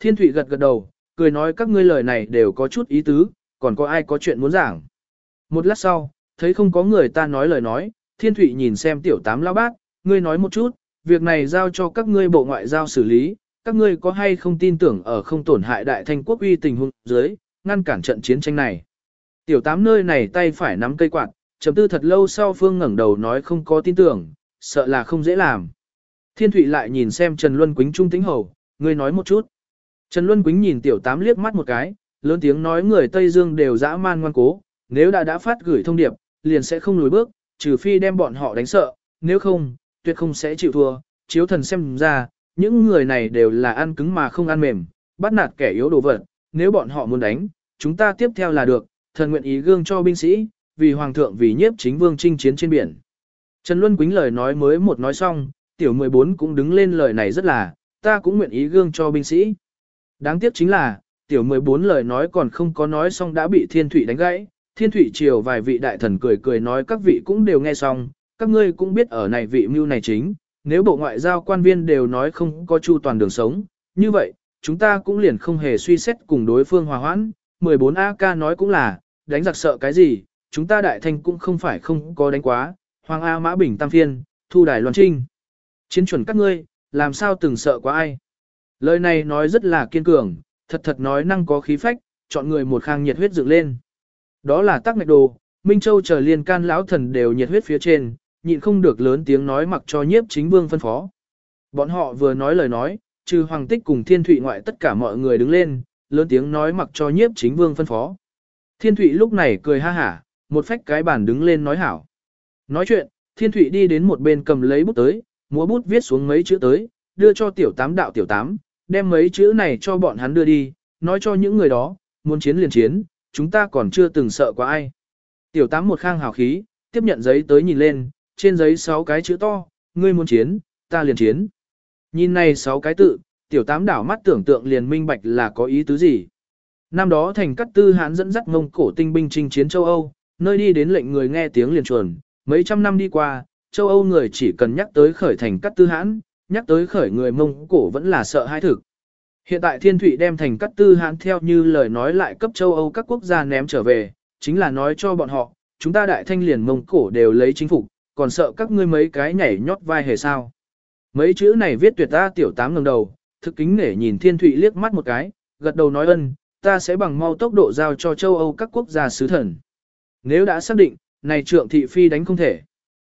Thiên Thụy gật gật đầu, cười nói các ngươi lời này đều có chút ý tứ, còn có ai có chuyện muốn giảng. Một lát sau, thấy không có người ta nói lời nói, Thiên Thụy nhìn xem tiểu tám lão bác, ngươi nói một chút, việc này giao cho các ngươi bộ ngoại giao xử lý, các ngươi có hay không tin tưởng ở không tổn hại đại thanh quốc uy tình huống dưới, ngăn cản trận chiến tranh này. Tiểu tám nơi này tay phải nắm cây quạt, chấm tư thật lâu sau phương ngẩng đầu nói không có tin tưởng, sợ là không dễ làm. Thiên Thụy lại nhìn xem Trần Luân Quýnh trung Tĩnh hầu, ngươi nói một chút. Trần Luân Quýnh nhìn tiểu tám liếc mắt một cái, lớn tiếng nói người Tây Dương đều dã man ngoan cố, nếu đã đã phát gửi thông điệp, liền sẽ không lùi bước, trừ phi đem bọn họ đánh sợ, nếu không, tuyệt không sẽ chịu thua. Chiếu thần xem ra, những người này đều là ăn cứng mà không ăn mềm, bắt nạt kẻ yếu đồ vật, nếu bọn họ muốn đánh, chúng ta tiếp theo là được, thần nguyện ý gương cho binh sĩ, vì hoàng thượng vì nhiếp chính vương chinh chiến trên biển. Trần Luân Quýnh lời nói mới một nói xong, tiểu 14 cũng đứng lên lời này rất là, ta cũng nguyện ý gương cho binh sĩ. Đáng tiếc chính là, tiểu 14 lời nói còn không có nói xong đã bị thiên thủy đánh gãy, thiên thủy chiều vài vị đại thần cười cười nói các vị cũng đều nghe xong, các ngươi cũng biết ở này vị mưu này chính, nếu bộ ngoại giao quan viên đều nói không có chu toàn đường sống, như vậy, chúng ta cũng liền không hề suy xét cùng đối phương hòa hoãn, 14 AK nói cũng là, đánh giặc sợ cái gì, chúng ta đại thanh cũng không phải không có đánh quá, Hoàng A Mã Bình Tam Phiên, Thu Đài Loan Trinh. Chiến chuẩn các ngươi, làm sao từng sợ quá ai. Lời này nói rất là kiên cường, thật thật nói năng có khí phách, chọn người một khang nhiệt huyết dựng lên. Đó là tắc ngạch đồ, Minh Châu chờ liên can lão thần đều nhiệt huyết phía trên, nhịn không được lớn tiếng nói mặc cho nhiếp chính vương phân phó. Bọn họ vừa nói lời nói, trừ hoàng tích cùng thiên thụy ngoại tất cả mọi người đứng lên, lớn tiếng nói mặc cho nhiếp chính vương phân phó. Thiên thụy lúc này cười ha hả, một phách cái bàn đứng lên nói hảo. Nói chuyện, thiên thụy đi đến một bên cầm lấy bút tới, múa bút viết xuống mấy chữ tới, đưa cho tiểu tám đạo tiểu tám, đem mấy chữ này cho bọn hắn đưa đi, nói cho những người đó, muốn chiến liền chiến, chúng ta còn chưa từng sợ qua ai. Tiểu tám một khang hào khí, tiếp nhận giấy tới nhìn lên, trên giấy sáu cái chữ to, ngươi muốn chiến, ta liền chiến. Nhìn này sáu cái tự, tiểu tám đảo mắt tưởng tượng liền minh bạch là có ý tứ gì. Năm đó thành cắt tư hán dẫn dắt mông cổ tinh binh chinh chiến châu Âu, nơi đi đến lệnh người nghe tiếng liền chuồn, mấy trăm năm đi qua, châu Âu người chỉ cần nhắc tới khởi thành cắt tư hãn, nhắc tới khởi người mông cổ vẫn là sợ hai thực. Hiện tại thiên thủy đem thành cắt tư hãn theo như lời nói lại cấp châu Âu các quốc gia ném trở về, chính là nói cho bọn họ, chúng ta đại thanh liền mông cổ đều lấy chính phục, còn sợ các ngươi mấy cái nhảy nhót vai hề sao. Mấy chữ này viết tuyệt ta tiểu tám ngẩng đầu, thực kính nể nhìn thiên thủy liếc mắt một cái, gật đầu nói ân, ta sẽ bằng mau tốc độ giao cho châu Âu các quốc gia sứ thần. Nếu đã xác định, này trượng thị phi đánh không thể.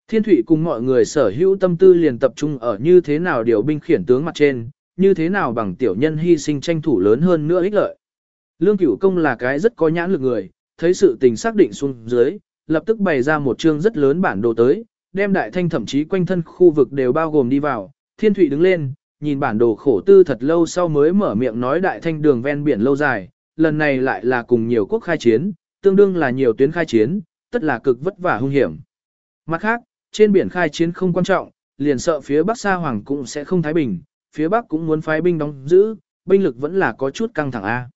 Thiên thủy cùng mọi người sở hữu tâm tư liền tập trung ở như thế nào điều binh khiển tướng mặt trên, như thế nào bằng tiểu nhân hy sinh tranh thủ lớn hơn nữa ích lợi. Lương cửu công là cái rất có nhãn lực người, thấy sự tình xác định xuống dưới, lập tức bày ra một chương rất lớn bản đồ tới, đem đại thanh thậm chí quanh thân khu vực đều bao gồm đi vào. Thiên thủy đứng lên, nhìn bản đồ khổ tư thật lâu sau mới mở miệng nói đại thanh đường ven biển lâu dài, lần này lại là cùng nhiều quốc khai chiến, tương đương là nhiều tuyến khai chiến, tất là cực vất vả hung hiểm. Mặt khác, trên biển khai chiến không quan trọng, liền sợ phía Bắc Sa Hoàng cũng sẽ không thái bình, phía Bắc cũng muốn phái binh đóng giữ, binh lực vẫn là có chút căng thẳng a.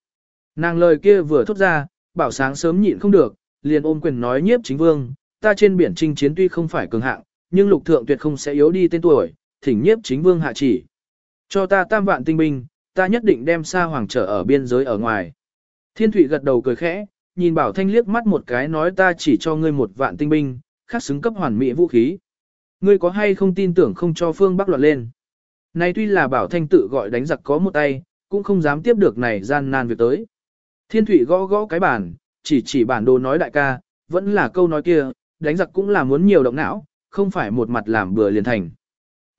Nàng lời kia vừa thốt ra, bảo sáng sớm nhịn không được, liền ôm quyền nói nhiếp chính vương, ta trên biển chinh chiến tuy không phải cường hạng, nhưng lục thượng tuyệt không sẽ yếu đi tên tuổi, thỉnh nhiếp chính vương hạ chỉ. Cho ta tam vạn tinh binh, ta nhất định đem Sa Hoàng trở ở biên giới ở ngoài. Thiên Thụy gật đầu cười khẽ, nhìn Bảo Thanh liếc mắt một cái nói ta chỉ cho ngươi một vạn tinh binh, khác xứng cấp hoàn mỹ vũ khí. Ngươi có hay không tin tưởng không cho phương Bắc loạn lên. Này tuy là Bảo Thanh tự gọi đánh giặc có một tay, cũng không dám tiếp được này gian nan việc tới. Thiên Thụy gõ gõ cái bản, chỉ chỉ bản đồ nói đại ca, vẫn là câu nói kia, đánh giặc cũng là muốn nhiều động não, không phải một mặt làm bừa liền thành.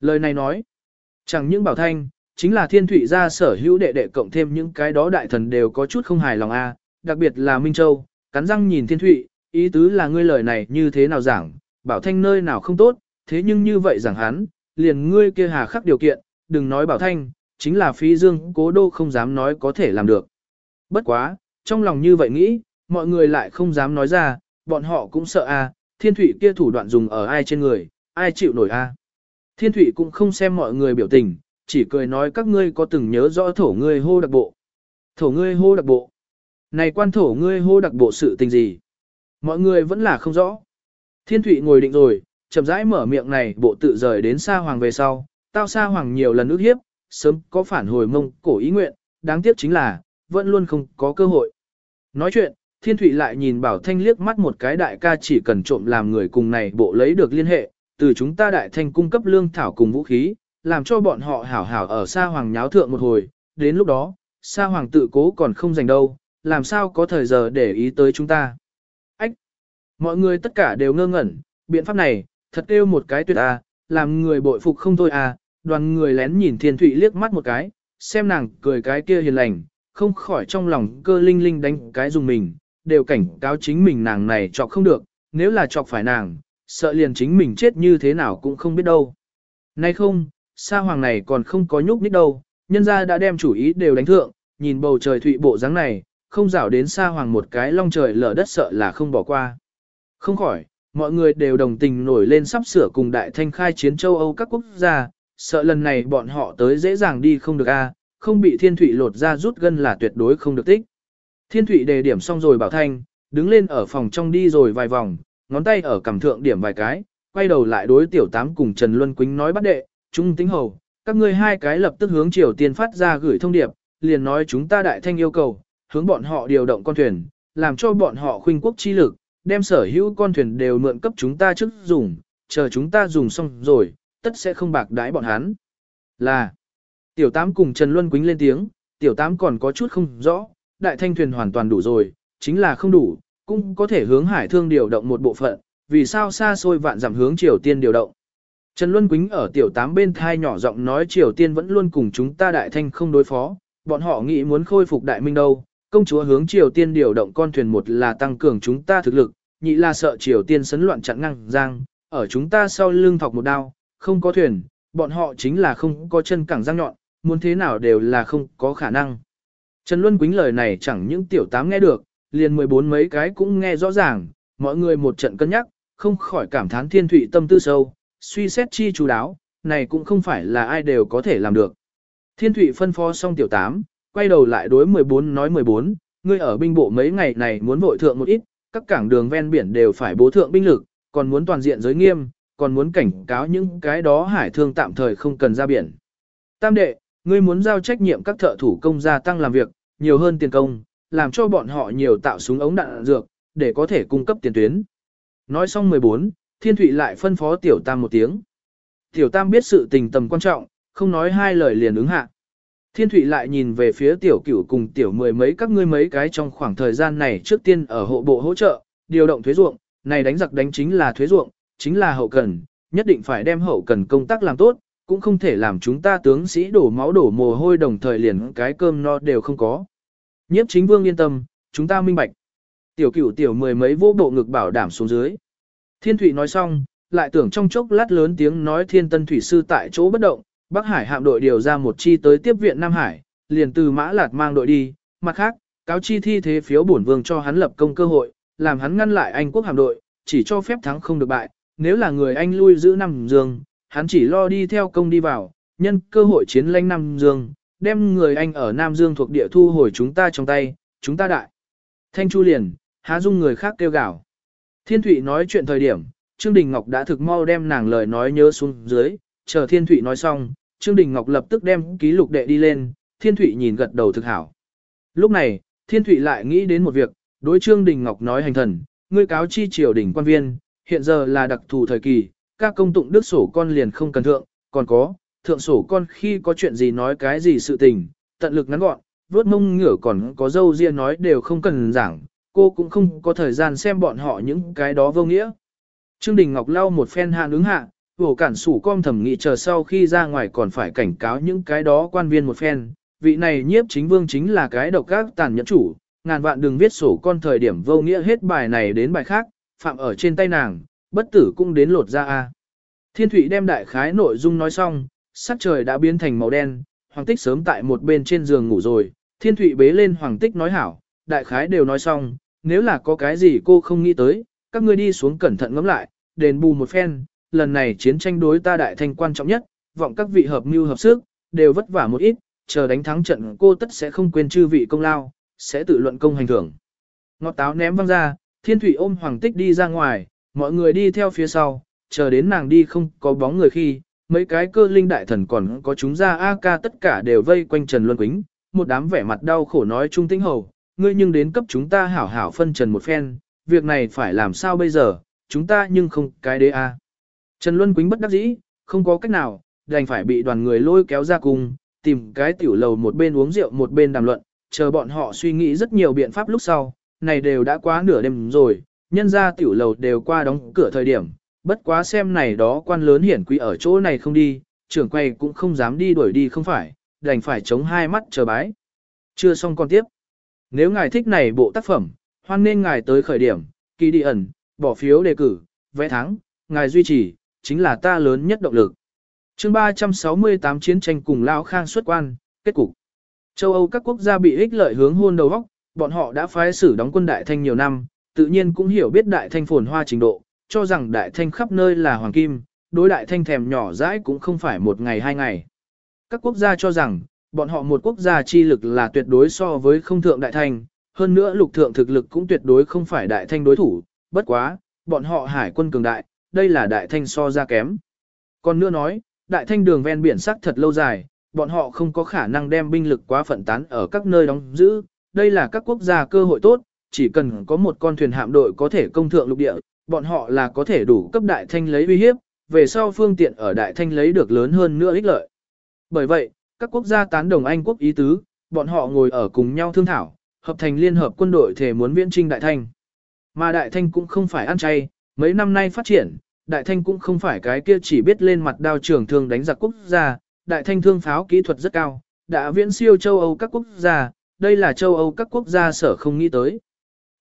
Lời này nói, chẳng những Bảo Thanh, chính là Thiên Thụy ra sở hữu đệ đệ cộng thêm những cái đó đại thần đều có chút không hài lòng a, đặc biệt là Minh Châu, cắn răng nhìn Thiên Thụy, ý tứ là ngươi lời này như thế nào giảng, bảo thanh nơi nào không tốt, thế nhưng như vậy giảng hắn, liền ngươi kia hà khắc điều kiện, đừng nói bảo thanh, chính là phi dương cố đô không dám nói có thể làm được. Bất quá, trong lòng như vậy nghĩ, mọi người lại không dám nói ra, bọn họ cũng sợ a, thiên thụy kia thủ đoạn dùng ở ai trên người, ai chịu nổi a. Thiên thụy cũng không xem mọi người biểu tình, chỉ cười nói các ngươi có từng nhớ rõ thổ ngươi hô đặc bộ. Thổ ngươi hô đặc bộ. Này quan thổ ngươi hô đặc bộ sự tình gì? Mọi người vẫn là không rõ. Thiên Thụy ngồi định rồi, chậm rãi mở miệng này bộ tự rời đến Sa Hoàng về sau, tao Sa Hoàng nhiều lần ước hiếp, sớm có phản hồi mông cổ ý nguyện, đáng tiếc chính là, vẫn luôn không có cơ hội. Nói chuyện, Thiên Thụy lại nhìn Bảo Thanh liếc mắt một cái đại ca chỉ cần trộm làm người cùng này bộ lấy được liên hệ, từ chúng ta đại thanh cung cấp lương thảo cùng vũ khí, làm cho bọn họ hảo hảo ở Sa hoàng nháo thượng một hồi, đến lúc đó, Sa hoàng tự cố còn không giành đâu, làm sao có thời giờ để ý tới chúng ta. Mọi người tất cả đều ngơ ngẩn, biện pháp này, thật kêu một cái tuyệt à, làm người bội phục không thôi à, đoàn người lén nhìn thiên thụy liếc mắt một cái, xem nàng cười cái kia hiền lành, không khỏi trong lòng cơ linh linh đánh cái dùng mình, đều cảnh cáo chính mình nàng này chọc không được, nếu là chọc phải nàng, sợ liền chính mình chết như thế nào cũng không biết đâu. Nay không, sa hoàng này còn không có nhúc nhích đâu, nhân gia đã đem chủ ý đều đánh thượng, nhìn bầu trời thụy bộ dáng này, không rảo đến sa hoàng một cái long trời lở đất sợ là không bỏ qua. Không khỏi, mọi người đều đồng tình nổi lên sắp sửa cùng đại thanh khai chiến châu Âu các quốc gia, sợ lần này bọn họ tới dễ dàng đi không được a, không bị thiên thủy lột ra rút gân là tuyệt đối không được tích. Thiên thủy đề điểm xong rồi bảo thanh, đứng lên ở phòng trong đi rồi vài vòng, ngón tay ở cằm thượng điểm vài cái, quay đầu lại đối tiểu tám cùng Trần Luân Quýnh nói bắt đệ, trung tính hầu, các ngươi hai cái lập tức hướng Triều Tiên phát ra gửi thông điệp, liền nói chúng ta đại thanh yêu cầu, hướng bọn họ điều động con thuyền, làm cho bọn họ khuynh quốc chi lực, đem sở hữu con thuyền đều mượn cấp chúng ta trước dùng, chờ chúng ta dùng xong rồi, tất sẽ không bạc đãi bọn hắn. Là, tiểu tám cùng Trần Luân Quýnh lên tiếng, tiểu tám còn có chút không rõ, đại thanh thuyền hoàn toàn đủ rồi, chính là không đủ, cũng có thể hướng hải thương điều động một bộ phận, vì sao xa xôi vạn giảm hướng Triều Tiên điều động. Trần Luân Quýnh ở tiểu tám bên thai nhỏ giọng nói Triều Tiên vẫn luôn cùng chúng ta đại thanh không đối phó, bọn họ nghĩ muốn khôi phục đại minh đâu, công chúa hướng Triều Tiên điều động con thuyền một là tăng cường chúng ta thực lực, nhị là sợ Triều Tiên sấn loạn chặn ngang giang, ở chúng ta sau lưng thọc một đao, không có thuyền, bọn họ chính là không có chân cẳng răng nhọn, muốn thế nào đều là không có khả năng. Trần Luân Quýnh lời này chẳng những tiểu tám nghe được, liền 14 mấy cái cũng nghe rõ ràng, mọi người một trận cân nhắc, không khỏi cảm thán thiên thủy tâm tư sâu, suy xét chi chú đáo, này cũng không phải là ai đều có thể làm được. Thiên thủy phân phó xong tiểu tám, quay đầu lại đối 14 nói 14, ngươi ở binh bộ mấy ngày này muốn vội thượng một ít, các cảng đường ven biển đều phải bố thượng binh lực, còn muốn toàn diện giới nghiêm, còn muốn cảnh cáo những cái đó hải thương tạm thời không cần ra biển. Tam đệ, ngươi muốn giao trách nhiệm các thợ thủ công gia tăng làm việc, nhiều hơn tiền công, làm cho bọn họ nhiều tạo súng ống đạn dược, để có thể cung cấp tiền tuyến. Nói xong 14, Thiên Thụy lại phân phó Tiểu Tam một tiếng. Tiểu Tam biết sự tình tầm quan trọng, không nói hai lời liền ứng hạ. Thiên Thụy lại nhìn về phía Tiểu Cửu cùng Tiểu mười mấy các ngươi mấy cái trong khoảng thời gian này trước tiên ở hộ bộ hỗ trợ, điều động thuế ruộng, này đánh giặc đánh chính là thuế ruộng, chính là hậu cần, nhất định phải đem hậu cần công tác làm tốt, cũng không thể làm chúng ta tướng sĩ đổ máu đổ mồ hôi đồng thời liền cái cơm no đều không có. Nhiếp chính vương yên tâm, chúng ta minh bạch. Tiểu cửu tiểu mười mấy vô bộ ngực bảo đảm xuống dưới. Thiên Thụy nói xong, lại tưởng trong chốc lát lớn tiếng nói thiên tân thủy sư tại chỗ bất động, Bắc Hải hạm đội điều ra một chi tới tiếp viện Nam Hải, liền từ mã lạt mang đội đi, mặt khác, cáo chi thi thế phiếu bổn vương cho hắn lập công cơ hội, làm hắn ngăn lại Anh quốc hạm đội, chỉ cho phép thắng không được bại, nếu là người Anh lui giữ Nam Dương, hắn chỉ lo đi theo công đi vào, nhân cơ hội chiến lãnh Nam Dương, đem người Anh ở Nam Dương thuộc địa thu hồi chúng ta trong tay, chúng ta đại. Thanh Chu liền, há dung người khác kêu gào. Thiên Thụy nói chuyện thời điểm, Trương Đình Ngọc đã thực mau đem nàng lời nói nhớ xuống dưới, chờ Thiên Thụy nói xong, Trương Đình Ngọc lập tức đem ký lục đệ đi lên, Thiên Thụy nhìn gật đầu thực hảo. Lúc này, Thiên Thụy lại nghĩ đến một việc, đối Trương Đình Ngọc nói hành thần, ngươi cáo chi triều đình quan viên, hiện giờ là đặc thù thời kỳ, các công tụng đức sổ con liền không cần thượng, còn có, thượng sổ con khi có chuyện gì nói cái gì sự tình, tận lực ngắn gọn, vớt mông ngửa còn có dâu riêng nói đều không cần giảng, cô cũng không có thời gian xem bọn họ những cái đó vô nghĩa. Trương Đình Ngọc lau một phen hạ ứng hạ, vổ cản sủ com thẩm nghị chờ sau khi ra ngoài còn phải cảnh cáo những cái đó quan viên một phen, vị này nhiếp chính vương chính là cái độc các tàn nhẫn chủ, ngàn vạn đừng viết sổ con thời điểm vô nghĩa hết bài này đến bài khác, phạm ở trên tay nàng, bất tử cũng đến lột ra a. Thiên Thụy đem đại khái nội dung nói xong, sắc trời đã biến thành màu đen, Hoàng Tích sớm tại một bên trên giường ngủ rồi, Thiên Thụy bế lên Hoàng Tích nói hảo, đại khái đều nói xong, nếu là có cái gì cô không nghĩ tới, các ngươi đi xuống cẩn thận ngẫm lại, đền bù một phen, lần này chiến tranh đối ta đại thanh quan trọng nhất, vọng các vị hợp mưu hợp sức, đều vất vả một ít, chờ đánh thắng trận cô tất sẽ không quên chư vị công lao, sẽ tự luận công hành thưởng. Ngọt táo ném văng ra, Thiên Thụy ôm Hoàng Tích đi ra ngoài, mọi người đi theo phía sau, chờ đến nàng đi không có bóng người khi, mấy cái cơ linh đại thần còn có chúng ra A ca tất cả đều vây quanh Trần Luân Quýnh, một đám vẻ mặt đau khổ nói trung tĩnh hầu, ngươi nhưng đến cấp chúng ta hảo hảo phân trần một phen, việc này phải làm sao bây giờ, chúng ta nhưng không cái đế a. Trần Luân Quýnh bất đắc dĩ, không có cách nào, đành phải bị đoàn người lôi kéo ra cùng, tìm cái tiểu lầu một bên uống rượu một bên đàm luận, chờ bọn họ suy nghĩ rất nhiều biện pháp lúc sau, này đều đã quá nửa đêm rồi, nhân ra tiểu lầu đều qua đóng cửa thời điểm, bất quá xem này đó quan lớn hiển quý ở chỗ này không đi, trưởng quay cũng không dám đi đuổi đi không phải, đành phải chống hai mắt chờ bái. Chưa xong còn tiếp. Nếu ngài thích này bộ tác phẩm, hoan nên ngài tới khởi điểm, kỳ đi ẩn, bỏ phiếu đề cử, vẽ thắng, ngài duy trì, chính là ta lớn nhất động lực. chương 368 chiến tranh cùng Lao Khang xuất quan, kết cục. Châu Âu các quốc gia bị ích lợi hướng hôn đầu góc, bọn họ đã phái xử đóng quân Đại Thanh nhiều năm, tự nhiên cũng hiểu biết Đại Thanh phồn hoa trình độ, cho rằng Đại Thanh khắp nơi là hoàng kim, đối Đại Thanh thèm nhỏ dãi cũng không phải một ngày hai ngày. Các quốc gia cho rằng, bọn họ một quốc gia chi lực là tuyệt đối so với không thượng Đại Thanh, hơn nữa lục thượng thực lực cũng tuyệt đối không phải Đại Thanh đối thủ, bất quá, bọn họ hải quân cường đại, đây là Đại Thanh so ra kém. Còn nữa nói, Đại Thanh đường ven biển sắc thật lâu dài, bọn họ không có khả năng đem binh lực quá phận tán ở các nơi đóng giữ, đây là các quốc gia cơ hội tốt, chỉ cần có một con thuyền hạm đội có thể công thượng lục địa, bọn họ là có thể đủ cấp đại thanh lấy uy hiếp, về sau phương tiện ở đại thanh lấy được lớn hơn nữa ích lợi. Bởi vậy, các quốc gia tán đồng Anh quốc ý tứ, bọn họ ngồi ở cùng nhau thương thảo, hợp thành liên hợp quân đội thể muốn viễn trinh đại thanh. Mà đại thanh cũng không phải ăn chay, mấy năm nay phát triển, đại thanh cũng không phải cái kia chỉ biết lên mặt đao trường thương đánh giặc quốc gia, đại thanh thương pháo kỹ thuật rất cao, đã viễn siêu châu Âu các quốc gia, đây là châu Âu các quốc gia sở không nghĩ tới.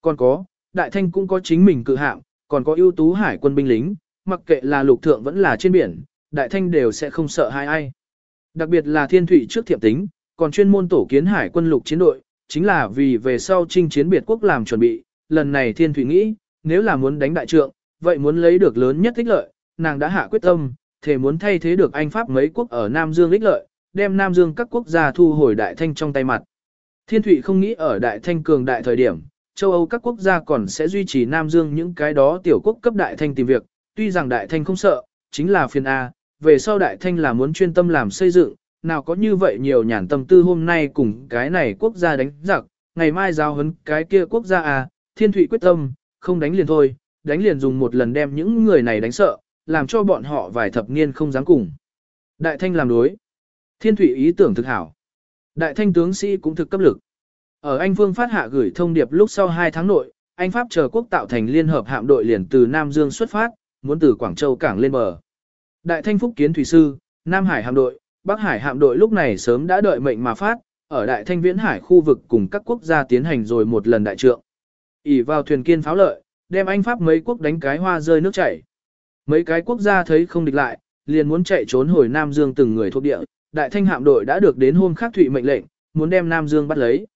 Còn có, đại thanh cũng có chính mình cự hạm, còn có ưu tú hải quân binh lính, mặc kệ là lục thượng vẫn là trên biển, đại thanh đều sẽ không sợ hai ai. Đặc biệt là thiên thủy trước thiệp tính, còn chuyên môn tổ kiến hải quân lục chiến đội, chính là vì về sau chinh chiến biệt quốc làm chuẩn bị, lần này thiên thủy nghĩ, nếu là muốn đánh đại trượng, vậy muốn lấy được lớn nhất ích lợi, nàng đã hạ quyết tâm, thể muốn thay thế được Anh Pháp mấy quốc ở Nam Dương ích lợi, đem Nam Dương các quốc gia thu hồi đại thanh trong tay mặt. Thiên Thụy không nghĩ ở đại thanh cường đại thời điểm, châu Âu các quốc gia còn sẽ duy trì Nam Dương những cái đó tiểu quốc cấp đại thanh tìm việc, tuy rằng đại thanh không sợ, chính là phiền A, về sau đại thanh là muốn chuyên tâm làm xây dựng, nào có như vậy nhiều nhàn tâm tư hôm nay cùng cái này quốc gia đánh giặc, ngày mai giao hấn cái kia quốc gia A, Thiên Thụy quyết tâm, không đánh liền thôi, đánh liền dùng một lần đem những người này đánh sợ, làm cho bọn họ vài thập niên không dám cùng. Đại thanh làm đối. Thiên thủy ý tưởng thực hảo. Đại thanh tướng sĩ cũng thực cấp lực. Ở Anh Phương phát hạ gửi thông điệp lúc sau 2 tháng nội, Anh Pháp chờ quốc tạo thành liên hợp hạm đội liền từ Nam Dương xuất phát, muốn từ Quảng Châu cảng lên bờ. Đại thanh phúc kiến thủy sư, Nam Hải hạm đội, Bắc Hải hạm đội lúc này sớm đã đợi mệnh mà phát, ở Đại thanh viễn hải khu vực cùng các quốc gia tiến hành rồi một lần đại trượng. ỉ vào thuyền kiên pháo lợi, đem Anh Pháp mấy quốc đánh cái hoa rơi nước chảy. Mấy cái quốc gia thấy không địch lại, liền muốn chạy trốn hồi Nam Dương từng người thuộc địa, đại thanh hạm đội đã được đến hôm khác thủy mệnh lệnh, muốn đem Nam Dương bắt lấy.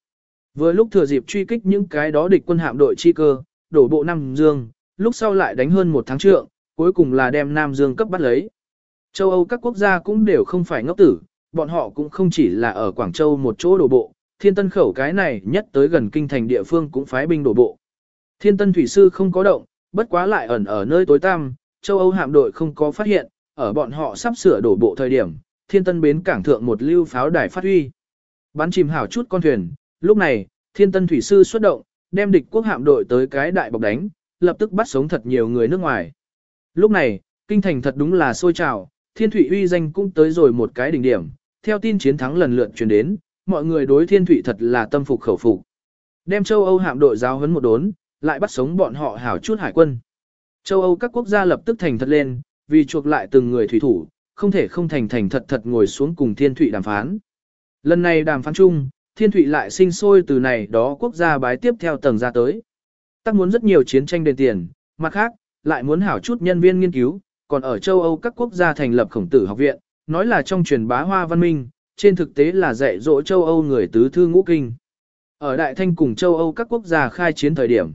Vừa lúc thừa dịp truy kích những cái đó địch quân hạm đội chi cơ, đổ bộ Nam Dương, lúc sau lại đánh hơn một tháng trượng, cuối cùng là đem Nam Dương cấp bắt lấy. Châu Âu các quốc gia cũng đều không phải ngốc tử, bọn họ cũng không chỉ là ở Quảng Châu một chỗ đổ bộ, thiên tân khẩu cái này nhất tới gần kinh thành địa phương cũng phái binh đổ bộ. Thiên tân thủy sư không có động, bất quá lại ẩn ở nơi tối tăm, châu Âu hạm đội không có phát hiện, ở bọn họ sắp sửa đổ bộ thời điểm, thiên tân bến cảng thượng một lưu pháo đài phát huy. Bắn chìm hảo chút con thuyền, lúc này, thiên tân thủy sư xuất động, đem địch quốc hạm đội tới cái đại bọc đánh, lập tức bắt sống thật nhiều người nước ngoài. Lúc này, kinh thành thật đúng là sôi trào, thiên thủy uy danh cũng tới rồi một cái đỉnh điểm, theo tin chiến thắng lần lượt truyền đến, mọi người đối thiên thủy thật là tâm phục khẩu phục. Đem châu Âu hạm đội giáo huấn một đốn, lại bắt sống bọn họ hảo chút hải quân. Châu Âu các quốc gia lập tức thành thật lên, vì chuộc lại từng người thủy thủ, không thể không thành thành thật thật ngồi xuống cùng Thiên Thụy đàm phán. Lần này đàm phán chung, Thiên Thụy lại sinh sôi từ này đó quốc gia bái tiếp theo tầng ra tới. Tắc muốn rất nhiều chiến tranh đền tiền, mặt khác, lại muốn hảo chút nhân viên nghiên cứu, còn ở châu Âu các quốc gia thành lập khổng tử học viện, nói là trong truyền bá hoa văn minh, trên thực tế là dạy dỗ châu Âu người tứ thư ngũ kinh. Ở Đại Thanh cùng châu Âu các quốc gia khai chiến thời điểm,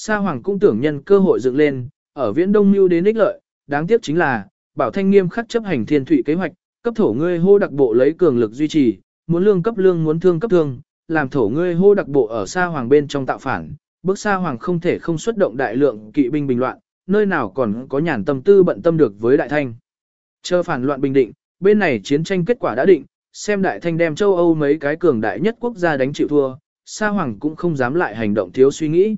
Sa Hoàng cũng tưởng nhân cơ hội dựng lên, ở viễn đông mưu đến ích lợi, đáng tiếc chính là, bảo thanh nghiêm khắc chấp hành thiên thủy kế hoạch, cấp thổ ngươi hô đặc bộ lấy cường lực duy trì, muốn lương cấp lương muốn thương cấp thương, làm thổ ngươi hô đặc bộ ở Sa Hoàng bên trong tạo phản, bước Sa Hoàng không thể không xuất động đại lượng kỵ binh bình loạn, nơi nào còn có nhàn tâm tư bận tâm được với đại thanh. Chờ phản loạn bình định, bên này chiến tranh kết quả đã định, xem đại thanh đem châu Âu mấy cái cường đại nhất quốc gia đánh chịu thua, Sa Hoàng cũng không dám lại hành động thiếu suy nghĩ.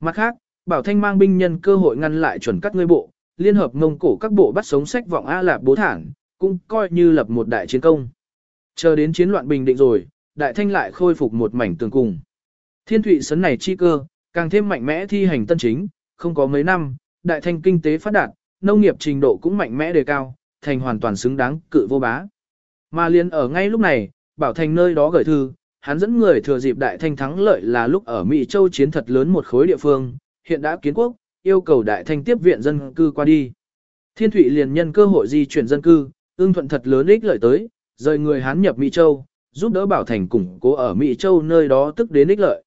Mặt khác, Bảo Thanh mang binh nhân cơ hội ngăn lại chuẩn cắt ngươi bộ, liên hợp Mông Cổ các bộ bắt sống sách vọng A Lạp bố thản, cũng coi như lập một đại chiến công. Chờ đến chiến loạn bình định rồi, đại thanh lại khôi phục một mảnh tường cùng. Thiên thụy sấn này chi cơ, càng thêm mạnh mẽ thi hành tân chính, không có mấy năm, đại thanh kinh tế phát đạt, nông nghiệp trình độ cũng mạnh mẽ đề cao, thành hoàn toàn xứng đáng cự vô bá. Mà liền ở ngay lúc này, bảo thành nơi đó gửi thư, hắn dẫn người thừa dịp đại thanh thắng lợi là lúc ở Mỹ Châu chiến thật lớn một khối địa phương, hiện đã kiến quốc, yêu cầu đại thanh tiếp viện dân cư qua đi. Thiên Thụy liền nhân cơ hội di chuyển dân cư, ưng thuận thật lớn ích lợi tới, rời người Hán nhập Mỹ Châu, giúp đỡ Bảo Thành củng cố ở Mỹ Châu nơi đó tức đến ích lợi.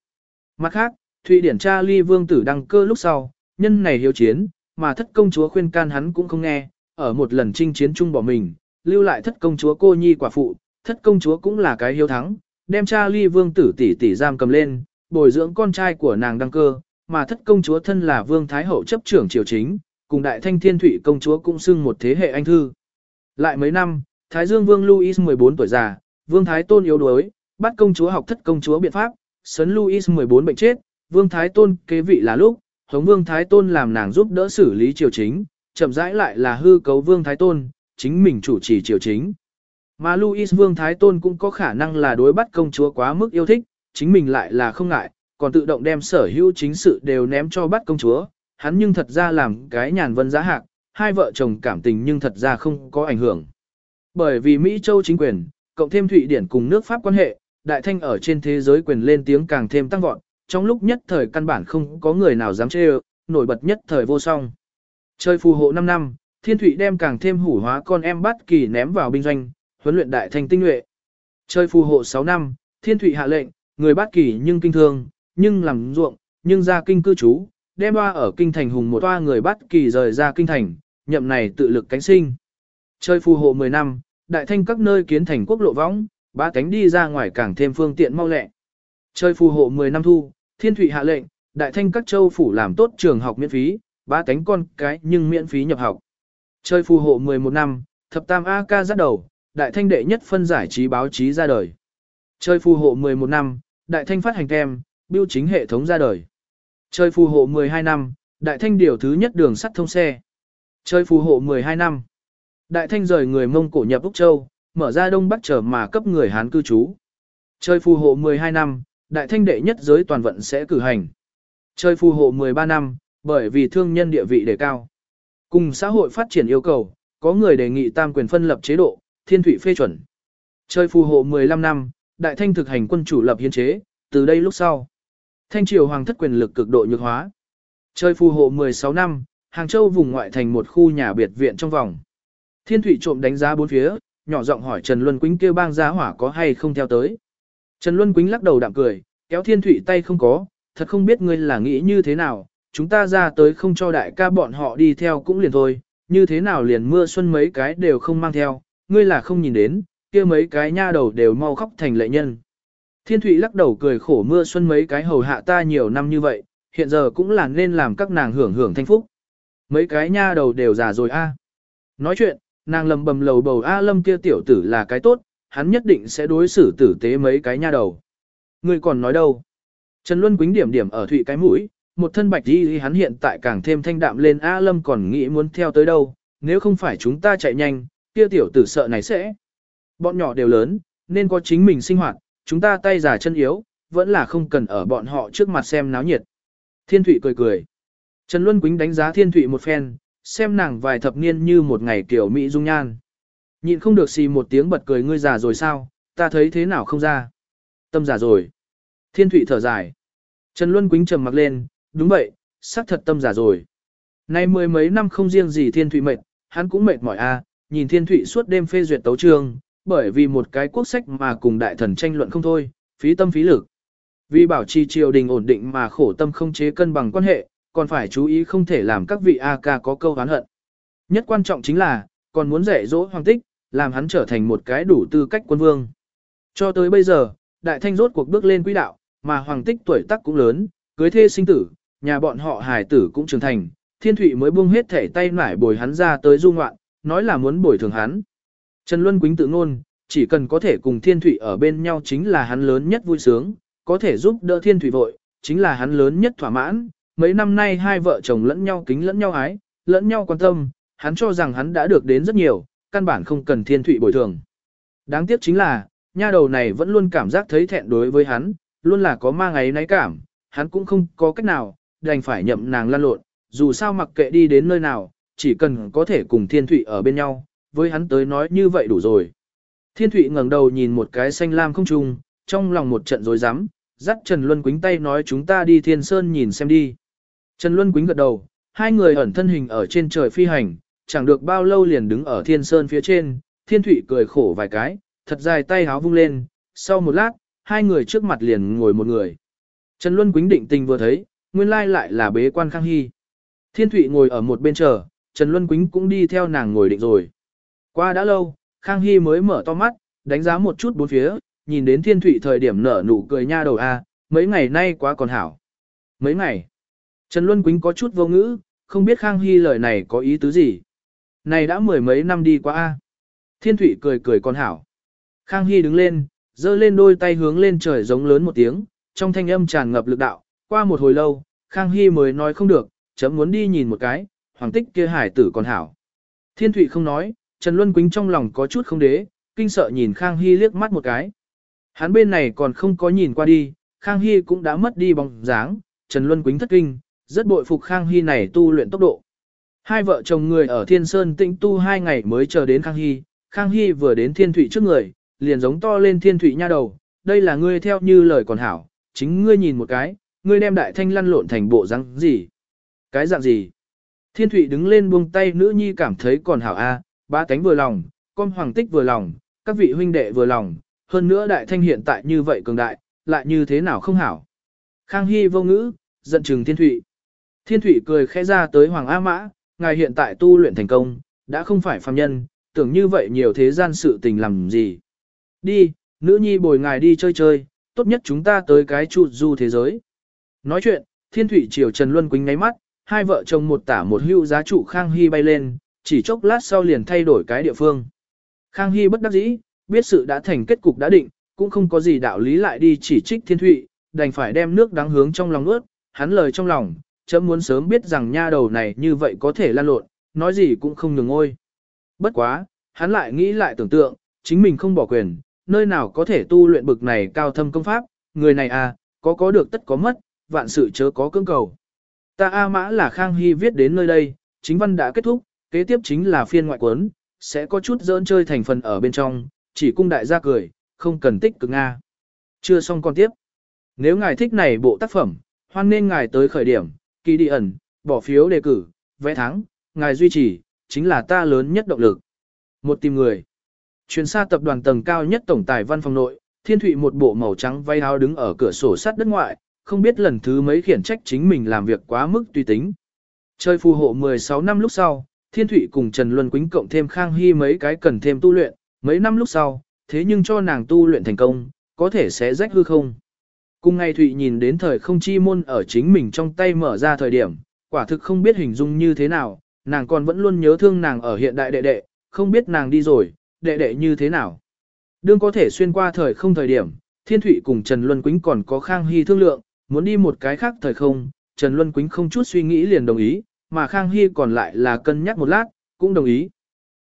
Mặt khác, Thụy Điển cha ly vương tử đăng cơ lúc sau, nhân này hiếu chiến, mà thất công chúa khuyên can hắn cũng không nghe, ở một lần chinh chiến chung bỏ mình, lưu lại thất công chúa cô nhi quả phụ, thất công chúa cũng là cái hiếu thắng, đem cha ly vương tử tỷ tỷ giam cầm lên, bồi dưỡng con trai của nàng đăng cơ, mà thất công chúa thân là vương thái hậu chấp trưởng triều chính, cùng đại thanh thiên thụy công chúa cũng xưng một thế hệ anh thư. Lại mấy năm, Thái Dương Vương Louis 14 tuổi già, Vương Thái Tôn yếu đuối, bắt công chúa học thất công chúa biện pháp, sấn Louis 14 bệnh chết, Vương Thái Tôn kế vị là lúc, hống Vương Thái Tôn làm nàng giúp đỡ xử lý triều chính, chậm rãi lại là hư cấu Vương Thái Tôn, chính mình chủ trì triều chính. Mà Louis Vương Thái Tôn cũng có khả năng là đối bắt công chúa quá mức yêu thích, chính mình lại là không ngại, còn tự động đem sở hữu chính sự đều ném cho bắt công chúa, hắn nhưng thật ra làm cái nhàn vân giá hạc, hai vợ chồng cảm tình nhưng thật ra không có ảnh hưởng. Bởi vì Mỹ Châu chính quyền, cộng thêm Thụy Điển cùng nước Pháp quan hệ, đại thanh ở trên thế giới quyền lên tiếng càng thêm tăng vọt, trong lúc nhất thời căn bản không có người nào dám chê nổi bật nhất thời vô song. Chơi phù hộ 5 năm, Thiên Thụy đem càng thêm hủ hóa con em bắt kỳ ném vào binh doanh, huấn luyện đại thanh tinh nhuệ. Chơi phù hộ 6 năm, Thiên Thụy hạ lệnh, người bất kỳ nhưng kinh thương, nhưng làm ruộng, nhưng ra kinh cư trú, đem hoa ở kinh thành hùng một toa người bất kỳ rời ra kinh thành, nhậm này tự lực cánh sinh. Chơi phù hộ 10 năm, đại thanh các nơi kiến thành quốc lộ võng, ba cánh đi ra ngoài càng thêm phương tiện mau lẹ. Chơi phù hộ 10 năm thu, thiên thủy hạ lệnh, đại thanh các châu phủ làm tốt trường học miễn phí, ba cánh con cái nhưng miễn phí nhập học. Chơi phù hộ 11 năm, thập tam A ca dắt đầu, đại thanh đệ nhất phân giải trí báo chí ra đời. Chơi phù hộ 11 năm, đại thanh phát hành tem, biêu chính hệ thống ra đời. Chơi phù hộ 12 năm, đại thanh điều thứ nhất đường sắt thông xe. Chơi phù hộ 12 năm. Đại thanh rời người Mông Cổ nhập Úc Châu, mở ra Đông Bắc trở mà cấp người Hán cư trú. Chơi phù hộ 12 năm, đại thanh đệ nhất giới toàn vận sẽ cử hành. Chơi phù hộ 13 năm, bởi vì thương nhân địa vị đề cao. Cùng xã hội phát triển yêu cầu, có người đề nghị tam quyền phân lập chế độ, thiên thủy phê chuẩn. Chơi phù hộ 15 năm, đại thanh thực hành quân chủ lập hiến chế, từ đây lúc sau. Thanh triều hoàng thất quyền lực cực độ nhược hóa. Chơi phù hộ 16 năm, Hàng Châu vùng ngoại thành một khu nhà biệt viện trong vòng. Thiên thủy trộm đánh giá bốn phía, nhỏ giọng hỏi Trần Luân Quýnh kêu bang giá hỏa có hay không theo tới. Trần Luân Quýnh lắc đầu đạm cười, kéo Thiên Thụy tay không có, thật không biết ngươi là nghĩ như thế nào, chúng ta ra tới không cho đại ca bọn họ đi theo cũng liền thôi, như thế nào liền mưa xuân mấy cái đều không mang theo, ngươi là không nhìn đến, kia mấy cái nha đầu đều mau khóc thành lệ nhân. Thiên Thụy lắc đầu cười khổ mưa xuân mấy cái hầu hạ ta nhiều năm như vậy, hiện giờ cũng là nên làm các nàng hưởng hưởng thanh phúc. Mấy cái nha đầu đều già rồi a. Nói chuyện, nàng lầm bầm lầu bầu A Lâm kia tiểu tử là cái tốt, hắn nhất định sẽ đối xử tử tế mấy cái nha đầu. Ngươi còn nói đâu? Trần Luân quính điểm điểm ở thụy cái mũi, một thân bạch đi hắn hiện tại càng thêm thanh đạm lên A Lâm còn nghĩ muốn theo tới đâu, nếu không phải chúng ta chạy nhanh, kia tiểu tử sợ này sẽ. Bọn nhỏ đều lớn, nên có chính mình sinh hoạt, chúng ta tay già chân yếu, vẫn là không cần ở bọn họ trước mặt xem náo nhiệt. Thiên Thụy cười cười. Trần Luân Quýnh đánh giá Thiên Thụy một phen, xem nàng vài thập niên như một ngày kiểu Mỹ dung nhan. Nhịn không được xì một tiếng bật cười ngươi già rồi sao, ta thấy thế nào không ra. Tâm già rồi. Thiên Thụy thở dài. Trần Luân Quýnh trầm mặc lên, đúng vậy, xác thật tâm già rồi. Nay mười mấy năm không riêng gì Thiên Thụy mệt, hắn cũng mệt mỏi a nhìn Thiên Thụy suốt đêm phê duyệt tấu chương, bởi vì một cái quốc sách mà cùng đại thần tranh luận không thôi, phí tâm phí lực. Vì bảo trì triều đình ổn định mà khổ tâm không chế cân bằng quan hệ, còn phải chú ý không thể làm các vị A ca có câu oán hận. Nhất quan trọng chính là, còn muốn dạy dỗ hoàng tích, làm hắn trở thành một cái đủ tư cách quân vương. Cho tới bây giờ, đại thanh rốt cuộc bước lên quỹ đạo, mà hoàng tích tuổi tác cũng lớn, cưới thê sinh tử, nhà bọn họ hài tử cũng trưởng thành, thiên thủy mới buông hết thể tay nải bồi hắn ra tới du ngoạn, nói là muốn bồi thường hắn. Trần Luân Quýnh tự ngôn, chỉ cần có thể cùng thiên thủy ở bên nhau chính là hắn lớn nhất vui sướng, có thể giúp đỡ thiên thủy vội, chính là hắn lớn nhất thỏa mãn. Mấy năm nay hai vợ chồng lẫn nhau kính lẫn nhau ái, lẫn nhau quan tâm, hắn cho rằng hắn đã được đến rất nhiều, căn bản không cần thiên thủy bồi thường. Đáng tiếc chính là, nha đầu này vẫn luôn cảm giác thấy thẹn đối với hắn, luôn là có mang ấy náy cảm, hắn cũng không có cách nào, đành phải nhậm nàng lăn lộn, dù sao mặc kệ đi đến nơi nào, chỉ cần có thể cùng thiên Thụy ở bên nhau, với hắn tới nói như vậy đủ rồi. Thiên Thụy ngẩng đầu nhìn một cái xanh lam không trung, trong lòng một trận rối rắm, dắt Trần Luân Quýnh tay nói chúng ta đi thiên sơn nhìn xem đi. Trần Luân Quýnh gật đầu, hai người ẩn thân hình ở trên trời phi hành, chẳng được bao lâu liền đứng ở thiên sơn phía trên, thiên Thụy cười khổ vài cái, thật dài tay háo vung lên, sau một lát, hai người trước mặt liền ngồi một người. Trần Luân Quýnh định tình vừa thấy, nguyên lai lại là bế quan Khang Hy. Thiên Thụy ngồi ở một bên chờ, Trần Luân Quýnh cũng đi theo nàng ngồi định rồi. Qua đã lâu, Khang Hy mới mở to mắt, đánh giá một chút bốn phía, nhìn đến Thiên Thụy thời điểm nở nụ cười nha đầu a, mấy ngày nay quá còn hảo. Mấy ngày. Trần Luân Quýnh có chút vô ngữ, không biết Khang Hy lời này có ý tứ gì. Này đã mười mấy năm đi qua a. Thiên Thụy cười cười con hảo. Khang Hy đứng lên, giơ lên đôi tay hướng lên trời giống lớn một tiếng, trong thanh âm tràn ngập lực đạo, qua một hồi lâu, Khang Hy mới nói không được, chấm muốn đi nhìn một cái, hoàng tích kia hải tử còn hảo. Thiên Thụy không nói, Trần Luân Quýnh trong lòng có chút không đế, kinh sợ nhìn Khang Hy liếc mắt một cái. Hắn bên này còn không có nhìn qua đi, Khang Hy cũng đã mất đi bóng dáng, Trần Luân Quýnh thất kinh, rất bội phục Khang Hy này tu luyện tốc độ. Hai vợ chồng người ở Thiên Sơn tĩnh tu hai ngày mới chờ đến Khang Hy, Khang Hy vừa đến Thiên Thụy trước người, liền giống to lên Thiên Thụy nha đầu, đây là ngươi theo như lời còn hảo, chính ngươi nhìn một cái, ngươi đem đại thanh lăn lộn thành bộ răng gì. Cái dạng gì? Thiên Thụy đứng lên buông tay nữ nhi cảm thấy còn hảo a, ba cánh vừa lòng, con hoàng tích vừa lòng, các vị huynh đệ vừa lòng, hơn nữa đại thanh hiện tại như vậy cường đại, lại như thế nào không hảo. Khang Hy vô ngữ, giận chừng Thiên Thụy. Thiên Thụy cười khẽ ra tới Hoàng A Mã, ngài hiện tại tu luyện thành công, đã không phải phàm nhân, tưởng như vậy nhiều thế gian sự tình làm gì. Đi, nữ nhi bồi ngài đi chơi chơi, tốt nhất chúng ta tới cái chu du thế giới. Nói chuyện, Thiên Thụy chiều Trần Luân Quýnh ngáy mắt, hai vợ chồng một tả một hưu giá trụ Khang Hy bay lên, chỉ chốc lát sau liền thay đổi cái địa phương. Khang Hy bất đắc dĩ, biết sự đã thành kết cục đã định, cũng không có gì đạo lý lại đi chỉ trích Thiên Thụy, đành phải đem nước đáng hướng trong lòng ướt, hắn lời trong lòng, chấm muốn sớm biết rằng nha đầu này như vậy có thể lan lộn, nói gì cũng không nhường ngôi. Bất quá, hắn lại nghĩ lại tưởng tượng, chính mình không bỏ quyền, nơi nào có thể tu luyện bực này cao thâm công pháp, người này à, có có được tất có mất, vạn sự chớ có cưỡng cầu. Ta A Mã là Khang Hy viết đến nơi đây, chính văn đã kết thúc, kế tiếp chính là phiên ngoại cuốn, sẽ có chút dỡn chơi thành phần ở bên trong, chỉ cung đại gia cười, không cần tích cực Nga. Chưa xong còn tiếp. Nếu ngài thích này bộ tác phẩm, hoan nên ngài tới khởi điểm, kỳ đi ẩn, bỏ phiếu đề cử, vẽ thắng, ngài duy trì, chính là ta lớn nhất động lực. Một tìm người. Chuyên xa tập đoàn tầng cao nhất tổng tài văn phòng nội, thiên thụy một bộ màu trắng vay áo đứng ở cửa sổ sắt đất ngoại, không biết lần thứ mấy khiển trách chính mình làm việc quá mức tùy tính. Chơi phù hộ 16 năm lúc sau, thiên thụy cùng Trần Luân Quýnh cộng thêm Khang Hy mấy cái cần thêm tu luyện, mấy năm lúc sau, thế nhưng cho nàng tu luyện thành công, có thể sẽ rách hư không. Cùng ngày Thụy nhìn đến thời không chi môn ở chính mình trong tay mở ra thời điểm, quả thực không biết hình dung như thế nào, nàng còn vẫn luôn nhớ thương nàng ở hiện đại đệ đệ, không biết nàng đi rồi, đệ đệ như thế nào. Đương có thể xuyên qua thời không thời điểm, Thiên Thụy cùng Trần Luân Quýnh còn có Khang Hy thương lượng, muốn đi một cái khác thời không, Trần Luân Quýnh không chút suy nghĩ liền đồng ý, mà Khang Hy còn lại là cân nhắc một lát, cũng đồng ý.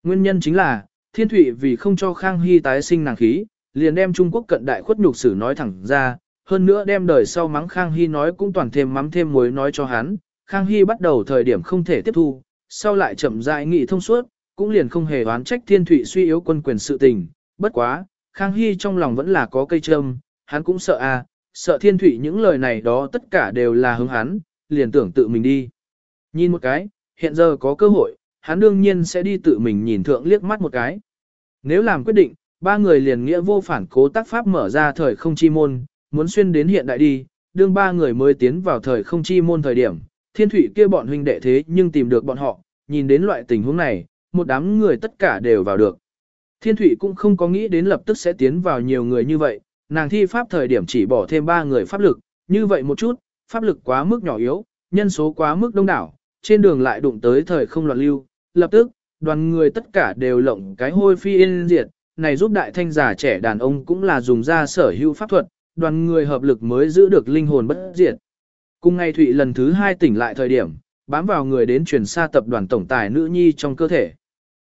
Nguyên nhân chính là, Thiên Thụy vì không cho Khang Hy tái sinh nàng khí, liền đem Trung Quốc cận đại khuất nhục sử nói thẳng ra, hơn nữa đem đời sau mắng Khang Hy nói cũng toàn thêm mắm thêm muối nói cho hắn, Khang Hy bắt đầu thời điểm không thể tiếp thu, sau lại chậm rãi nghị thông suốt, cũng liền không hề oán trách Thiên Thụy suy yếu quân quyền sự tình, bất quá, Khang Hy trong lòng vẫn là có cây châm, hắn cũng sợ à, sợ Thiên Thụy những lời này đó tất cả đều là hướng hắn, liền tưởng tự mình đi. Nhìn một cái, hiện giờ có cơ hội, hắn đương nhiên sẽ đi tự mình nhìn thượng liếc mắt một cái. Nếu làm quyết định, ba người liền nghĩa vô phản cố tác pháp mở ra thời không chi môn, muốn xuyên đến hiện đại đi, đương ba người mới tiến vào thời không chi môn thời điểm, thiên thủy kia bọn huynh đệ thế nhưng tìm được bọn họ, nhìn đến loại tình huống này, một đám người tất cả đều vào được. Thiên thủy cũng không có nghĩ đến lập tức sẽ tiến vào nhiều người như vậy, nàng thi pháp thời điểm chỉ bỏ thêm ba người pháp lực, như vậy một chút, pháp lực quá mức nhỏ yếu, nhân số quá mức đông đảo, trên đường lại đụng tới thời không loạn lưu, lập tức, đoàn người tất cả đều lộng cái hôi phi yên diệt, này giúp đại thanh giả trẻ đàn ông cũng là dùng ra sở hữu pháp thuật, đoàn người hợp lực mới giữ được linh hồn bất diệt. Cùng ngày Thụy lần thứ hai tỉnh lại thời điểm, bám vào người đến truyền xa tập đoàn tổng tài nữ nhi trong cơ thể.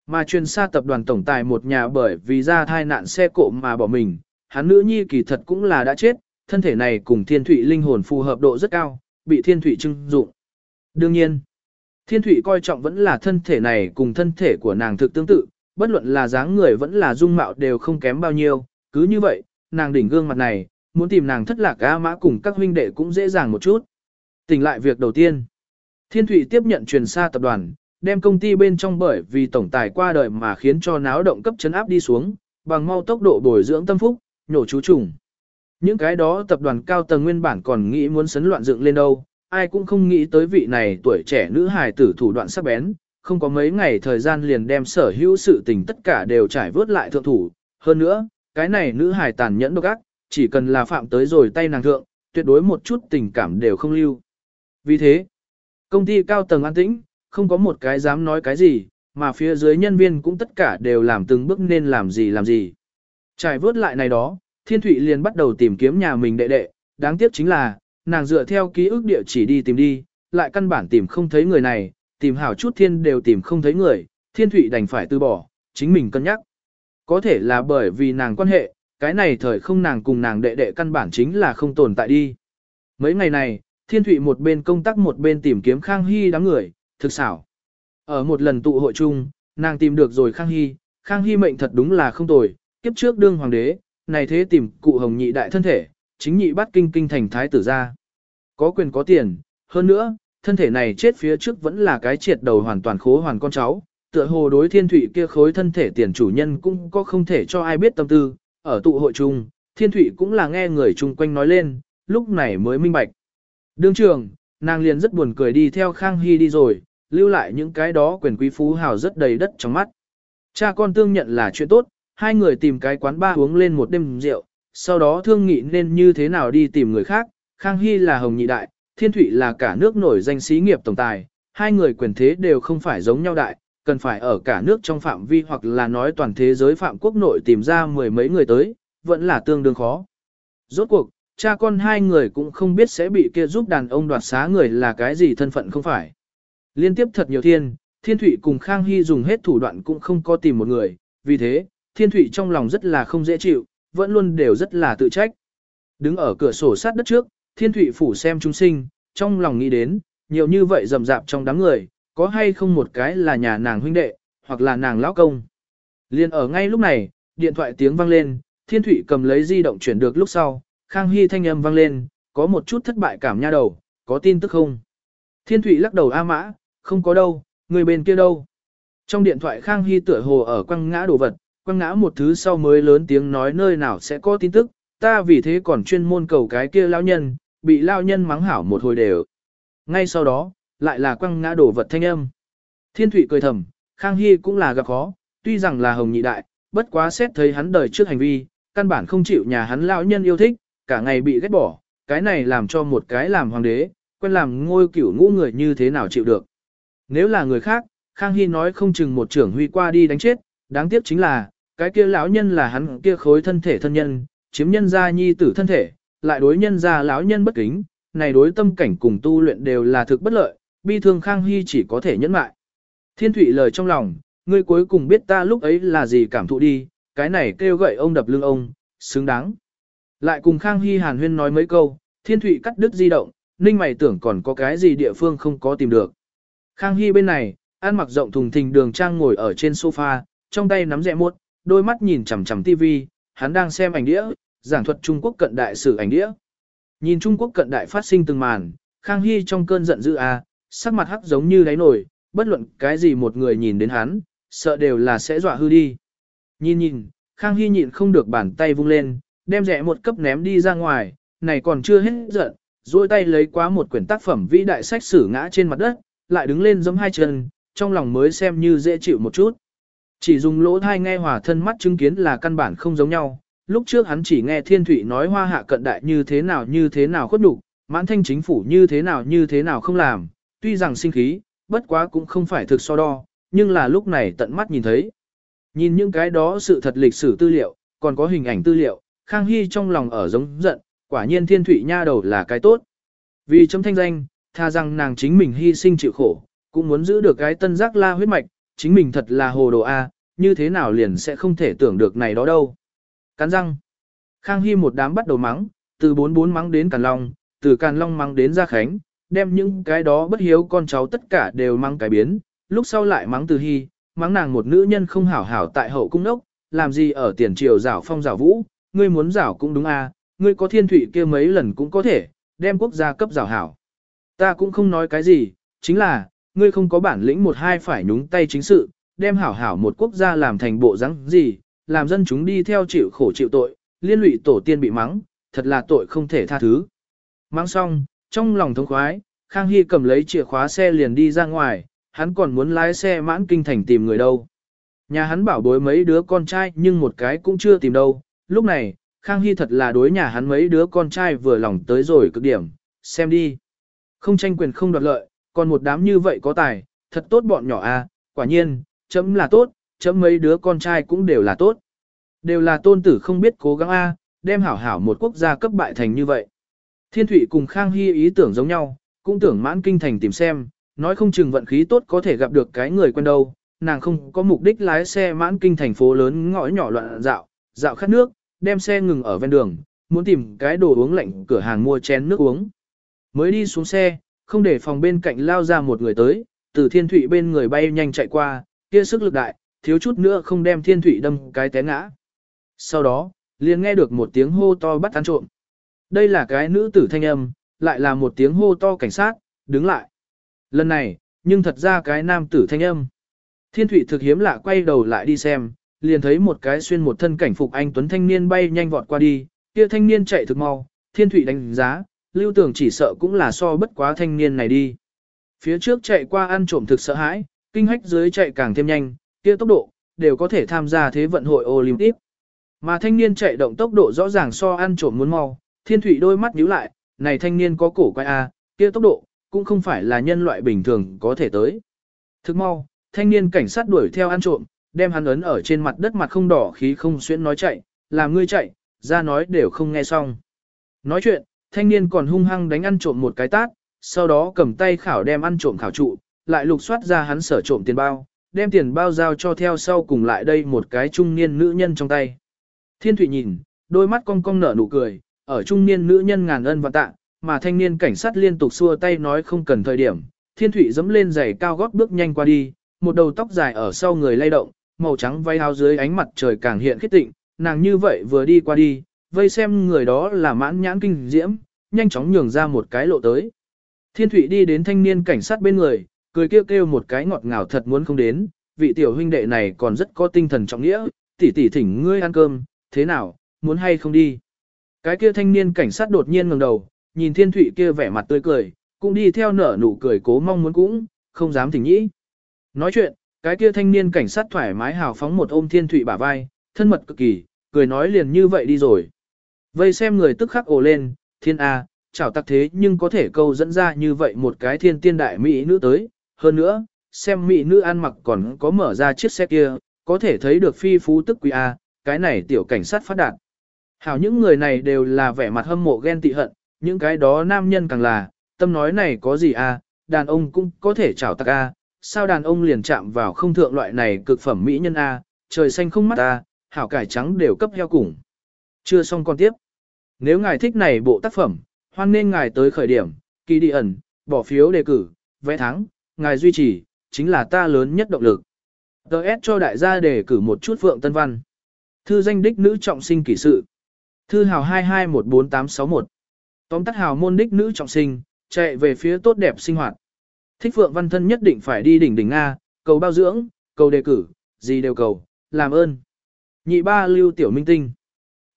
Mà truyền xa tập đoàn tổng tài một nhà bởi vì ra thai nạn xe cộ mà bỏ mình, hắn nữ nhi kỳ thật cũng là đã chết, thân thể này cùng thiên thủy linh hồn phù hợp độ rất cao, bị thiên thủy trưng dụng. Đương nhiên, thiên thủy coi trọng vẫn là thân thể này cùng thân thể của nàng thực tương tự, bất luận là dáng người vẫn là dung mạo đều không kém bao nhiêu, cứ như vậy, nàng đỉnh gương mặt này, muốn tìm nàng thất lạc A mã cùng các huynh đệ cũng dễ dàng một chút. Tỉnh lại việc đầu tiên, thiên thủy tiếp nhận truyền xa tập đoàn, đem công ty bên trong bởi vì tổng tài qua đời mà khiến cho náo động cấp chấn áp đi xuống, bằng mau tốc độ bồi dưỡng tâm phúc, nhổ chú trùng. Những cái đó tập đoàn cao tầng nguyên bản còn nghĩ muốn sấn loạn dựng lên đâu, ai cũng không nghĩ tới vị này tuổi trẻ nữ hài tử thủ đoạn sắc bén, không có mấy ngày thời gian liền đem sở hữu sự tình tất cả đều trải vớt lại thượng thủ. Hơn nữa, cái này nữ hài tàn nhẫn độc ác, chỉ cần là phạm tới rồi tay nàng thượng, tuyệt đối một chút tình cảm đều không lưu. Vì thế, công ty cao tầng an tĩnh, không có một cái dám nói cái gì, mà phía dưới nhân viên cũng tất cả đều làm từng bước nên làm gì làm gì. Trải vớt lại này đó, Thiên Thụy liền bắt đầu tìm kiếm nhà mình đệ đệ, đáng tiếc chính là, nàng dựa theo ký ức địa chỉ đi tìm đi, lại căn bản tìm không thấy người này, tìm hảo chút thiên đều tìm không thấy người, Thiên Thụy đành phải từ bỏ, chính mình cân nhắc. Có thể là bởi vì nàng quan hệ, cái này thời không nàng cùng nàng đệ đệ căn bản chính là không tồn tại đi. Mấy ngày này, Thiên Thụy một bên công tác một bên tìm kiếm Khang Hy đám người, thực xảo. Ở một lần tụ hội chung, nàng tìm được rồi Khang Hy, Khang Hy mệnh thật đúng là không tồi, kiếp trước đương hoàng đế, này thế tìm cụ hồng nhị đại thân thể, chính nhị bắt kinh kinh thành thái tử ra. Có quyền có tiền, hơn nữa, thân thể này chết phía trước vẫn là cái triệt đầu hoàn toàn khố hoàn con cháu, tựa hồ đối thiên thủy kia khối thân thể tiền chủ nhân cũng có không thể cho ai biết tâm tư, ở tụ hội chung, thiên thủy cũng là nghe người chung quanh nói lên, lúc này mới minh bạch. Đương trường, nàng liền rất buồn cười đi theo Khang Hy đi rồi, lưu lại những cái đó quyền quý phú hào rất đầy đất trong mắt. Cha con tương nhận là chuyện tốt, hai người tìm cái quán ba uống lên một đêm rượu, sau đó thương nghị nên như thế nào đi tìm người khác, Khang Hy là hồng nhị đại, Thiên Thụy là cả nước nổi danh sĩ nghiệp tổng tài, hai người quyền thế đều không phải giống nhau đại, cần phải ở cả nước trong phạm vi hoặc là nói toàn thế giới phạm quốc nội tìm ra mười mấy người tới, vẫn là tương đương khó. Rốt cuộc, cha con hai người cũng không biết sẽ bị kia giúp đàn ông đoạt xá người là cái gì thân phận không phải. Liên tiếp thật nhiều thiên, Thiên Thụy cùng Khang Hy dùng hết thủ đoạn cũng không có tìm một người, vì thế, Thiên Thụy trong lòng rất là không dễ chịu, vẫn luôn đều rất là tự trách. Đứng ở cửa sổ sát đất trước, Thiên Thụy phủ xem chúng sinh, trong lòng nghĩ đến, nhiều như vậy rầm rạp trong đám người, có hay không một cái là nhà nàng huynh đệ, hoặc là nàng lão công. Liên ở ngay lúc này, điện thoại tiếng vang lên, Thiên Thụy cầm lấy di động chuyển được lúc sau, Khang Hy thanh âm vang lên, có một chút thất bại cảm nha đầu, có tin tức không? Thiên Thụy lắc đầu A mã, không có đâu, người bên kia đâu? Trong điện thoại Khang Hy tựa hồ ở quăng ngã đồ vật, quăng ngã một thứ sau mới lớn tiếng nói nơi nào sẽ có tin tức, ta vì thế còn chuyên môn cầu cái kia lão nhân, bị lão nhân mắng hảo một hồi đều. Ngay sau đó, lại là quăng ngã đổ vật thanh âm. Thiên Thụy cười thầm, Khang Hy cũng là gặp khó, tuy rằng là hồng nhị đại, bất quá xét thấy hắn đời trước hành vi, căn bản không chịu nhà hắn lão nhân yêu thích, cả ngày bị ghét bỏ, cái này làm cho một cái làm hoàng đế, quen làm ngôi cửu ngũ người như thế nào chịu được. Nếu là người khác, Khang Hy nói không chừng một trưởng huy qua đi đánh chết, đáng tiếc chính là, cái kia lão nhân là hắn kia khối thân thể thân nhân, chiếm nhân gia nhi tử thân thể, lại đối nhân gia lão nhân bất kính, này đối tâm cảnh cùng tu luyện đều là thực bất lợi, bi thương Khang Hy chỉ có thể nhẫn mại. Thiên Thụy lời trong lòng, ngươi cuối cùng biết ta lúc ấy là gì cảm thụ đi, cái này kêu gậy ông đập lưng ông, xứng đáng. Lại cùng Khang Hy hàn huyên nói mấy câu, Thiên Thụy cắt đứt di động, ninh mày tưởng còn có cái gì địa phương không có tìm được. Khang Hy bên này, ăn mặc rộng thùng thình đường trang ngồi ở trên sofa, trong tay nắm rẹ muốt, đôi mắt nhìn chằm chằm tivi, hắn đang xem ảnh đĩa, giảng thuật Trung Quốc cận đại sử ảnh đĩa. Nhìn Trung Quốc cận đại phát sinh từng màn, Khang Hy trong cơn giận dữ a, sắc mặt hắc giống như đáy nổi, bất luận cái gì một người nhìn đến hắn, sợ đều là sẽ dọa hư đi. Nhìn nhìn, Khang Hy nhịn không được bàn tay vung lên, đem rẻ một cấp ném đi ra ngoài, này còn chưa hết giận, duỗi tay lấy quá một quyển tác phẩm vĩ đại sách sử ngã trên mặt đất, lại đứng lên giống hai chân, trong lòng mới xem như dễ chịu một chút. Chỉ dùng lỗ thai nghe hòa thân mắt chứng kiến là căn bản không giống nhau, lúc trước hắn chỉ nghe thiên thủy nói hoa hạ cận đại như thế nào như thế nào khuất đủ, mãn thanh chính phủ như thế nào như thế nào không làm, tuy rằng sinh khí, bất quá cũng không phải thực so đo, nhưng là lúc này tận mắt nhìn thấy. Nhìn những cái đó sự thật lịch sử tư liệu, còn có hình ảnh tư liệu, Khang Hy trong lòng ở giống giận, quả nhiên thiên thủy nha đầu là cái tốt. Vì trong thanh danh, tha rằng nàng chính mình hy sinh chịu khổ, cũng muốn giữ được cái tân giác la huyết mạch, chính mình thật là hồ đồ A, như thế nào liền sẽ không thể tưởng được này đó đâu. Cắn răng. Khang Hy một đám bắt đầu mắng, từ bốn bốn mắng đến Càn Long, từ Càn Long mắng đến Gia Khánh, đem những cái đó bất hiếu con cháu tất cả đều mắng cái biến, lúc sau lại mắng từ Hy, mắng nàng một nữ nhân không hảo hảo tại hậu cung đốc, làm gì ở tiền triều rảo phong rảo vũ, ngươi muốn rảo cũng đúng a, ngươi có thiên thủy kia mấy lần cũng có thể, đem quốc gia cấp rảo hảo. Ta cũng không nói cái gì, chính là, ngươi không có bản lĩnh một hai phải nhúng tay chính sự, đem hảo hảo một quốc gia làm thành bộ rắn gì, làm dân chúng đi theo chịu khổ chịu tội, liên lụy tổ tiên bị mắng, thật là tội không thể tha thứ. Mắng xong, trong lòng thống khoái, Khang Hy cầm lấy chìa khóa xe liền đi ra ngoài, hắn còn muốn lái xe mãn kinh thành tìm người đâu. Nhà hắn bảo bối mấy đứa con trai nhưng một cái cũng chưa tìm đâu. Lúc này, Khang Hy thật là đối nhà hắn mấy đứa con trai vừa lòng tới rồi cực điểm, xem đi. Không tranh quyền không đoạt lợi, còn một đám như vậy có tài, thật tốt bọn nhỏ a, à, quả nhiên, chấm là tốt, chấm mấy đứa con trai cũng đều là tốt. Đều là tôn tử không biết cố gắng a, đem hảo hảo một quốc gia cấp bại thành như vậy. Thiên Thụy cùng Khang Hy ý tưởng giống nhau, cũng tưởng mãn kinh thành tìm xem, nói không chừng vận khí tốt có thể gặp được cái người quen đâu, nàng không có mục đích lái xe mãn kinh thành phố lớn ngõ nhỏ loạn dạo, dạo khát nước, đem xe ngừng ở ven đường, muốn tìm cái đồ uống lạnh cửa hàng mua chén nước uống. Mới đi xuống xe, không để phòng bên cạnh lao ra một người tới, từ thiên thủy bên người bay nhanh chạy qua, kia sức lực đại, thiếu chút nữa không đem thiên thủy đâm cái té ngã. Sau đó, liền nghe được một tiếng hô to bắt ăn trộm. Đây là cái nữ tử thanh âm, lại là một tiếng hô to cảnh sát, đứng lại. Lần này, nhưng thật ra cái nam tử thanh âm. Thiên thủy thực hiếm lạ quay đầu lại đi xem, liền thấy một cái xuyên một thân cảnh phục anh tuấn thanh niên bay nhanh vọt qua đi, kia thanh niên chạy thực mau, thiên thủy đánh giá, lưu tưởng chỉ sợ cũng là so bất quá thanh niên này đi. Phía trước chạy qua ăn trộm thực sợ hãi, kinh hách dưới chạy càng thêm nhanh, kia tốc độ, đều có thể tham gia thế vận hội Olympic. Mà thanh niên chạy động tốc độ rõ ràng so ăn trộm muốn mau, thiên thủy đôi mắt nhíu lại, này thanh niên có cổ quay A, à, kia tốc độ, cũng không phải là nhân loại bình thường có thể tới. Thức mau, thanh niên cảnh sát đuổi theo ăn trộm, đem hắn ấn ở trên mặt đất mặt không đỏ khí không xuyên nói chạy, làm ngươi chạy, ra nói đều không nghe xong. Nói chuyện, thanh niên còn hung hăng đánh ăn trộm một cái tát, sau đó cầm tay khảo đem ăn trộm khảo trụ, lại lục soát ra hắn sở trộm tiền bao, đem tiền bao giao cho theo sau cùng lại đây một cái trung niên nữ nhân trong tay. Thiên Thụy nhìn, đôi mắt cong cong nở nụ cười, ở trung niên nữ nhân ngàn ân và tạ, mà thanh niên cảnh sát liên tục xua tay nói không cần thời điểm. Thiên Thụy dẫm lên giày cao gót bước nhanh qua đi, một đầu tóc dài ở sau người lay động, màu trắng váy áo dưới ánh mặt trời càng hiện khít tịnh, nàng như vậy vừa đi qua đi, vây xem người đó là mãn nhãn kinh diễm, nhanh chóng nhường ra một cái lộ tới. Thiên Thụy đi đến thanh niên cảnh sát bên người, cười kêu kêu một cái ngọt ngào thật muốn không đến, vị tiểu huynh đệ này còn rất có tinh thần trọng nghĩa, tỷ tỷ thỉnh ngươi ăn cơm, thế nào, muốn hay không đi. Cái kia thanh niên cảnh sát đột nhiên ngẩng đầu, nhìn Thiên Thụy kia vẻ mặt tươi cười, cũng đi theo nở nụ cười cố mong muốn cũng, không dám thỉnh nhĩ. Nói chuyện, cái kia thanh niên cảnh sát thoải mái hào phóng một ôm Thiên Thụy bả vai, thân mật cực kỳ, cười nói liền như vậy đi rồi. Vây xem người tức khắc ồ lên, thiên A, chảo tặc thế nhưng có thể câu dẫn ra như vậy một cái thiên tiên đại mỹ nữ tới. Hơn nữa, xem mỹ nữ ăn mặc còn có mở ra chiếc xe kia, có thể thấy được phi phú tức quý A, cái này tiểu cảnh sát phát đạt. Hảo những người này đều là vẻ mặt hâm mộ ghen tị hận, những cái đó nam nhân càng là, tâm nói này có gì a, đàn ông cũng có thể chảo tặc a, sao đàn ông liền chạm vào không thượng loại này cực phẩm mỹ nhân a, trời xanh không mắt a, hảo cải trắng đều cấp heo củng. Chưa xong con tiếp. Nếu ngài thích này bộ tác phẩm, hoan nên ngài tới khởi điểm, kỳ đi ẩn, bỏ phiếu đề cử, vẽ thắng, ngài duy trì, chính là ta lớn nhất động lực. Đợt cho đại gia đề cử một chút vượng tân văn. Thư danh đích nữ trọng sinh kỷ sự. Thư hào 2214861. Tóm tắt hào môn đích nữ trọng sinh, chạy về phía tốt đẹp sinh hoạt. Thích Phượng Văn Thân nhất định phải đi đỉnh đỉnh Nga, cầu bao dưỡng, cầu đề cử, gì đều cầu, làm ơn. Nhị ba lưu tiểu minh tinh.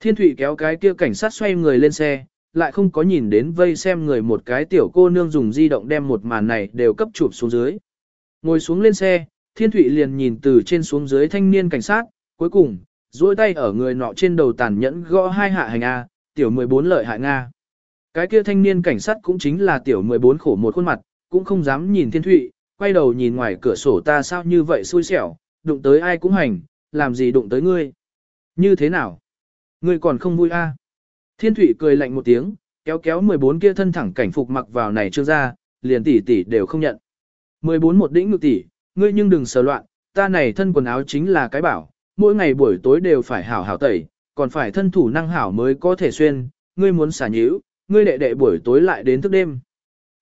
Thiên Thụy kéo cái kia cảnh sát xoay người lên xe, lại không có nhìn đến vây xem người một cái tiểu cô nương dùng di động đem một màn này đều cấp chụp xuống dưới. Ngồi xuống lên xe, Thiên Thụy liền nhìn từ trên xuống dưới thanh niên cảnh sát, cuối cùng, duỗi tay ở người nọ trên đầu tàn nhẫn gõ hai hạ hành A, tiểu 14 lợi hại Nga. Cái kia thanh niên cảnh sát cũng chính là tiểu 14 khổ một khuôn mặt, cũng không dám nhìn thiên thụy, quay đầu nhìn ngoài cửa sổ ta sao như vậy xui xẻo, đụng tới ai cũng hành, làm gì đụng tới ngươi? Như thế nào? Ngươi còn không vui a? À? Thiên Thụy cười lạnh một tiếng, kéo kéo 14 kia thân thẳng cảnh phục mặc vào này trương ra, liền tỷ tỷ đều không nhận. 14 một đĩnh ngực tỷ, ngươi nhưng đừng sờ loạn, ta này thân quần áo chính là cái bảo, mỗi ngày buổi tối đều phải hảo hảo tẩy, còn phải thân thủ năng hảo mới có thể xuyên, ngươi muốn xả nhíu, ngươi đệ đệ buổi tối lại đến thức đêm.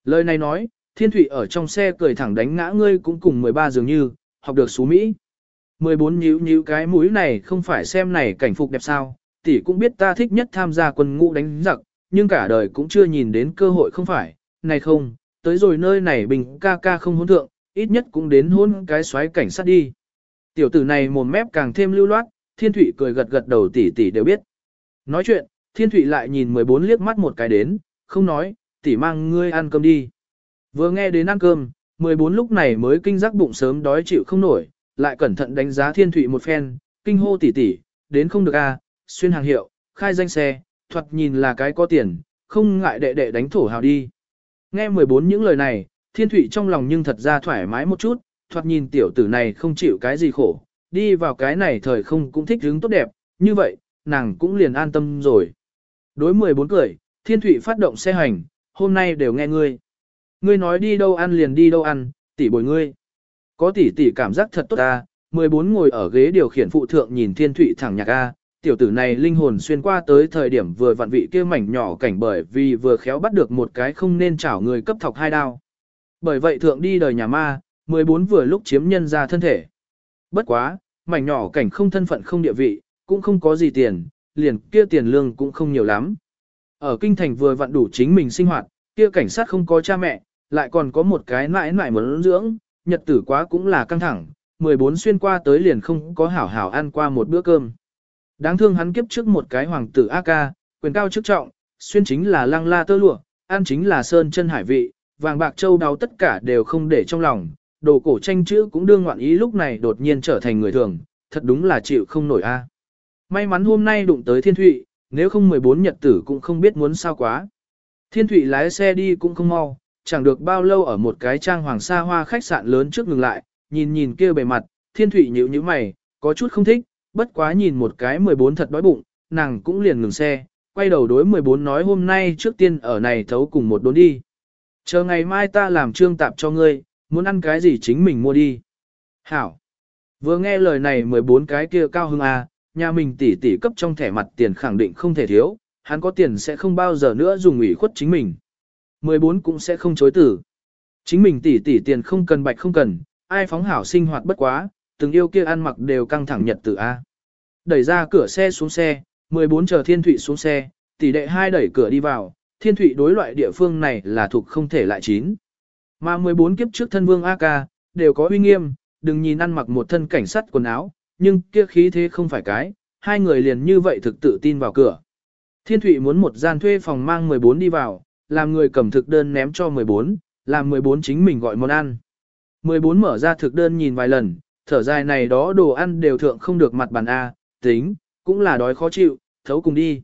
Lời này nói, Thiên Thụy ở trong xe cười thẳng đánh ngã ngươi cũng cùng 13 dường như, học được xú Mỹ. 14 nhíu nhíu cái mũi này không phải xem này cảnh phục đẹp sao, tỷ cũng biết ta thích nhất tham gia quân ngũ đánh giặc, nhưng cả đời cũng chưa nhìn đến cơ hội không phải, này không, tới rồi nơi này bình ca ca không hôn thượng, ít nhất cũng đến hôn cái xoáy cảnh sát đi. Tiểu tử này mồm mép càng thêm lưu loát, thiên thủy cười gật gật đầu tỷ tỷ đều biết. Nói chuyện, thiên thủy lại nhìn 14 liếc mắt một cái đến, không nói, tỷ mang ngươi ăn cơm đi. Vừa nghe đến ăn cơm, 14 lúc này mới kinh giác bụng sớm đói chịu không nổi, lại cẩn thận đánh giá thiên thủy một phen, kinh hô tỷ tỷ, đến không được a, à, xuyên hàng hiệu, khai danh xe, thoạt nhìn là cái có tiền, không ngại đệ đệ đánh thổ hào đi. Nghe 14 những lời này, thiên thụy trong lòng nhưng thật ra thoải mái một chút, thoạt nhìn tiểu tử này không chịu cái gì khổ, đi vào cái này thời không cũng thích hứng tốt đẹp, như vậy, nàng cũng liền an tâm rồi. Đối 14 cười, thiên thụy phát động xe hành, hôm nay đều nghe ngươi. Ngươi nói đi đâu ăn liền đi đâu ăn, tỷ bồi ngươi. Có tỷ tỷ cảm giác thật tốt ta, 14 ngồi ở ghế điều khiển phụ thượng nhìn thiên thụy thẳng nhạc A, tiểu tử này linh hồn xuyên qua tới thời điểm vừa vặn vị kia mảnh nhỏ cảnh bởi vì vừa khéo bắt được một cái không nên chảo người cấp thọc hai đao. Bởi vậy thượng đi đời nhà ma, 14 vừa lúc chiếm nhân ra thân thể. Bất quá, mảnh nhỏ cảnh không thân phận không địa vị, cũng không có gì tiền, liền kia tiền lương cũng không nhiều lắm. Ở kinh thành vừa vặn đủ chính mình sinh hoạt, kia cảnh sát không có cha mẹ, lại còn có một cái mãi mãi muốn dưỡng, nhật tử quá cũng là căng thẳng, 14 xuyên qua tới liền không có hảo hảo ăn qua một bữa cơm. Đáng thương hắn kiếp trước một cái hoàng tử A ca, quyền cao chức trọng, xuyên chính là lăng la tơ lụa, ăn chính là sơn chân hải vị, vàng bạc châu đáo tất cả đều không để trong lòng, đồ cổ tranh chữ cũng đương ngoạn ý lúc này đột nhiên trở thành người thường, thật đúng là chịu không nổi a. May mắn hôm nay đụng tới thiên thụy, nếu không 14 nhật tử cũng không biết muốn sao quá. Thiên thụy lái xe đi cũng không mau, chẳng được bao lâu ở một cái trang hoàng sa hoa khách sạn lớn trước ngừng lại, nhìn nhìn kia bề mặt, thiên thụy nhíu nhíu mày, có chút không thích, bất quá nhìn một cái 14 thật đói bụng, nàng cũng liền ngừng xe, quay đầu đối 14 nói hôm nay trước tiên ở này thấu cùng một đốn đi. Chờ ngày mai ta làm trương tạp cho ngươi, muốn ăn cái gì chính mình mua đi. Hảo. Vừa nghe lời này 14 cái kia cao hưng à, nhà mình tỷ tỷ cấp trong thẻ mặt tiền khẳng định không thể thiếu, hắn có tiền sẽ không bao giờ nữa dùng ủy khuất chính mình. 14 cũng sẽ không chối tử. Chính mình tỷ tỷ tiền không cần bạch không cần, ai phóng hảo sinh hoạt bất quá, từng yêu kia ăn mặc đều căng thẳng nhật tử A. Đẩy ra cửa xe xuống xe, 14 chờ Thiên Thụy xuống xe, tỷ đệ hai đẩy cửa đi vào, Thiên Thụy đối loại địa phương này là thuộc không thể lại chín. Mà 14 kiếp trước thân vương A-ca, đều có uy nghiêm, đừng nhìn ăn mặc một thân cảnh sát quần áo, nhưng kia khí thế không phải cái, hai người liền như vậy thực tự tin vào cửa. Thiên Thụy muốn một gian thuê phòng mang 14 đi vào, làm người cầm thực đơn ném cho 14, làm 14 chính mình gọi món ăn. 14 mở ra thực đơn nhìn vài lần, thở dài này đó đồ ăn đều thượng không được mặt bàn A, tính, cũng là đói khó chịu, thấu cùng đi.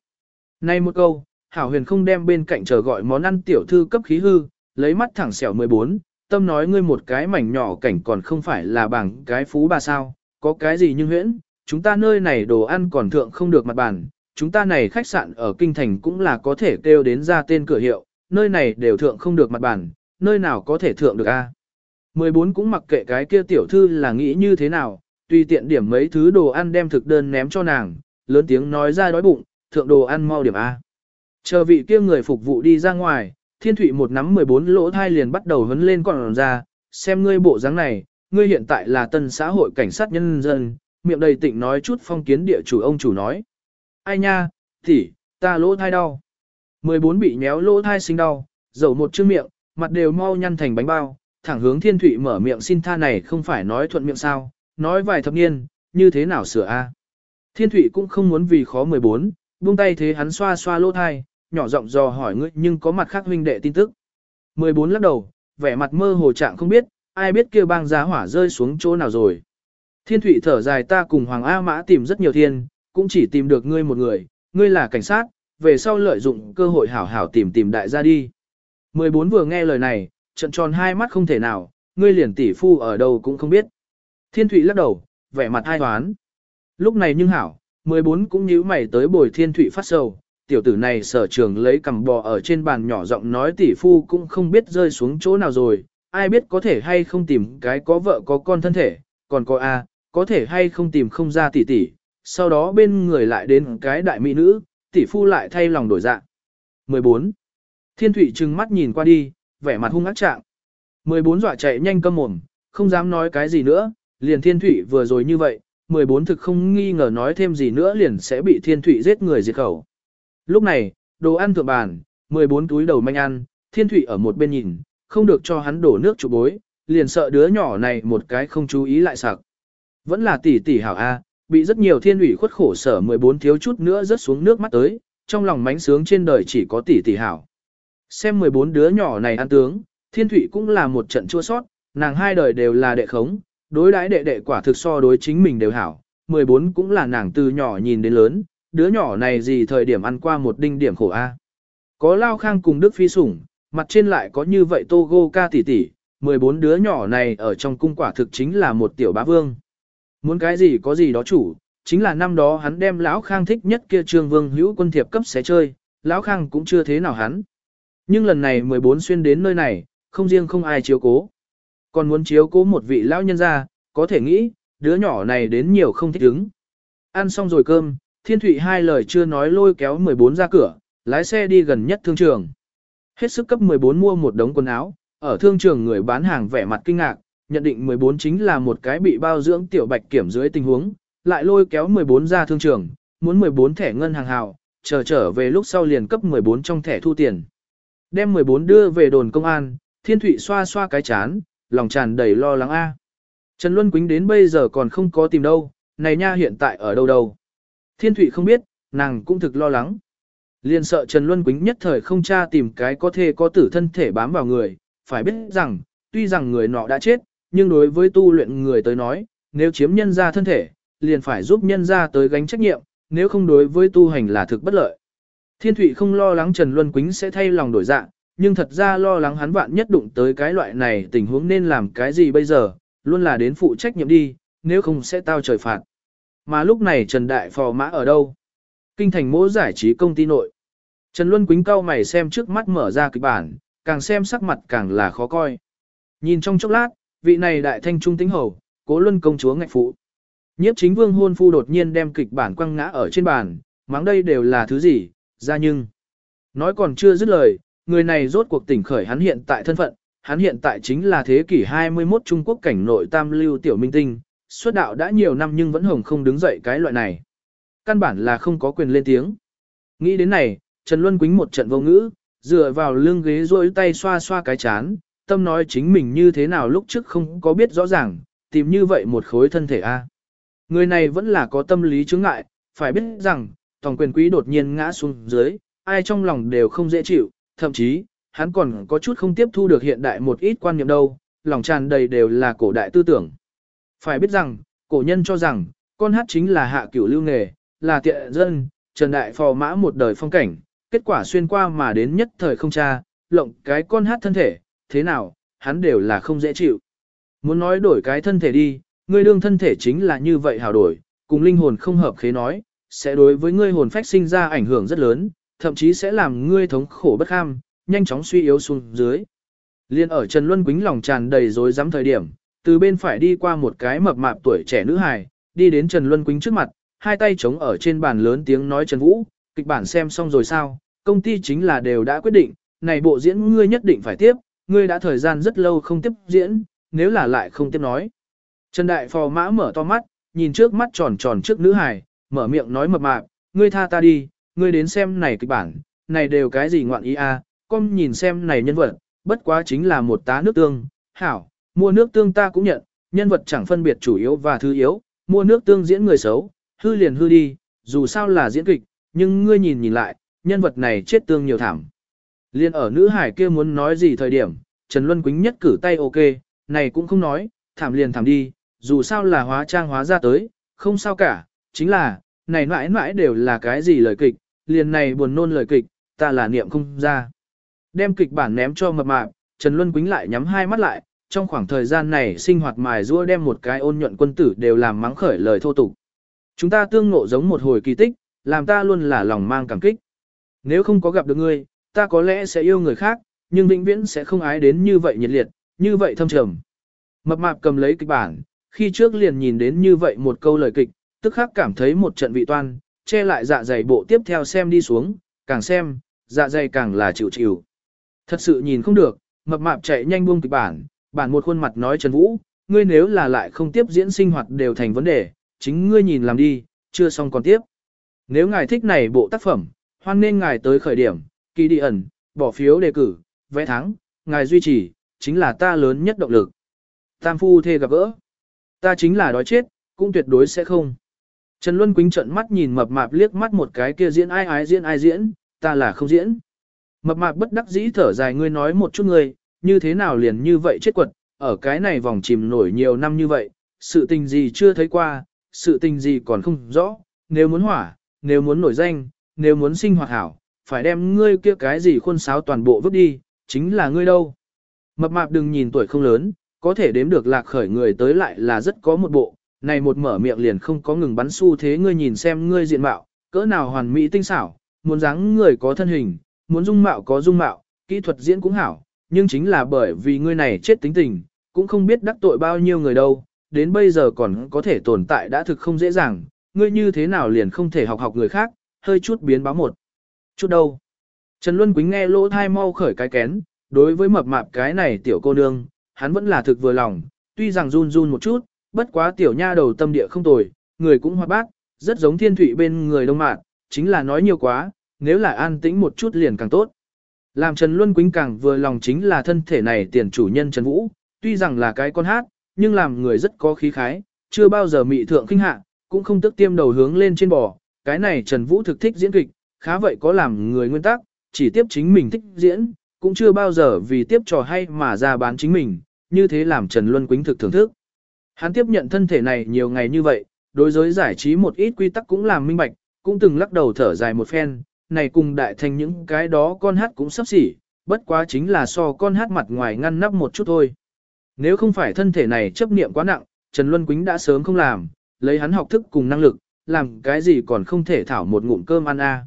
Nay một câu, Hảo Huyền không đem bên cạnh chờ gọi món ăn tiểu thư cấp khí hư, lấy mắt thẳng xẻo 14, tâm nói ngươi một cái mảnh nhỏ cảnh còn không phải là bằng cái phú bà sao, có cái gì nhưng huyễn, chúng ta nơi này đồ ăn còn thượng không được mặt bàn, chúng ta này khách sạn ở Kinh Thành cũng là có thể kêu đến ra tên cửa hiệu, nơi này đều thượng không được mặt bàn, nơi nào có thể thượng được a? 14 cũng mặc kệ cái kia tiểu thư là nghĩ như thế nào, tùy tiện điểm mấy thứ đồ ăn đem thực đơn ném cho nàng, lớn tiếng nói ra đói bụng, thượng đồ ăn mau điểm A. Chờ vị kia người phục vụ đi ra ngoài, thiên thủy một nắm 14 lỗ thai liền bắt đầu hấn lên còn ra, xem ngươi bộ dáng này, ngươi hiện tại là tân xã hội cảnh sát nhân dân, miệng đầy tịnh nói chút phong kiến địa chủ ông chủ nói. Ai nha, thì, ta lỗ thai đau. 14 bị nhéo lỗ thai sinh đau, dầu một chữ miệng, mặt đều mau nhăn thành bánh bao, thẳng hướng thiên thụy mở miệng xin tha này không phải nói thuận miệng sao, nói vài thập niên, như thế nào sửa a? Thiên thụy cũng không muốn vì khó 14, buông tay thế hắn xoa xoa lỗ thai, nhỏ giọng dò hỏi ngươi nhưng có mặt khác huynh đệ tin tức. 14 lắc đầu, vẻ mặt mơ hồ trạng không biết, ai biết kia bang giá hỏa rơi xuống chỗ nào rồi. Thiên thụy thở dài ta cùng Hoàng A Mã tìm rất nhiều thiên, cũng chỉ tìm được ngươi một người, ngươi là cảnh sát, về sau lợi dụng cơ hội hảo hảo tìm tìm đại gia đi. 14 vừa nghe lời này, trận tròn hai mắt không thể nào, ngươi liền tỷ phu ở đâu cũng không biết. Thiên Thụy lắc đầu, vẻ mặt ai toán. Lúc này nhưng hảo, 14 cũng nhíu mày tới bồi thiên Thụy phát sầu, tiểu tử này sở trường lấy cầm bò ở trên bàn nhỏ giọng nói tỷ phu cũng không biết rơi xuống chỗ nào rồi, ai biết có thể hay không tìm cái có vợ có con thân thể, còn có a, có thể hay không tìm không ra tỷ tỷ, sau đó bên người lại đến cái đại mỹ nữ, tỷ phu lại thay lòng đổi dạng. 14. Thiên Thụy trừng mắt nhìn qua đi, vẻ mặt hung ác trạng. 14 dọa chạy nhanh câm mồm, không dám nói cái gì nữa, liền thiên thủy vừa rồi như vậy, 14 thực không nghi ngờ nói thêm gì nữa liền sẽ bị thiên thủy giết người diệt khẩu. Lúc này, đồ ăn thượng bàn, 14 túi đầu manh ăn, thiên thủy ở một bên nhìn, không được cho hắn đổ nước trụ bối, liền sợ đứa nhỏ này một cái không chú ý lại sặc. Vẫn là tỷ tỷ hảo A, bị rất nhiều thiên ủy khuất khổ sở 14 thiếu chút nữa rớt xuống nước mắt tới, trong lòng mánh sướng trên đời chỉ có tỷ tỷ hảo. Xem 14 đứa nhỏ này ăn tướng, thiên thủy cũng là một trận chua sót, nàng hai đời đều là đệ khống, đối đãi đệ đệ quả thực so đối chính mình đều hảo, 14 cũng là nàng từ nhỏ nhìn đến lớn, đứa nhỏ này gì thời điểm ăn qua một đinh điểm khổ A. Có Lao Khang cùng Đức Phi sủng, mặt trên lại có như vậy Togo ca tỷ tỷ, 14 đứa nhỏ này ở trong cung quả thực chính là một tiểu bá vương. Muốn cái gì có gì đó chủ, chính là năm đó hắn đem lão Khang thích nhất kia trương vương hữu quân thiệp cấp xé chơi, lão Khang cũng chưa thế nào hắn. Nhưng lần này 14 xuyên đến nơi này, không riêng không ai chiếu cố. Còn muốn chiếu cố một vị lão nhân ra, có thể nghĩ, đứa nhỏ này đến nhiều không thích ứng. Ăn xong rồi cơm, Thiên Thụy hai lời chưa nói lôi kéo 14 ra cửa, lái xe đi gần nhất thương trường. Hết sức cấp 14 mua một đống quần áo, ở thương trường người bán hàng vẻ mặt kinh ngạc, nhận định 14 chính là một cái bị bao dưỡng tiểu bạch kiểm dưới tình huống, lại lôi kéo 14 ra thương trường, muốn 14 thẻ ngân hàng hào, chờ trở về lúc sau liền cấp 14 trong thẻ thu tiền. Đem 14 đưa về đồn công an, Thiên Thụy xoa xoa cái chán, lòng tràn đầy lo lắng a. Trần Luân Quýnh đến bây giờ còn không có tìm đâu, này nha hiện tại ở đâu đâu. Thiên Thụy không biết, nàng cũng thực lo lắng. Liên sợ Trần Luân Quýnh nhất thời không tra tìm cái có thể có tử thân thể bám vào người, phải biết rằng, tuy rằng người nọ đã chết, nhưng đối với tu luyện người tới nói, nếu chiếm nhân ra thân thể, liền phải giúp nhân ra tới gánh trách nhiệm, nếu không đối với tu hành là thực bất lợi. Thiên Thụy không lo lắng Trần Luân Quýnh sẽ thay lòng đổi dạng, nhưng thật ra lo lắng hắn vạn nhất đụng tới cái loại này tình huống nên làm cái gì bây giờ, luôn là đến phụ trách nhiệm đi, nếu không sẽ tao trời phạt. Mà lúc này Trần Đại Phò Mã ở đâu? Kinh thành mỗ giải trí công ty nội. Trần Luân Quýnh cao mày xem trước mắt mở ra kịch bản, càng xem sắc mặt càng là khó coi. Nhìn trong chốc lát, vị này đại thanh trung tính hầu, cố luân công chúa ngạch phụ. Nhiếp chính vương hôn phu đột nhiên đem kịch bản quăng ngã ở trên bàn, mắng đây đều là thứ gì, ra nhưng. Nói còn chưa dứt lời, người này rốt cuộc tỉnh khởi hắn hiện tại thân phận, hắn hiện tại chính là thế kỷ 21 Trung Quốc cảnh nội tam lưu tiểu minh tinh, xuất đạo đã nhiều năm nhưng vẫn hồng không đứng dậy cái loại này. Căn bản là không có quyền lên tiếng. Nghĩ đến này, Trần Luân Quýnh một trận vô ngữ, dựa vào lưng ghế rôi tay xoa xoa cái chán, tâm nói chính mình như thế nào lúc trước không có biết rõ ràng, tìm như vậy một khối thân thể A. Người này vẫn là có tâm lý chứng ngại, phải biết rằng, tổng quyền quý đột nhiên ngã xuống dưới, ai trong lòng đều không dễ chịu, thậm chí, hắn còn có chút không tiếp thu được hiện đại một ít quan niệm đâu, lòng tràn đầy đều là cổ đại tư tưởng. Phải biết rằng, cổ nhân cho rằng, con hát chính là hạ cửu lưu nghề, là tiện dân, trần đại phò mã một đời phong cảnh, kết quả xuyên qua mà đến nhất thời không cha, lộng cái con hát thân thể, thế nào, hắn đều là không dễ chịu. Muốn nói đổi cái thân thể đi, người đương thân thể chính là như vậy hào đổi, cùng linh hồn không hợp khế nói, sẽ đối với ngươi hồn phách sinh ra ảnh hưởng rất lớn, thậm chí sẽ làm ngươi thống khổ bất kham, nhanh chóng suy yếu xuống dưới. Liên ở Trần Luân Quýnh lòng tràn đầy rối rắm thời điểm, từ bên phải đi qua một cái mập mạp tuổi trẻ nữ hài, đi đến Trần Luân Quýnh trước mặt, hai tay chống ở trên bàn lớn tiếng nói Trần Vũ, kịch bản xem xong rồi sao, công ty chính là đều đã quyết định, này bộ diễn ngươi nhất định phải tiếp, ngươi đã thời gian rất lâu không tiếp diễn, nếu là lại không tiếp nói. Trần Đại Phò Mã mở to mắt, nhìn trước mắt tròn tròn trước nữ hài, mở miệng nói mập mạp, ngươi tha ta đi, ngươi đến xem này kịch bản, này đều cái gì ngoạn ý a, à, con nhìn xem này nhân vật, bất quá chính là một tá nước tương, hảo, mua nước tương ta cũng nhận, nhân vật chẳng phân biệt chủ yếu và thứ yếu, mua nước tương diễn người xấu, hư liền hư đi, dù sao là diễn kịch, nhưng ngươi nhìn nhìn lại, nhân vật này chết tương nhiều thảm. Liên ở nữ hải kia muốn nói gì thời điểm, Trần Luân Quýnh nhất cử tay ok, này cũng không nói, thảm liền thảm đi, dù sao là hóa trang hóa ra tới, không sao cả, chính là, này mãi mãi đều là cái gì lời kịch, liền này buồn nôn lời kịch, ta là niệm không ra. Đem kịch bản ném cho mập mạp, Trần Luân Quýnh lại nhắm hai mắt lại, trong khoảng thời gian này sinh hoạt mài rua đem một cái ôn nhuận quân tử đều làm mắng khởi lời thô tục. Chúng ta tương ngộ giống một hồi kỳ tích, làm ta luôn là lòng mang cảm kích. Nếu không có gặp được ngươi, ta có lẽ sẽ yêu người khác, nhưng vĩnh viễn sẽ không ái đến như vậy nhiệt liệt, như vậy thâm trầm. Mập mạp cầm lấy kịch bản, khi trước liền nhìn đến như vậy một câu lời kịch, tức khắc cảm thấy một trận vị toan, che lại dạ dày bộ tiếp theo xem đi xuống, càng xem, dạ dày càng là chịu chịu. Thật sự nhìn không được, mập mạp chạy nhanh buông kịch bản, bản một khuôn mặt nói Trần Vũ, ngươi nếu là lại không tiếp diễn sinh hoạt đều thành vấn đề, chính ngươi nhìn làm đi, chưa xong còn tiếp. Nếu ngài thích này bộ tác phẩm, hoan nên ngài tới khởi điểm, kỳ đi ẩn, bỏ phiếu đề cử, vẽ thắng, ngài duy trì, chính là ta lớn nhất động lực. Tam phu thê gặp gỡ. Ta chính là đói chết, cũng tuyệt đối sẽ không. Trần Luân Quýnh trợn mắt nhìn mập mạp liếc mắt một cái kia diễn ai ái diễn ai diễn, ta là không diễn. Mập mạp bất đắc dĩ thở dài ngươi nói một chút ngươi, như thế nào liền như vậy chết quật, ở cái này vòng chìm nổi nhiều năm như vậy, sự tình gì chưa thấy qua, sự tình gì còn không rõ, nếu muốn hỏa, nếu muốn nổi danh, nếu muốn sinh hoạt hảo, phải đem ngươi kia cái gì khuôn sáo toàn bộ vứt đi, chính là ngươi đâu. Mập mạp đừng nhìn tuổi không lớn, có thể đếm được lạc khởi người tới lại là rất có một bộ, này một mở miệng liền không có ngừng bắn xu thế ngươi nhìn xem ngươi diện mạo, cỡ nào hoàn mỹ tinh xảo, muốn dáng người có thân hình, muốn dung mạo có dung mạo, kỹ thuật diễn cũng hảo, nhưng chính là bởi vì ngươi này chết tính tình, cũng không biết đắc tội bao nhiêu người đâu, đến bây giờ còn có thể tồn tại đã thực không dễ dàng, ngươi như thế nào liền không thể học học người khác, hơi chút biến báo một. Chút đâu. Trần Luân Quýnh nghe lỗ thai mau khởi cái kén, đối với mập mạp cái này tiểu cô nương, hắn vẫn là thực vừa lòng, tuy rằng run run một chút, bất quá tiểu nha đầu tâm địa không tồi, người cũng hoạt bát, rất giống thiên thủy bên người đông mạn, chính là nói nhiều quá, nếu là an tĩnh một chút liền càng tốt. Làm Trần Luân Quýnh càng vừa lòng chính là thân thể này tiền chủ nhân Trần Vũ, tuy rằng là cái con hát, nhưng làm người rất có khí khái, chưa bao giờ mị thượng kinh hạ, cũng không tức tiêm đầu hướng lên trên bò, cái này Trần Vũ thực thích diễn kịch, khá vậy có làm người nguyên tắc, chỉ tiếp chính mình thích diễn, cũng chưa bao giờ vì tiếp trò hay mà ra bán chính mình, như thế làm Trần Luân Quýnh thực thưởng thức. Hắn tiếp nhận thân thể này nhiều ngày như vậy, đối giới giải trí một ít quy tắc cũng làm minh bạch, cũng từng lắc đầu thở dài một phen, này cùng đại thành những cái đó con hát cũng sắp xỉ, bất quá chính là so con hát mặt ngoài ngăn nắp một chút thôi. Nếu không phải thân thể này chấp niệm quá nặng, Trần Luân Quýnh đã sớm không làm, lấy hắn học thức cùng năng lực, làm cái gì còn không thể thảo một ngụm cơm ăn a.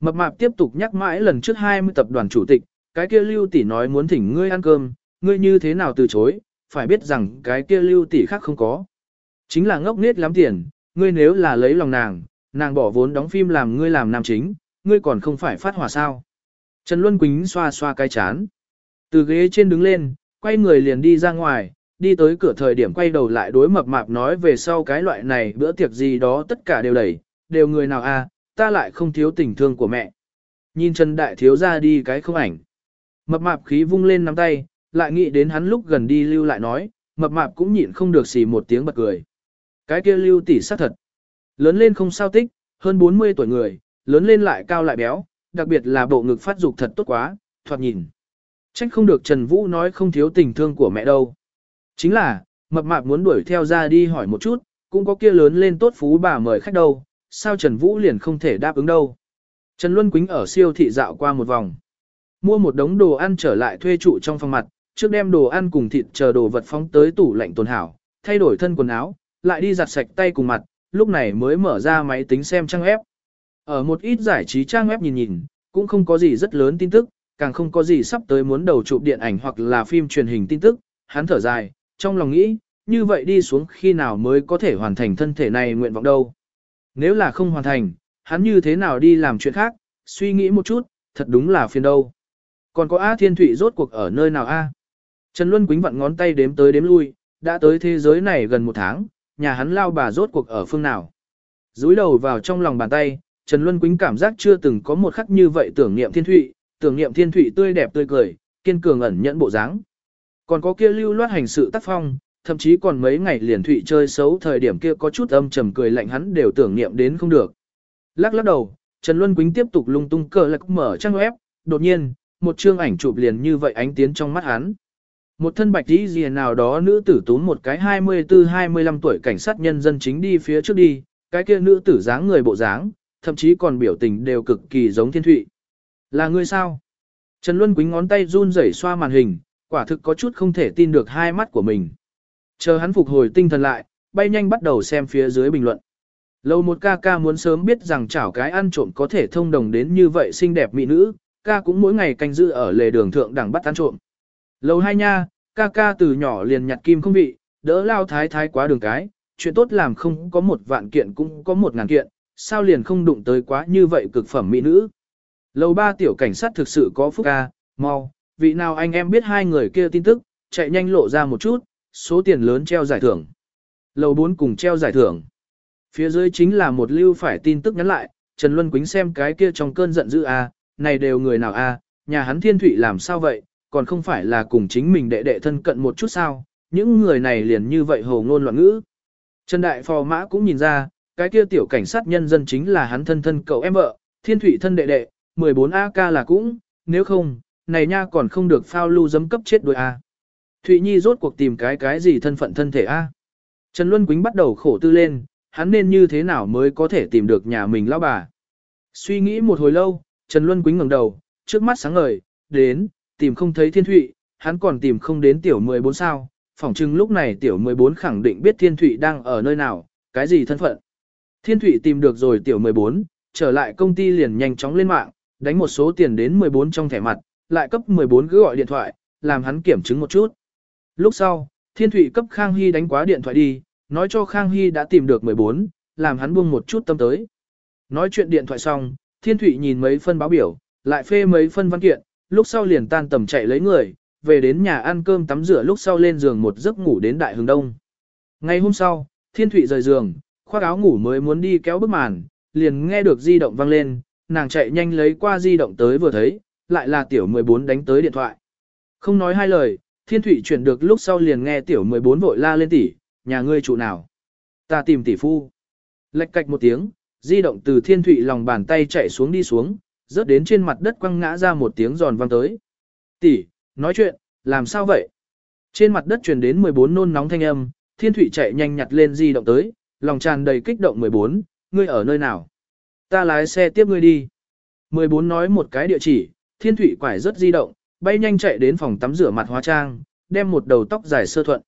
Mập mạp tiếp tục nhắc mãi lần trước 20 tập đoàn chủ tịch, cái kia lưu tỷ nói muốn thỉnh ngươi ăn cơm, ngươi như thế nào từ chối, phải biết rằng cái kia lưu tỷ khác không có. Chính là ngốc nết lắm tiền, ngươi nếu là lấy lòng nàng, nàng bỏ vốn đóng phim làm ngươi làm nam chính, ngươi còn không phải phát hỏa sao. Trần Luân Quýnh xoa xoa cái chán. Từ ghế trên đứng lên, quay người liền đi ra ngoài, đi tới cửa thời điểm quay đầu lại đối mập mạp nói về sau cái loại này bữa tiệc gì đó tất cả đều đẩy, đều người nào a, à, ta lại không thiếu tình thương của mẹ. Nhìn Trần Đại Thiếu ra đi cái không ảnh. Mập mạp khí vung lên nắm tay, lại nghĩ đến hắn lúc gần đi lưu lại nói, mập mạp cũng nhịn không được xì một tiếng bật cười. Cái kia lưu tỷ sắc thật. Lớn lên không sao tích, hơn 40 tuổi người, lớn lên lại cao lại béo, đặc biệt là bộ ngực phát dục thật tốt quá, thoạt nhìn. Trách không được Trần Vũ nói không thiếu tình thương của mẹ đâu. Chính là, mập mạp muốn đuổi theo ra đi hỏi một chút, cũng có kia lớn lên tốt phú bà mời khách đâu, sao Trần Vũ liền không thể đáp ứng đâu. Trần Luân Quýnh ở siêu thị dạo qua một vòng. Mua một đống đồ ăn trở lại thuê trụ trong phòng mặt, trước đem đồ ăn cùng thịt chờ đồ vật phóng tới tủ lạnh tồn hảo, thay đổi thân quần áo, lại đi giặt sạch tay cùng mặt, lúc này mới mở ra máy tính xem trang web. Ở một ít giải trí trang web nhìn nhìn, cũng không có gì rất lớn tin tức, càng không có gì sắp tới muốn đầu chụp điện ảnh hoặc là phim truyền hình tin tức, hắn thở dài, trong lòng nghĩ, như vậy đi xuống khi nào mới có thể hoàn thành thân thể này nguyện vọng đâu. Nếu là không hoàn thành, hắn như thế nào đi làm chuyện khác, suy nghĩ một chút, thật đúng là phiền đâu. Còn có A Thiên Thụy rốt cuộc ở nơi nào A? Trần Luân quính vặn ngón tay đếm tới đếm lui, đã tới thế giới này gần một tháng, nhà hắn lao bà rốt cuộc ở phương nào. Dúi đầu vào trong lòng bàn tay, Trần Luân quính cảm giác chưa từng có một khắc như vậy tưởng niệm Thiên Thụy, tưởng niệm Thiên Thụy tươi đẹp tươi cười, kiên cường ẩn nhẫn bộ dáng. Còn có kia lưu loát hành sự tác phong, thậm chí còn mấy ngày liền Thụy chơi xấu thời điểm kia có chút âm trầm cười lạnh hắn đều tưởng niệm đến không được. Lắc lắc đầu, Trần Luân Quýnh tiếp tục lung tung cờ lạc mở trang web, đột nhiên, một chương ảnh chụp liền như vậy ánh tiến trong mắt hắn. Một thân bạch tí gì nào đó nữ tử tún một cái 24-25 tuổi cảnh sát nhân dân chính đi phía trước đi, cái kia nữ tử dáng người bộ dáng, thậm chí còn biểu tình đều cực kỳ giống thiên thụy. Là người sao? Trần Luân Quýnh ngón tay run rẩy xoa màn hình, quả thực có chút không thể tin được hai mắt của mình. Chờ hắn phục hồi tinh thần lại, bay nhanh bắt đầu xem phía dưới bình luận. Lâu một ca ca muốn sớm biết rằng chảo cái ăn trộm có thể thông đồng đến như vậy xinh đẹp mỹ nữ, ca cũng mỗi ngày canh giữ ở lề đường thượng đẳng bắt ăn trộm lầu hai nha, ca ca từ nhỏ liền nhặt kim không vị, đỡ lao thái thái quá đường cái, chuyện tốt làm không có một vạn kiện cũng có một ngàn kiện, sao liền không đụng tới quá như vậy cực phẩm mỹ nữ. Lầu ba tiểu cảnh sát thực sự có phúc ca, mau, vị nào anh em biết hai người kia tin tức, chạy nhanh lộ ra một chút, số tiền lớn treo giải thưởng. Lầu bốn cùng treo giải thưởng. Phía dưới chính là một lưu phải tin tức nhắn lại, Trần Luân Quýnh xem cái kia trong cơn giận dữ a, này đều người nào a, nhà hắn Thiên Thụy làm sao vậy, còn không phải là cùng chính mình đệ đệ thân cận một chút sao, những người này liền như vậy hồ ngôn loạn ngữ. Trần Đại Phò Mã cũng nhìn ra, cái kia tiểu cảnh sát nhân dân chính là hắn thân thân cậu em vợ, Thiên thủy thân đệ đệ, 14 AK là cũng, nếu không, này nha còn không được phao lưu dấm cấp chết đôi A. Thụy Nhi rốt cuộc tìm cái cái gì thân phận thân thể A. Trần Luân Quýnh bắt đầu khổ tư lên, hắn nên như thế nào mới có thể tìm được nhà mình lão bà. Suy nghĩ một hồi lâu, Trần Luân Quýnh ngẩng đầu, trước mắt sáng ngời, đến, tìm không thấy thiên thụy, hắn còn tìm không đến tiểu 14 sao, phỏng chừng lúc này tiểu 14 khẳng định biết thiên thụy đang ở nơi nào, cái gì thân phận. Thiên thụy tìm được rồi tiểu 14, trở lại công ty liền nhanh chóng lên mạng, đánh một số tiền đến 14 trong thẻ mặt, lại cấp 14 cứ gọi điện thoại, làm hắn kiểm chứng một chút. Lúc sau, Thiên Thụy cấp Khang Hy đánh quá điện thoại đi, nói cho Khang Hy đã tìm được 14, làm hắn buông một chút tâm tới. Nói chuyện điện thoại xong, Thiên Thụy nhìn mấy phân báo biểu, lại phê mấy phân văn kiện, lúc sau liền tan tầm chạy lấy người, về đến nhà ăn cơm tắm rửa lúc sau lên giường một giấc ngủ đến đại hướng đông. Ngày hôm sau, Thiên Thụy rời giường, khoác áo ngủ mới muốn đi kéo bức màn, liền nghe được di động vang lên, nàng chạy nhanh lấy qua di động tới vừa thấy, lại là tiểu 14 đánh tới điện thoại. Không nói hai lời, Thiên Thụy chuyển được lúc sau liền nghe tiểu 14 vội la lên tỷ, nhà ngươi trụ nào? Ta tìm tỷ phu. Lệch cạch một tiếng, di động từ Thiên Thụy lòng bàn tay chạy xuống đi xuống, rớt đến trên mặt đất quăng ngã ra một tiếng giòn vang tới. Tỷ, nói chuyện, làm sao vậy? Trên mặt đất truyền đến 14 nôn nóng thanh âm, Thiên Thụy chạy nhanh nhặt lên di động tới, lòng tràn đầy kích động 14, ngươi ở nơi nào? Ta lái xe tiếp ngươi đi. 14 nói một cái địa chỉ, Thiên Thụy quải rất di động, bay nhanh chạy đến phòng tắm rửa mặt hóa trang, đem một đầu tóc dài sơ thuận.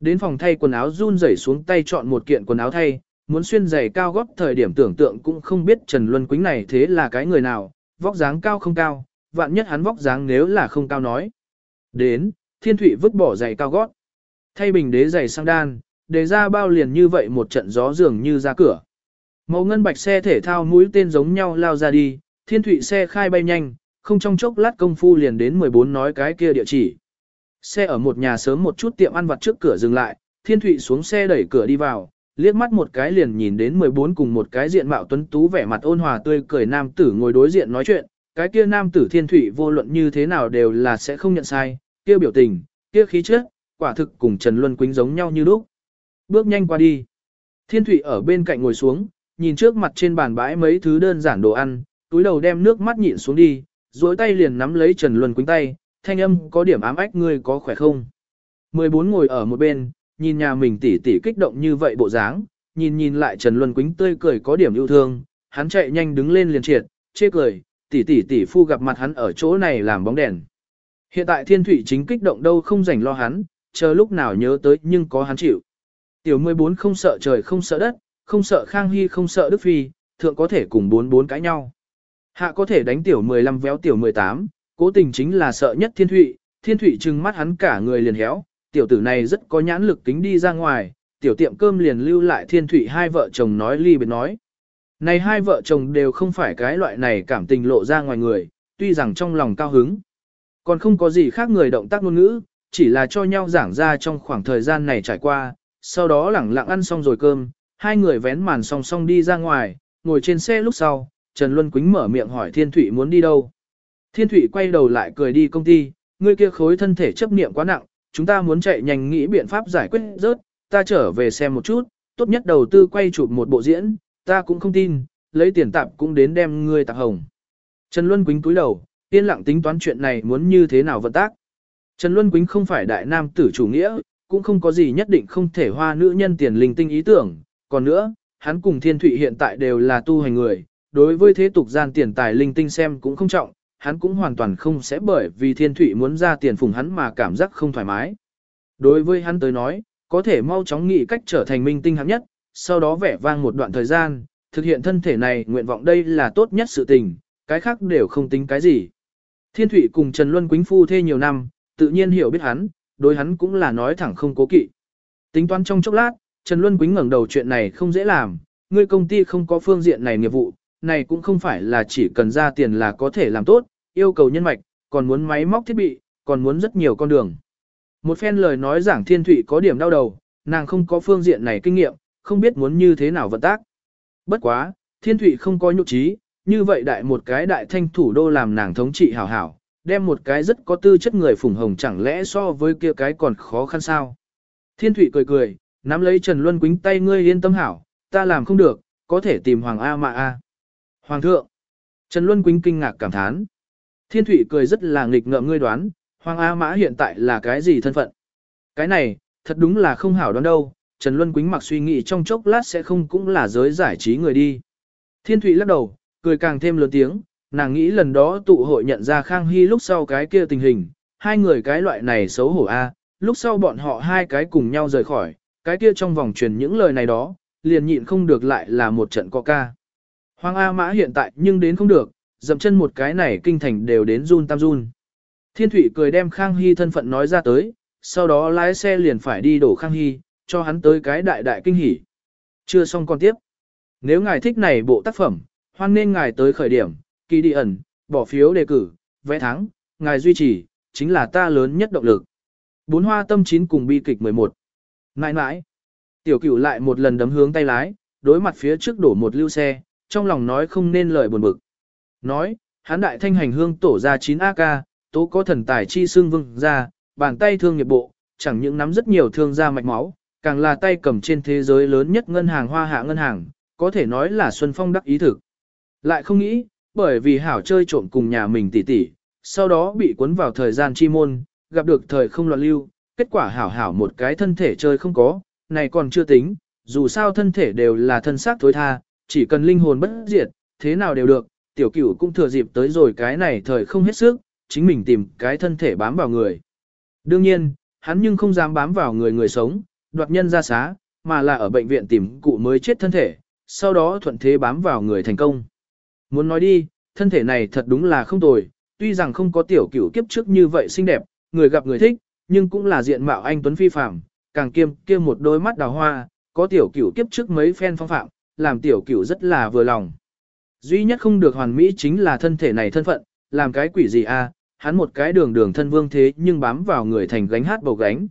Đến phòng thay quần áo run rẩy xuống tay chọn một kiện quần áo thay, muốn xuyên giày cao gót thời điểm tưởng tượng cũng không biết Trần Luân Quýnh này thế là cái người nào, vóc dáng cao không cao, vạn nhất hắn vóc dáng nếu là không cao nói. Đến, Thiên Thụy vứt bỏ giày cao gót. Thay bình đế giày sang đan, để ra bao liền như vậy một trận gió dường như ra cửa. Màu ngân bạch xe thể thao mũi tên giống nhau lao ra đi, Thiên Thụy xe khai bay nhanh, không trong chốc lát công phu liền đến 14 nói cái kia địa chỉ. Xe ở một nhà sớm một chút tiệm ăn vặt trước cửa dừng lại, Thiên Thụy xuống xe đẩy cửa đi vào, liếc mắt một cái liền nhìn đến 14 cùng một cái diện mạo tuấn tú vẻ mặt ôn hòa tươi cười nam tử ngồi đối diện nói chuyện, cái kia nam tử Thiên Thụy vô luận như thế nào đều là sẽ không nhận sai, kia biểu tình, kia khí chất, quả thực cùng Trần Luân Quýnh giống nhau như lúc. Bước nhanh qua đi. Thiên Thụy ở bên cạnh ngồi xuống, nhìn trước mặt trên bàn bãi mấy thứ đơn giản đồ ăn, túi đầu đem nước mắt nhịn xuống đi, duỗi tay liền nắm lấy Trần Luân Quýnh tay, thanh âm có điểm ám ách ngươi có khỏe không? 14 ngồi ở một bên, nhìn nhà mình tỉ tỉ kích động như vậy bộ dáng, nhìn nhìn lại Trần Luân Quýnh tươi cười có điểm yêu thương, hắn chạy nhanh đứng lên liền triệt, chê cười, tỷ tỷ tỷ phu gặp mặt hắn ở chỗ này làm bóng đèn. Hiện tại thiên thủy chính kích động đâu không rảnh lo hắn, chờ lúc nào nhớ tới nhưng có hắn chịu. Tiểu 14 không sợ trời không sợ đất, không sợ Khang Hy không sợ Đức Phi, thượng có thể cùng bốn bốn cãi nhau. Hạ có thể đánh tiểu 15 véo tiểu 18, cố tình chính là sợ nhất thiên thụy, thiên thụy trừng mắt hắn cả người liền héo, tiểu tử này rất có nhãn lực tính đi ra ngoài, tiểu tiệm cơm liền lưu lại thiên thụy hai vợ chồng nói ly biệt nói. Này hai vợ chồng đều không phải cái loại này cảm tình lộ ra ngoài người, tuy rằng trong lòng cao hứng. Còn không có gì khác người động tác ngôn ngữ, chỉ là cho nhau giảng ra trong khoảng thời gian này trải qua, sau đó lẳng lặng ăn xong rồi cơm, hai người vén màn song song đi ra ngoài, ngồi trên xe lúc sau, Trần Luân Quýnh mở miệng hỏi Thiên Thụy muốn đi đâu. Thiên Thụy quay đầu lại cười đi công ty, ngươi kia khối thân thể chấp niệm quá nặng, chúng ta muốn chạy nhanh nghĩ biện pháp giải quyết rớt, ta trở về xem một chút, tốt nhất đầu tư quay chụp một bộ diễn, ta cũng không tin, lấy tiền tạp cũng đến đem ngươi tạp hồng. Trần Luân Quýnh túi đầu, yên lặng tính toán chuyện này muốn như thế nào vận tác. Trần Luân Quýnh không phải đại nam tử chủ nghĩa, cũng không có gì nhất định không thể hoa nữ nhân tiền linh tinh ý tưởng, còn nữa, hắn cùng Thiên Thụy hiện tại đều là tu hành người, đối với thế tục gian tiền tài linh tinh xem cũng không trọng, hắn cũng hoàn toàn không sẽ bởi vì thiên thủy muốn ra tiền phùng hắn mà cảm giác không thoải mái. Đối với hắn tới nói, có thể mau chóng nghĩ cách trở thành minh tinh hạng nhất, sau đó vẻ vang một đoạn thời gian, thực hiện thân thể này nguyện vọng đây là tốt nhất sự tình, cái khác đều không tính cái gì. Thiên thủy cùng Trần Luân Quýnh phu thê nhiều năm, tự nhiên hiểu biết hắn, đối hắn cũng là nói thẳng không cố kỵ. Tính toán trong chốc lát, Trần Luân Quýnh ngẩng đầu chuyện này không dễ làm, ngươi công ty không có phương diện này nghiệp vụ, này cũng không phải là chỉ cần ra tiền là có thể làm tốt, yêu cầu nhân mạch, còn muốn máy móc thiết bị, còn muốn rất nhiều con đường. Một phen lời nói giảng Thiên Thụy có điểm đau đầu, nàng không có phương diện này kinh nghiệm, không biết muốn như thế nào vận tác. Bất quá, Thiên Thụy không có nhục trí, như vậy đại một cái đại thanh thủ đô làm nàng thống trị hảo hảo, đem một cái rất có tư chất người phủng hồng chẳng lẽ so với kia cái còn khó khăn sao. Thiên Thụy cười cười, nắm lấy Trần Luân quính tay ngươi yên tâm hảo, ta làm không được, có thể tìm Hoàng A mà A. Hoàng thượng! Trần Luân quính kinh ngạc cảm thán. Thiên Thụy cười rất là nghịch ngợm ngươi đoán, Hoàng A Mã hiện tại là cái gì thân phận? Cái này, thật đúng là không hảo đoán đâu, Trần Luân Quýnh mặc suy nghĩ trong chốc lát sẽ không cũng là giới giải trí người đi. Thiên Thụy lắc đầu, cười càng thêm lớn tiếng, nàng nghĩ lần đó tụ hội nhận ra Khang Hy lúc sau cái kia tình hình, hai người cái loại này xấu hổ a, lúc sau bọn họ hai cái cùng nhau rời khỏi, cái kia trong vòng truyền những lời này đó, liền nhịn không được lại là một trận ca. Hoàng A Mã hiện tại nhưng đến không được, dậm chân một cái này kinh thành đều đến run tam run. Thiên Thụy cười đem Khang Hy thân phận nói ra tới, sau đó lái xe liền phải đi đổ Khang Hy, cho hắn tới cái đại đại kinh hỉ. Chưa xong còn tiếp. Nếu ngài thích này bộ tác phẩm, hoan nên ngài tới khởi điểm, kỳ đi ẩn, bỏ phiếu đề cử, vẽ thắng, ngài duy trì, chính là ta lớn nhất động lực. Bốn hoa tâm chín cùng bi kịch 11. Nãi nãi. Tiểu cửu lại một lần đấm hướng tay lái, đối mặt phía trước đổ một lưu xe, trong lòng nói không nên lời buồn bực. Nói, hán đại thanh hành hương tổ ra 9 AK, tố có thần tài chi xương vương ra, bàn tay thương nghiệp bộ, chẳng những nắm rất nhiều thương ra mạch máu, càng là tay cầm trên thế giới lớn nhất ngân hàng hoa hạ ngân hàng, có thể nói là Xuân Phong đắc ý thực. Lại không nghĩ, bởi vì hảo chơi trộm cùng nhà mình tỉ tỉ, sau đó bị cuốn vào thời gian chi môn, gặp được thời không loạn lưu, kết quả hảo hảo một cái thân thể chơi không có, này còn chưa tính, dù sao thân thể đều là thân xác thối tha, chỉ cần linh hồn bất diệt, thế nào đều được, tiểu cửu cũng thừa dịp tới rồi cái này thời không hết sức, chính mình tìm cái thân thể bám vào người. Đương nhiên, hắn nhưng không dám bám vào người người sống, đoạt nhân ra xá, mà là ở bệnh viện tìm cụ mới chết thân thể, sau đó thuận thế bám vào người thành công. Muốn nói đi, thân thể này thật đúng là không tồi, tuy rằng không có tiểu cửu kiếp trước như vậy xinh đẹp, người gặp người thích, nhưng cũng là diện mạo anh Tuấn Phi Phạm, càng kiêm kia một đôi mắt đào hoa, có tiểu cửu kiếp trước mấy phen phong phạm, làm tiểu cửu rất là vừa lòng. Duy nhất không được hoàn mỹ chính là thân thể này thân phận, làm cái quỷ gì a? À, hắn một cái đường đường thân vương thế nhưng bám vào người thành gánh hát bầu gánh.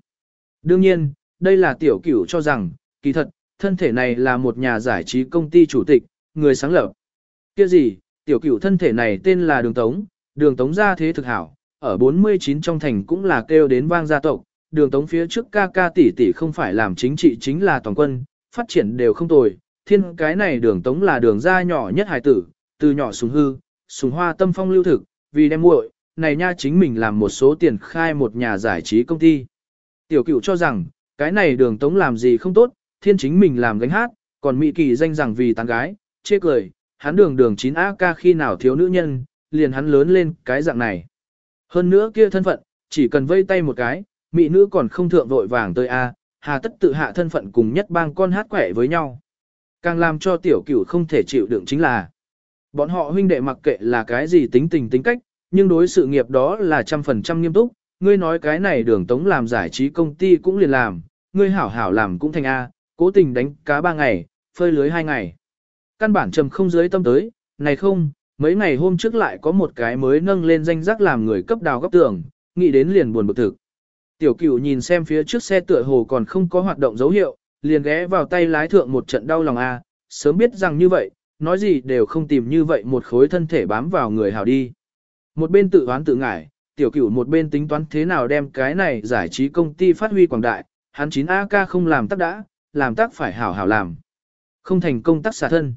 Đương nhiên, đây là tiểu cửu cho rằng, kỳ thật, thân thể này là một nhà giải trí công ty chủ tịch, người sáng lập. Kia gì, tiểu cửu thân thể này tên là đường tống, đường tống gia thế thực hảo, ở 49 trong thành cũng là kêu đến vang gia tộc, đường tống phía trước ca ca tỷ tỷ không phải làm chính trị chính là toàn quân, phát triển đều không tồi, thiên cái này đường tống là đường gia nhỏ nhất Hải tử, từ nhỏ sùng hư, sùng hoa tâm phong lưu thực, vì đem muội, này nha chính mình làm một số tiền khai một nhà giải trí công ty. Tiểu cửu cho rằng, cái này đường tống làm gì không tốt, thiên chính mình làm gánh hát, còn Mỹ kỳ danh rằng vì tán gái, chê cười, hắn đường đường 9 AK khi nào thiếu nữ nhân, liền hắn lớn lên cái dạng này. Hơn nữa kia thân phận, chỉ cần vây tay một cái, mỹ nữ còn không thượng vội vàng tới A, hà tất tự hạ thân phận cùng nhất bang con hát quẻ với nhau. Càng làm cho tiểu cửu không thể chịu đựng chính là, bọn họ huynh đệ mặc kệ là cái gì tính tình tính cách, nhưng đối sự nghiệp đó là trăm phần trăm nghiêm túc, ngươi nói cái này đường tống làm giải trí công ty cũng liền làm, ngươi hảo hảo làm cũng thành A, cố tình đánh cá ba ngày, phơi lưới hai ngày. Căn bản trầm không dưới tâm tới, này không, mấy ngày hôm trước lại có một cái mới nâng lên danh giác làm người cấp đào gấp tường, nghĩ đến liền buồn bực thực. Tiểu cửu nhìn xem phía trước xe tựa hồ còn không có hoạt động dấu hiệu, liền ghé vào tay lái thượng một trận đau lòng a, sớm biết rằng như vậy, nói gì đều không tìm như vậy một khối thân thể bám vào người hảo đi. Một bên tự oán tự ngải tiểu cửu một bên tính toán thế nào đem cái này giải trí công ty phát huy quảng đại, hắn 9AK không làm tác đã, làm tác phải hảo hảo làm. Không thành công tác xả thân.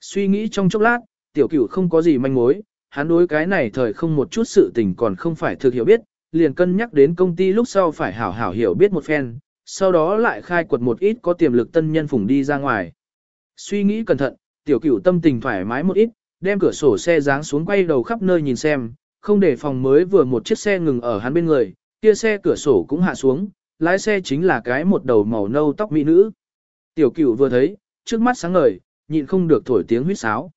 Suy nghĩ trong chốc lát, tiểu cửu không có gì manh mối, hắn đối cái này thời không một chút sự tình còn không phải thực hiểu biết, liền cân nhắc đến công ty lúc sau phải hảo hảo hiểu biết một phen, sau đó lại khai quật một ít có tiềm lực tân nhân phủng đi ra ngoài. Suy nghĩ cẩn thận, tiểu cửu tâm tình thoải mái một ít, đem cửa sổ xe giáng xuống quay đầu khắp nơi nhìn xem, không để phòng mới vừa một chiếc xe ngừng ở hắn bên người, kia xe cửa sổ cũng hạ xuống, lái xe chính là cái một đầu màu nâu tóc mỹ nữ. Tiểu cửu vừa thấy, trước mắt sáng ngời, nhịn không được thổi tiếng huýt sáo.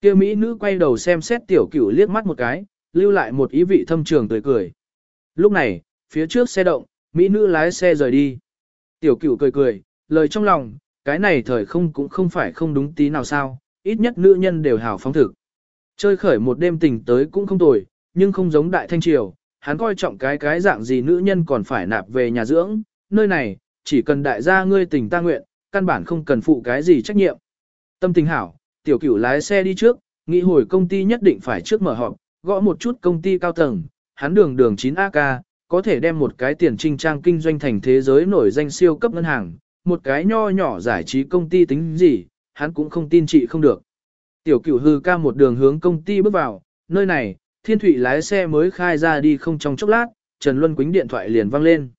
Kia mỹ nữ quay đầu xem xét tiểu cửu liếc mắt một cái, lưu lại một ý vị thâm trường tươi cười. Lúc này, phía trước xe động, mỹ nữ lái xe rời đi. Tiểu cửu cười cười, lời trong lòng, cái này thời không cũng không phải không đúng tí nào sao, ít nhất nữ nhân đều hào phóng thực. Chơi khởi một đêm tình tới cũng không tồi, nhưng không giống đại thanh triều, hắn coi trọng cái cái dạng gì nữ nhân còn phải nạp về nhà dưỡng, nơi này, chỉ cần đại gia ngươi tình ta nguyện, căn bản không cần phụ cái gì trách nhiệm. Tâm tình hảo, tiểu cửu lái xe đi trước, nghĩ hồi công ty nhất định phải trước mở họp, gõ một chút công ty cao tầng, hắn đường đường 9AK, có thể đem một cái tiền trinh trang kinh doanh thành thế giới nổi danh siêu cấp ngân hàng, một cái nho nhỏ giải trí công ty tính gì, hắn cũng không tin chị không được. Tiểu cửu hư ca một đường hướng công ty bước vào, nơi này, thiên thủy lái xe mới khai ra đi không trong chốc lát, Trần Luân Quýnh điện thoại liền vang lên.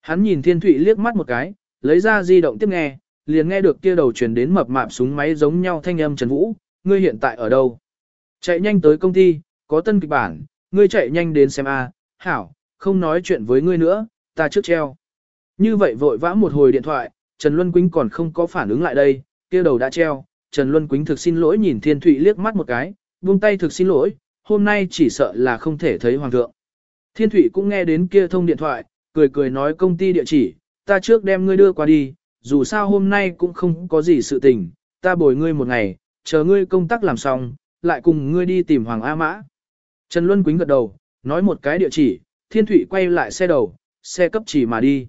Hắn nhìn thiên thủy liếc mắt một cái, lấy ra di động tiếp nghe, liền nghe được kia đầu truyền đến mập mạp súng máy giống nhau thanh âm Trần Vũ, ngươi hiện tại ở đâu? Chạy nhanh tới công ty, có tân kịch bản, ngươi chạy nhanh đến xem a, hảo, không nói chuyện với ngươi nữa, ta trước treo. Như vậy vội vã một hồi điện thoại, Trần Luân Quýnh còn không có phản ứng lại đây, kia đầu đã treo, Trần Luân Quýnh thực xin lỗi nhìn Thiên Thụy liếc mắt một cái, buông tay thực xin lỗi, hôm nay chỉ sợ là không thể thấy hoàng thượng. Thiên Thụy cũng nghe đến kia thông điện thoại, cười cười nói công ty địa chỉ, ta trước đem ngươi đưa qua đi, dù sao hôm nay cũng không có gì sự tình, ta bồi ngươi một ngày, chờ ngươi công tác làm xong, lại cùng ngươi đi tìm Hoàng A Mã. Trần Luân Quýnh gật đầu, nói một cái địa chỉ, Thiên Thụy quay lại xe đầu, xe cấp chỉ mà đi.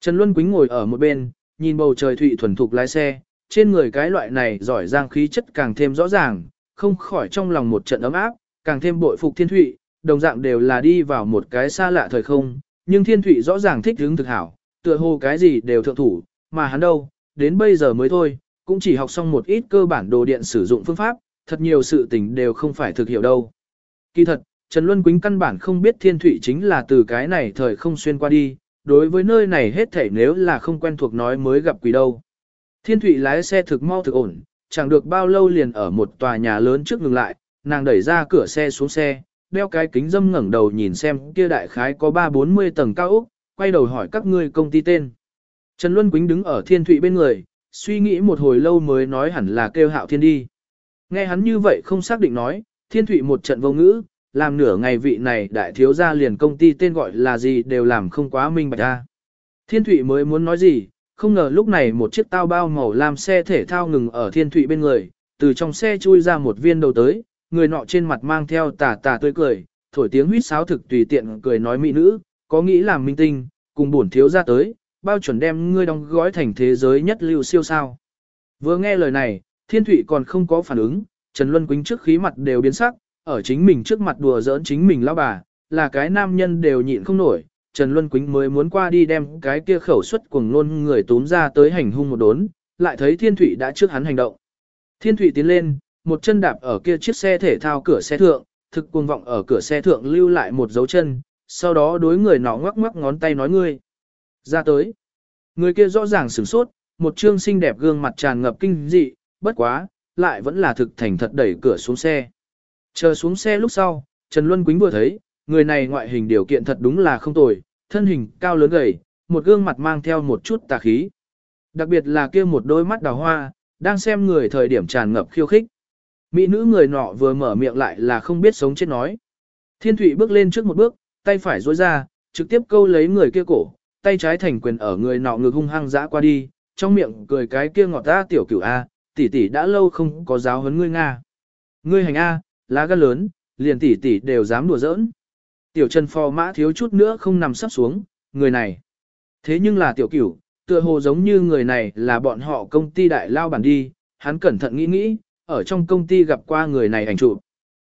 Trần Luân Quýnh ngồi ở một bên, nhìn bầu trời Thụy thuần thục lái xe, trên người cái loại này giỏi giang khí chất càng thêm rõ ràng, không khỏi trong lòng một trận ấm áp, càng thêm bội phục Thiên Thụy, đồng dạng đều là đi vào một cái xa lạ thời không, nhưng Thiên Thụy rõ ràng thích hứng thực hảo, tựa hồ cái gì đều thượng thủ, mà hắn đâu, đến bây giờ mới thôi, cũng chỉ học xong một ít cơ bản đồ điện sử dụng phương pháp, thật nhiều sự tình đều không phải thực hiểu đâu. Kỳ thật, Trần Luân Quýnh căn bản không biết Thiên Thụy chính là từ cái này thời không xuyên qua đi, đối với nơi này hết thảy nếu là không quen thuộc nói mới gặp quỷ đâu. Thiên Thụy lái xe thực mau thực ổn, chẳng được bao lâu liền ở một tòa nhà lớn trước ngừng lại, nàng đẩy ra cửa xe xuống xe, đeo cái kính dâm ngẩng đầu nhìn xem kia đại khái có 3-40 tầng cao ốc, quay đầu hỏi các ngươi công ty tên. Trần Luân Quýnh đứng ở Thiên Thụy bên người, suy nghĩ một hồi lâu mới nói hẳn là kêu hạo thiên đi. Nghe hắn như vậy không xác định nói, Thiên Thụy một trận vô ngữ, làm nửa ngày vị này đại thiếu gia liền công ty tên gọi là gì đều làm không quá minh bạch ra. Thiên Thụy mới muốn nói gì, không ngờ lúc này một chiếc tao bao màu làm xe thể thao ngừng ở Thiên Thụy bên người, từ trong xe chui ra một viên đầu tới, người nọ trên mặt mang theo tà tà tươi cười, thổi tiếng huýt sáo thực tùy tiện cười nói mỹ nữ, có nghĩ làm minh tinh, cùng bổn thiếu gia tới, bao chuẩn đem ngươi đóng gói thành thế giới nhất lưu siêu sao. Vừa nghe lời này, Thiên Thụy còn không có phản ứng, Trần Luân Quýnh trước khí mặt đều biến sắc, ở chính mình trước mặt đùa giỡn chính mình lão bà, là cái nam nhân đều nhịn không nổi. Trần Luân Quýnh mới muốn qua đi đem cái kia khẩu suất cuồng luôn người túm ra tới hành hung một đốn, lại thấy Thiên Thụy đã trước hắn hành động. Thiên Thụy tiến lên, một chân đạp ở kia chiếc xe thể thao cửa xe thượng, thực cuồng vọng ở cửa xe thượng lưu lại một dấu chân, sau đó đối người nọ ngoắc ngoắc ngón tay nói ngươi. Ra tới. Người kia rõ ràng sửng sốt, một trương xinh đẹp gương mặt tràn ngập kinh dị, bất quá, lại vẫn là thực thành thật đẩy cửa xuống xe. Chờ xuống xe lúc sau, Trần Luân Quýnh vừa thấy, người này ngoại hình điều kiện thật đúng là không tồi, thân hình cao lớn gầy, một gương mặt mang theo một chút tà khí. Đặc biệt là kia một đôi mắt đào hoa, đang xem người thời điểm tràn ngập khiêu khích. Mỹ nữ người nọ vừa mở miệng lại là không biết sống chết nói. Thiên Thụy bước lên trước một bước, tay phải duỗi ra, trực tiếp câu lấy người kia cổ, tay trái thành quyền ở người nọ ngực hung hăng dã qua đi, trong miệng cười cái kia ngọt ta tiểu cửu A, tỷ tỷ đã lâu không có giáo huấn ngươi Nga. Ngươi hành A, lá gan lớn, liền tỷ tỷ đều dám đùa giỡn. Tiểu Trần phò mã thiếu chút nữa không nằm sắp xuống, người này. Thế nhưng là tiểu cửu, tựa hồ giống như người này là bọn họ công ty đại lao bản đi, hắn cẩn thận nghĩ nghĩ, ở trong công ty gặp qua người này ảnh chụp.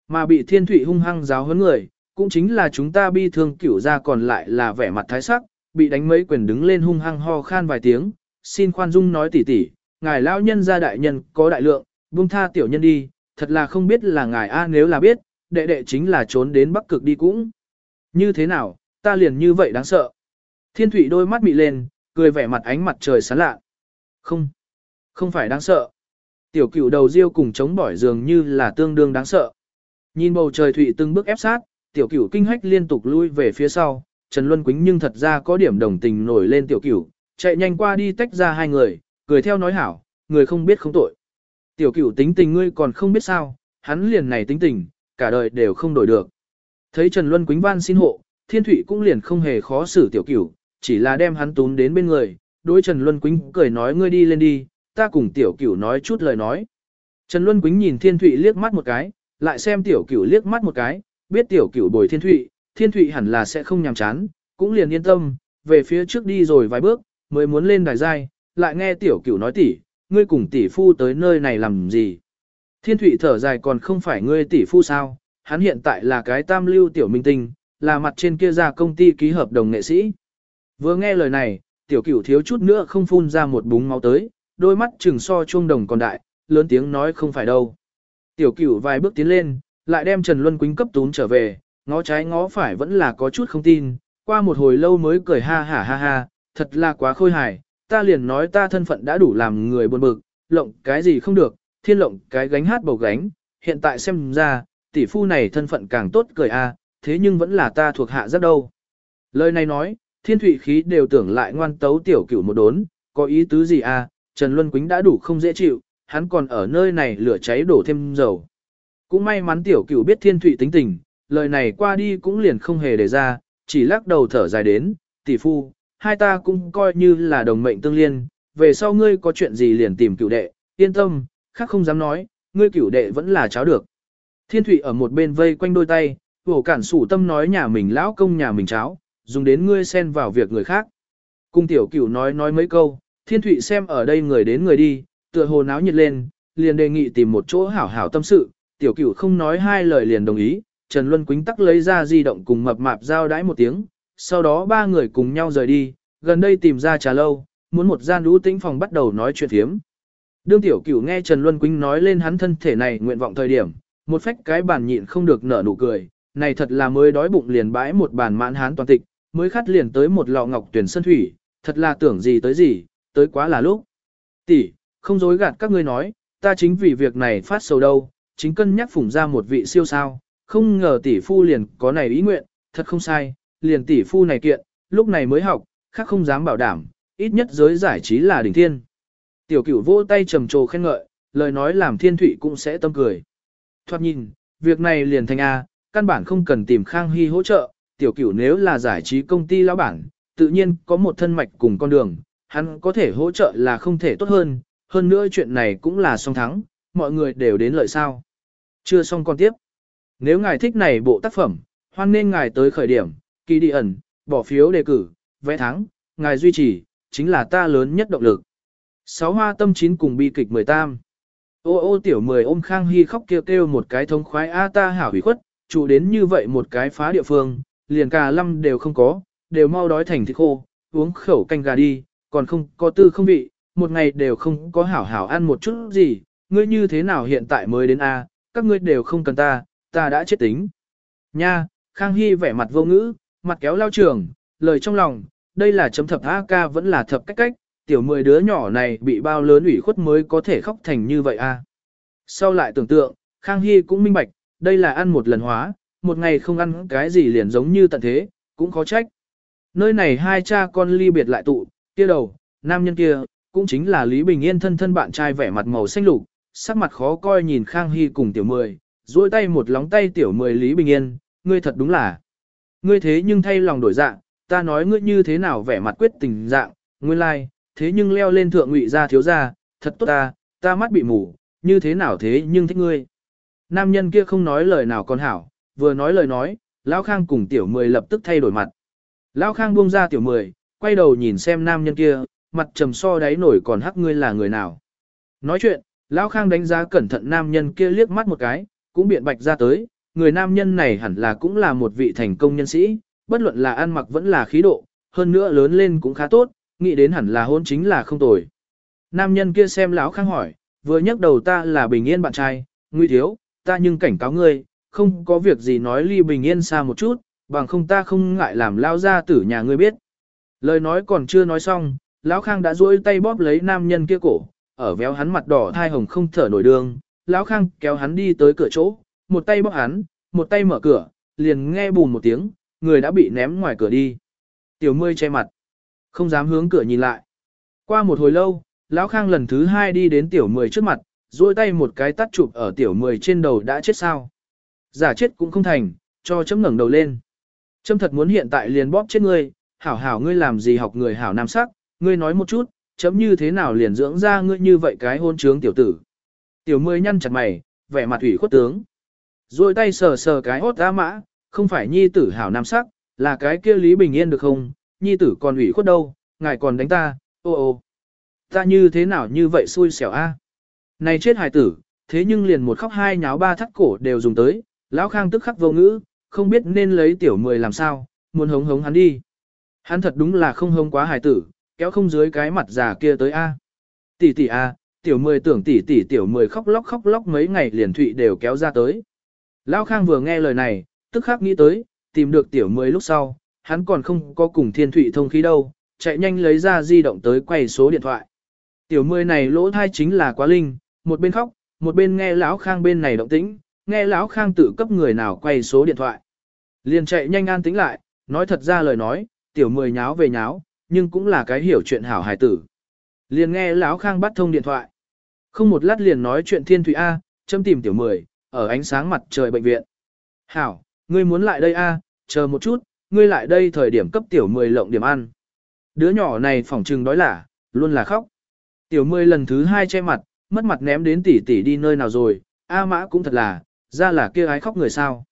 Mà bị thiên thủy hung hăng giáo huấn người, cũng chính là chúng ta bi thương cửu ra còn lại là vẻ mặt thái sắc, bị đánh mấy quyền đứng lên hung hăng ho khan vài tiếng, xin khoan dung nói tỉ tỉ, ngài lão nhân gia đại nhân có đại lượng, buông tha tiểu nhân đi, thật là không biết là ngài A nếu là biết, đệ đệ chính là trốn đến bắc cực đi cũng. Như thế nào, ta liền như vậy đáng sợ. Thiên Thụy đôi mắt mị lên, cười vẻ mặt ánh mặt trời sáng lạ. Không, không phải đáng sợ. Tiểu cửu đầu riêu cùng chống bỏi dường như là tương đương đáng sợ. Nhìn bầu trời Thụy từng bước ép sát, tiểu cửu kinh hách liên tục lui về phía sau, Trần Luân Quýnh nhưng thật ra có điểm đồng tình nổi lên tiểu cửu, chạy nhanh qua đi tách ra hai người, cười theo nói hảo, người không biết không tội. Tiểu cửu tính tình ngươi còn không biết sao, hắn liền này tính tình, cả đời đều không đổi được. Thấy Trần Luân Quýnh van xin hộ, Thiên Thụy cũng liền không hề khó xử tiểu cửu, chỉ là đem hắn túm đến bên người, đối Trần Luân Quýnh cười nói ngươi đi lên đi, ta cùng tiểu cửu nói chút lời nói. Trần Luân Quýnh nhìn Thiên Thụy liếc mắt một cái, lại xem tiểu cửu liếc mắt một cái, biết tiểu cửu bồi Thiên Thụy, Thiên Thụy hẳn là sẽ không nhàm chán, cũng liền yên tâm, về phía trước đi rồi vài bước, mới muốn lên đài giai, lại nghe tiểu cửu nói tỷ, ngươi cùng tỷ phu tới nơi này làm gì? Thiên Thụy thở dài còn không phải ngươi tỷ phu sao, hắn hiện tại là cái tam lưu tiểu minh tinh, là mặt trên kia ra công ty ký hợp đồng nghệ sĩ. Vừa nghe lời này, tiểu cửu thiếu chút nữa không phun ra một búng máu tới, đôi mắt trừng so chuông đồng còn đại, lớn tiếng nói không phải đâu. Tiểu cửu vài bước tiến lên, lại đem Trần Luân Quýnh cấp tún trở về, ngó trái ngó phải vẫn là có chút không tin, qua một hồi lâu mới cười ha ha ha ha, thật là quá khôi hài, ta liền nói ta thân phận đã đủ làm người buồn bực, lộng cái gì không được, thiên lộng cái gánh hát bầu gánh, hiện tại xem ra, tỷ phu này thân phận càng tốt cười a, thế nhưng vẫn là ta thuộc hạ rất đâu. Lời này nói, thiên thụy khí đều tưởng lại ngoan tấu tiểu cửu một đốn, có ý tứ gì a? Trần Luân Quýnh đã đủ không dễ chịu, hắn còn ở nơi này lửa cháy đổ thêm dầu. Cũng may mắn tiểu cửu biết thiên thụy tính tình, lời này qua đi cũng liền không hề để ra, chỉ lắc đầu thở dài đến, tỷ phu, hai ta cũng coi như là đồng mệnh tương liên, về sau ngươi có chuyện gì liền tìm cửu đệ, yên tâm, khác không dám nói, ngươi cửu đệ vẫn là cháu được. Thiên Thụy ở một bên vây quanh đôi tay, vổ cản sủ tâm nói nhà mình lão công nhà mình cháu, dùng đến ngươi xen vào việc người khác. Cung tiểu cửu nói nói mấy câu, Thiên Thụy xem ở đây người đến người đi, tựa hồ náo nhiệt lên, liền đề nghị tìm một chỗ hảo hảo tâm sự, tiểu cửu không nói hai lời liền đồng ý, Trần Luân Quýnh tắc lấy ra di động cùng mập mạp giao đãi một tiếng, sau đó ba người cùng nhau rời đi, gần đây tìm ra trà lâu, muốn một gian đũ tĩnh phòng bắt đầu nói chuyện thiếm. Đương tiểu cửu nghe Trần Luân Quýnh nói lên hắn thân thể này nguyện vọng thời điểm, một phách cái bàn nhịn không được nở nụ cười, này thật là mới đói bụng liền bãi một bàn mãn hán toàn tịch, mới khát liền tới một lọ ngọc tuyển sân thủy, thật là tưởng gì tới gì, tới quá là lúc. Tỷ, không dối gạt các ngươi nói, ta chính vì việc này phát sầu đâu, chính cân nhắc phủng ra một vị siêu sao, không ngờ tỷ phu liền có này ý nguyện, thật không sai, liền tỷ phu này kiện, lúc này mới học, khác không dám bảo đảm, ít nhất giới giải trí là đỉnh thiên. Tiểu cửu vỗ tay trầm trồ khen ngợi, lời nói làm thiên thủy cũng sẽ tâm cười. Thoát nhìn, việc này liền thành A, căn bản không cần tìm Khang Hy hỗ trợ, tiểu cửu nếu là giải trí công ty lão bản, tự nhiên có một thân mạch cùng con đường, hắn có thể hỗ trợ là không thể tốt hơn, hơn nữa chuyện này cũng là song thắng, mọi người đều đến lợi sao. Chưa xong con tiếp. Nếu ngài thích này bộ tác phẩm, hoan nên ngài tới khởi điểm, kỳ đi ẩn, bỏ phiếu đề cử, vẽ thắng, ngài duy trì, chính là ta lớn nhất động lực. Sáu hoa tâm chín cùng bi kịch mười tam. Ô ô tiểu mười ôm Khang Hy khóc kêu kêu một cái thống khoái a ta hảo hủy khuất, trụ đến như vậy một cái phá địa phương, liền cả lâm đều không có, đều mau đói thành thịt khô, uống khẩu canh gà đi, còn không có tư không vị, một ngày đều không có hảo hảo ăn một chút gì, ngươi như thế nào hiện tại mới đến a, các ngươi đều không cần ta, ta đã chết tính. Nha, Khang Hy vẻ mặt vô ngữ, mặt kéo lao trường, lời trong lòng, đây là chấm thập A ca vẫn là thập cách cách, tiểu mười đứa nhỏ này bị bao lớn ủy khuất mới có thể khóc thành như vậy a. Sau lại tưởng tượng, Khang Hy cũng minh bạch, đây là ăn một lần hóa, một ngày không ăn cái gì liền giống như tận thế, cũng khó trách. Nơi này hai cha con ly biệt lại tụ, kia đầu, nam nhân kia, cũng chính là Lý Bình Yên thân thân bạn trai vẻ mặt màu xanh lục, sắc mặt khó coi nhìn Khang Hy cùng tiểu mười, duỗi tay một lóng tay tiểu mười Lý Bình Yên, ngươi thật đúng là. Ngươi thế nhưng thay lòng đổi dạng, ta nói ngươi như thế nào vẻ mặt quyết tình dạng, nguyên lai, like, thế nhưng leo lên thượng ngụy ra thiếu ra, thật tốt ta, ta mắt bị mù, như thế nào thế nhưng thích ngươi. Nam nhân kia không nói lời nào còn hảo, vừa nói lời nói, Lão Khang cùng tiểu mười lập tức thay đổi mặt. Lão Khang buông ra tiểu mười, quay đầu nhìn xem nam nhân kia, mặt trầm so đáy nổi còn hắc ngươi là người nào. Nói chuyện, Lão Khang đánh giá cẩn thận nam nhân kia liếc mắt một cái, cũng biện bạch ra tới, người nam nhân này hẳn là cũng là một vị thành công nhân sĩ, bất luận là ăn mặc vẫn là khí độ, hơn nữa lớn lên cũng khá tốt, nghĩ đến hẳn là hôn chính là không tồi. Nam nhân kia xem lão khang hỏi, vừa nhắc đầu ta là bình yên bạn trai, nguy thiếu, ta nhưng cảnh cáo ngươi, không có việc gì nói ly bình yên xa một chút, bằng không ta không ngại làm lao ra tử nhà ngươi biết. Lời nói còn chưa nói xong, lão khang đã duỗi tay bóp lấy nam nhân kia cổ, ở véo hắn mặt đỏ thai hồng không thở nổi đường, lão khang kéo hắn đi tới cửa chỗ, một tay bóc hắn, một tay mở cửa, liền nghe bùn một tiếng, người đã bị ném ngoài cửa đi. Tiểu mươi che mặt. Không dám hướng cửa nhìn lại. Qua một hồi lâu, Lão Khang lần thứ hai đi đến tiểu mười trước mặt, duỗi tay một cái tắt chụp ở tiểu mười trên đầu đã chết sao. Giả chết cũng không thành, cho chấm ngẩng đầu lên. Chấm thật muốn hiện tại liền bóp chết ngươi, hảo hảo ngươi làm gì học người hảo nam sắc, ngươi nói một chút, chấm như thế nào liền dưỡng ra ngươi như vậy cái hôn trướng tiểu tử. Tiểu mười nhăn chặt mày, vẻ mặt ủy khuất tướng. Rồi tay sờ sờ cái hốt ra mã, không phải nhi tử hảo nam sắc, là cái kia Lý Bình Yên được không, nhi tử còn ủy khuất đâu, ngài còn đánh ta, ô ô. Ta như thế nào như vậy xui xẻo a? Này chết hài tử, thế nhưng liền một khóc hai nháo ba thắt cổ đều dùng tới, lão khang tức khắc vô ngữ, không biết nên lấy tiểu mười làm sao, muốn hống hống hắn đi. Hắn thật đúng là không hống quá hài tử, kéo không dưới cái mặt già kia tới a. Tỷ tỷ a, tiểu mười tưởng tỷ tỷ tiểu mười khóc lóc khóc lóc mấy ngày liền thụy đều kéo ra tới. Lão Khang vừa nghe lời này, tức khắc nghĩ tới, tìm được tiểu mới lúc sau, hắn còn không có cùng thiên thụy thông khí đâu, chạy nhanh lấy ra di động tới quay số điện thoại. Tiểu mười này lỗ thai chính là quá linh, một bên khóc, một bên nghe lão Khang bên này động tĩnh, nghe lão Khang tự cấp người nào quay số điện thoại. Liền chạy nhanh an tĩnh lại, nói thật ra lời nói, tiểu mười nháo về nháo, nhưng cũng là cái hiểu chuyện hảo hài tử. Liền nghe lão Khang bắt thông điện thoại. Không một lát liền nói chuyện thiên thủy A, châm tìm tiểu mười, ở ánh sáng mặt trời bệnh viện. Hảo, ngươi muốn lại đây A, chờ một chút, ngươi lại đây thời điểm cấp tiểu mười lộng điểm ăn. Đứa nhỏ này phỏng trừng đói lả, luôn là khóc. Tiểu mười lần thứ hai che mặt, mất mặt ném đến tỷ tỷ đi nơi nào rồi, A mã cũng thật là, ra là kia ái khóc người sao.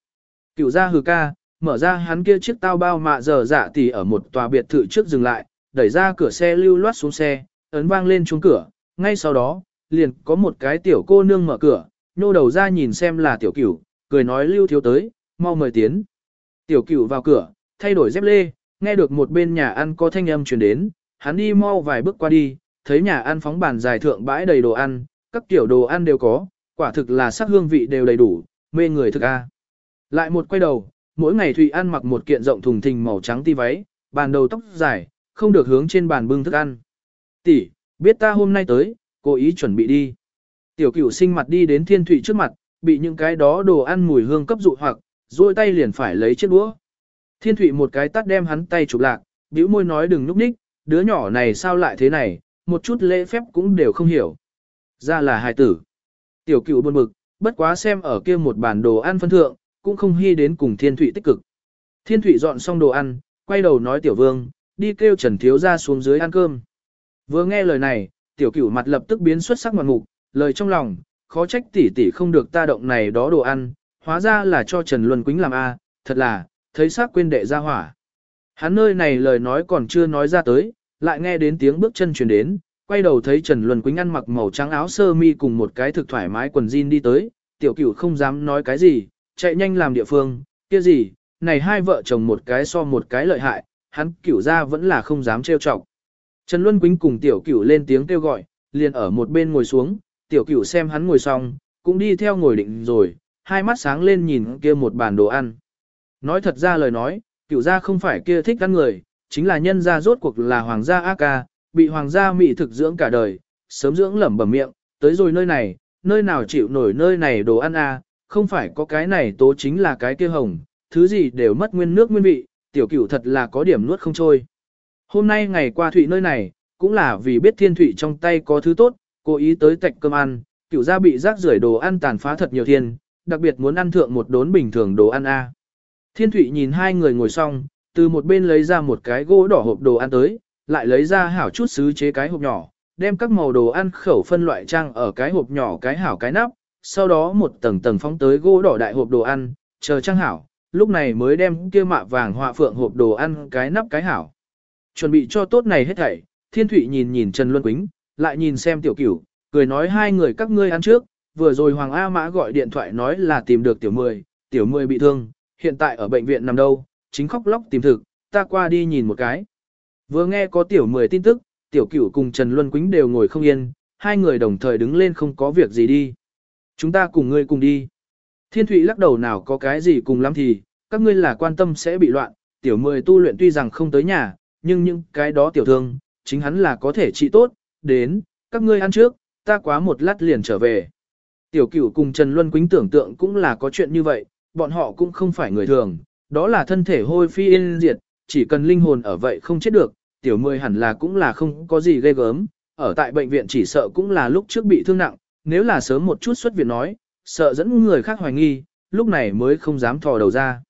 Cựu ra hừ ca, mở ra hắn kia chiếc tao bao mạ giờ dạ tỷ ở một tòa biệt thự trước dừng lại, đẩy ra cửa xe lưu loát xuống xe, ấn vang lên chuông cửa, ngay sau đó, liền có một cái tiểu cô nương mở cửa, nhô đầu ra nhìn xem là tiểu cửu, cười nói lưu thiếu tới, mau mời tiến. Tiểu cửu vào cửa, thay đổi dép lê, nghe được một bên nhà ăn có thanh âm truyền đến, hắn đi mau vài bước qua đi, thấy nhà ăn phóng bàn dài thượng bãi đầy đồ ăn, các kiểu đồ ăn đều có, quả thực là sắc hương vị đều đầy đủ, mê người thực a. Lại một quay đầu, mỗi ngày Thụy ăn mặc một kiện rộng thùng thình màu trắng ti váy, bàn đầu tóc dài, không được hướng trên bàn bưng thức ăn. Tỷ, biết ta hôm nay tới, cố ý chuẩn bị đi. Tiểu cửu sinh mặt đi đến thiên thụy trước mặt, bị những cái đó đồ ăn mùi hương cấp dụ hoặc, duỗi tay liền phải lấy chiếc đũa. Thiên thụy một cái tắt đem hắn tay chụp lạc, bĩu môi nói đừng núp ních, đứa nhỏ này sao lại thế này, một chút lễ phép cũng đều không hiểu. Ra là hài tử. Tiểu cửu buồn bực, bất quá xem ở kia một bản đồ ăn phân thượng, cũng không hy đến cùng thiên thụy tích cực. Thiên thụy dọn xong đồ ăn, quay đầu nói tiểu vương, đi kêu trần thiếu ra xuống dưới ăn cơm. Vừa nghe lời này, tiểu cửu mặt lập tức biến xuất sắc ngoạn mục, lời trong lòng, khó trách tỷ tỷ không được ta động này đó đồ ăn, hóa ra là cho Trần Luân Quýnh làm a, thật là, thấy xác quên đệ ra hỏa. Hắn nơi này lời nói còn chưa nói ra tới, lại nghe đến tiếng bước chân truyền đến, quay đầu thấy Trần Luân Quýnh ăn mặc màu trắng áo sơ mi cùng một cái thực thoải mái quần jean đi tới, tiểu cửu không dám nói cái gì, chạy nhanh làm địa phương, kia gì, này hai vợ chồng một cái so một cái lợi hại, hắn cửu ra vẫn là không dám trêu chọc. Trần Luân Quýnh cùng tiểu cửu lên tiếng kêu gọi, liền ở một bên ngồi xuống, tiểu cửu xem hắn ngồi xong, cũng đi theo ngồi định rồi, hai mắt sáng lên nhìn kia một bàn đồ ăn. Nói thật ra lời nói, cửu gia không phải kia thích ăn người, chính là nhân gia rốt cuộc là hoàng gia A ca, bị hoàng gia mị thực dưỡng cả đời, sớm dưỡng lẩm bẩm miệng, tới rồi nơi này, nơi nào chịu nổi nơi này đồ ăn A, không phải có cái này tố chính là cái kia hồng, thứ gì đều mất nguyên nước nguyên vị, tiểu cửu thật là có điểm nuốt không trôi. Hôm nay ngày qua thụy nơi này, cũng là vì biết thiên thụy trong tay có thứ tốt, cố ý tới tạch cơm ăn, cửu gia bị rác rưởi đồ ăn tàn phá thật nhiều thiên, đặc biệt muốn ăn thượng một đốn bình thường đồ ăn a. Thiên thụy nhìn hai người ngồi xong, từ một bên lấy ra một cái gỗ đỏ hộp đồ ăn tới, lại lấy ra hảo chút sứ chế cái hộp nhỏ, đem các màu đồ ăn khẩu phân loại trang ở cái hộp nhỏ cái hảo cái nắp, sau đó một tầng tầng phóng tới gỗ đỏ đại hộp đồ ăn, chờ trang hảo, lúc này mới đem kia mạ vàng họa phượng hộp đồ ăn cái nắp cái hảo. Chuẩn bị cho tốt này hết thảy, Thiên Thụy nhìn nhìn Trần Luân Quýnh, lại nhìn xem Tiểu Cửu, cười nói hai người các ngươi ăn trước, vừa rồi Hoàng A Mã gọi điện thoại nói là tìm được Tiểu Mười, Tiểu Mười bị thương, hiện tại ở bệnh viện nằm đâu, chính khóc lóc tìm thực, ta qua đi nhìn một cái. Vừa nghe có Tiểu Mười tin tức, Tiểu Cửu cùng Trần Luân Quýnh đều ngồi không yên, hai người đồng thời đứng lên không có việc gì đi. Chúng ta cùng ngươi cùng đi. Thiên Thụy lắc đầu nào có cái gì cùng lắm thì, các ngươi là quan tâm sẽ bị loạn, Tiểu Mười tu luyện tuy rằng không tới nhà, nhưng những cái đó tiểu thương, chính hắn là có thể trị tốt, đến, các ngươi ăn trước, ta quá một lát liền trở về. Tiểu cửu cùng Trần Luân Quýnh tưởng tượng cũng là có chuyện như vậy, bọn họ cũng không phải người thường, đó là thân thể hôi phi yên diệt, chỉ cần linh hồn ở vậy không chết được, tiểu mười hẳn là cũng là không có gì ghê gớm, ở tại bệnh viện chỉ sợ cũng là lúc trước bị thương nặng, nếu là sớm một chút xuất viện nói, sợ dẫn người khác hoài nghi, lúc này mới không dám thò đầu ra.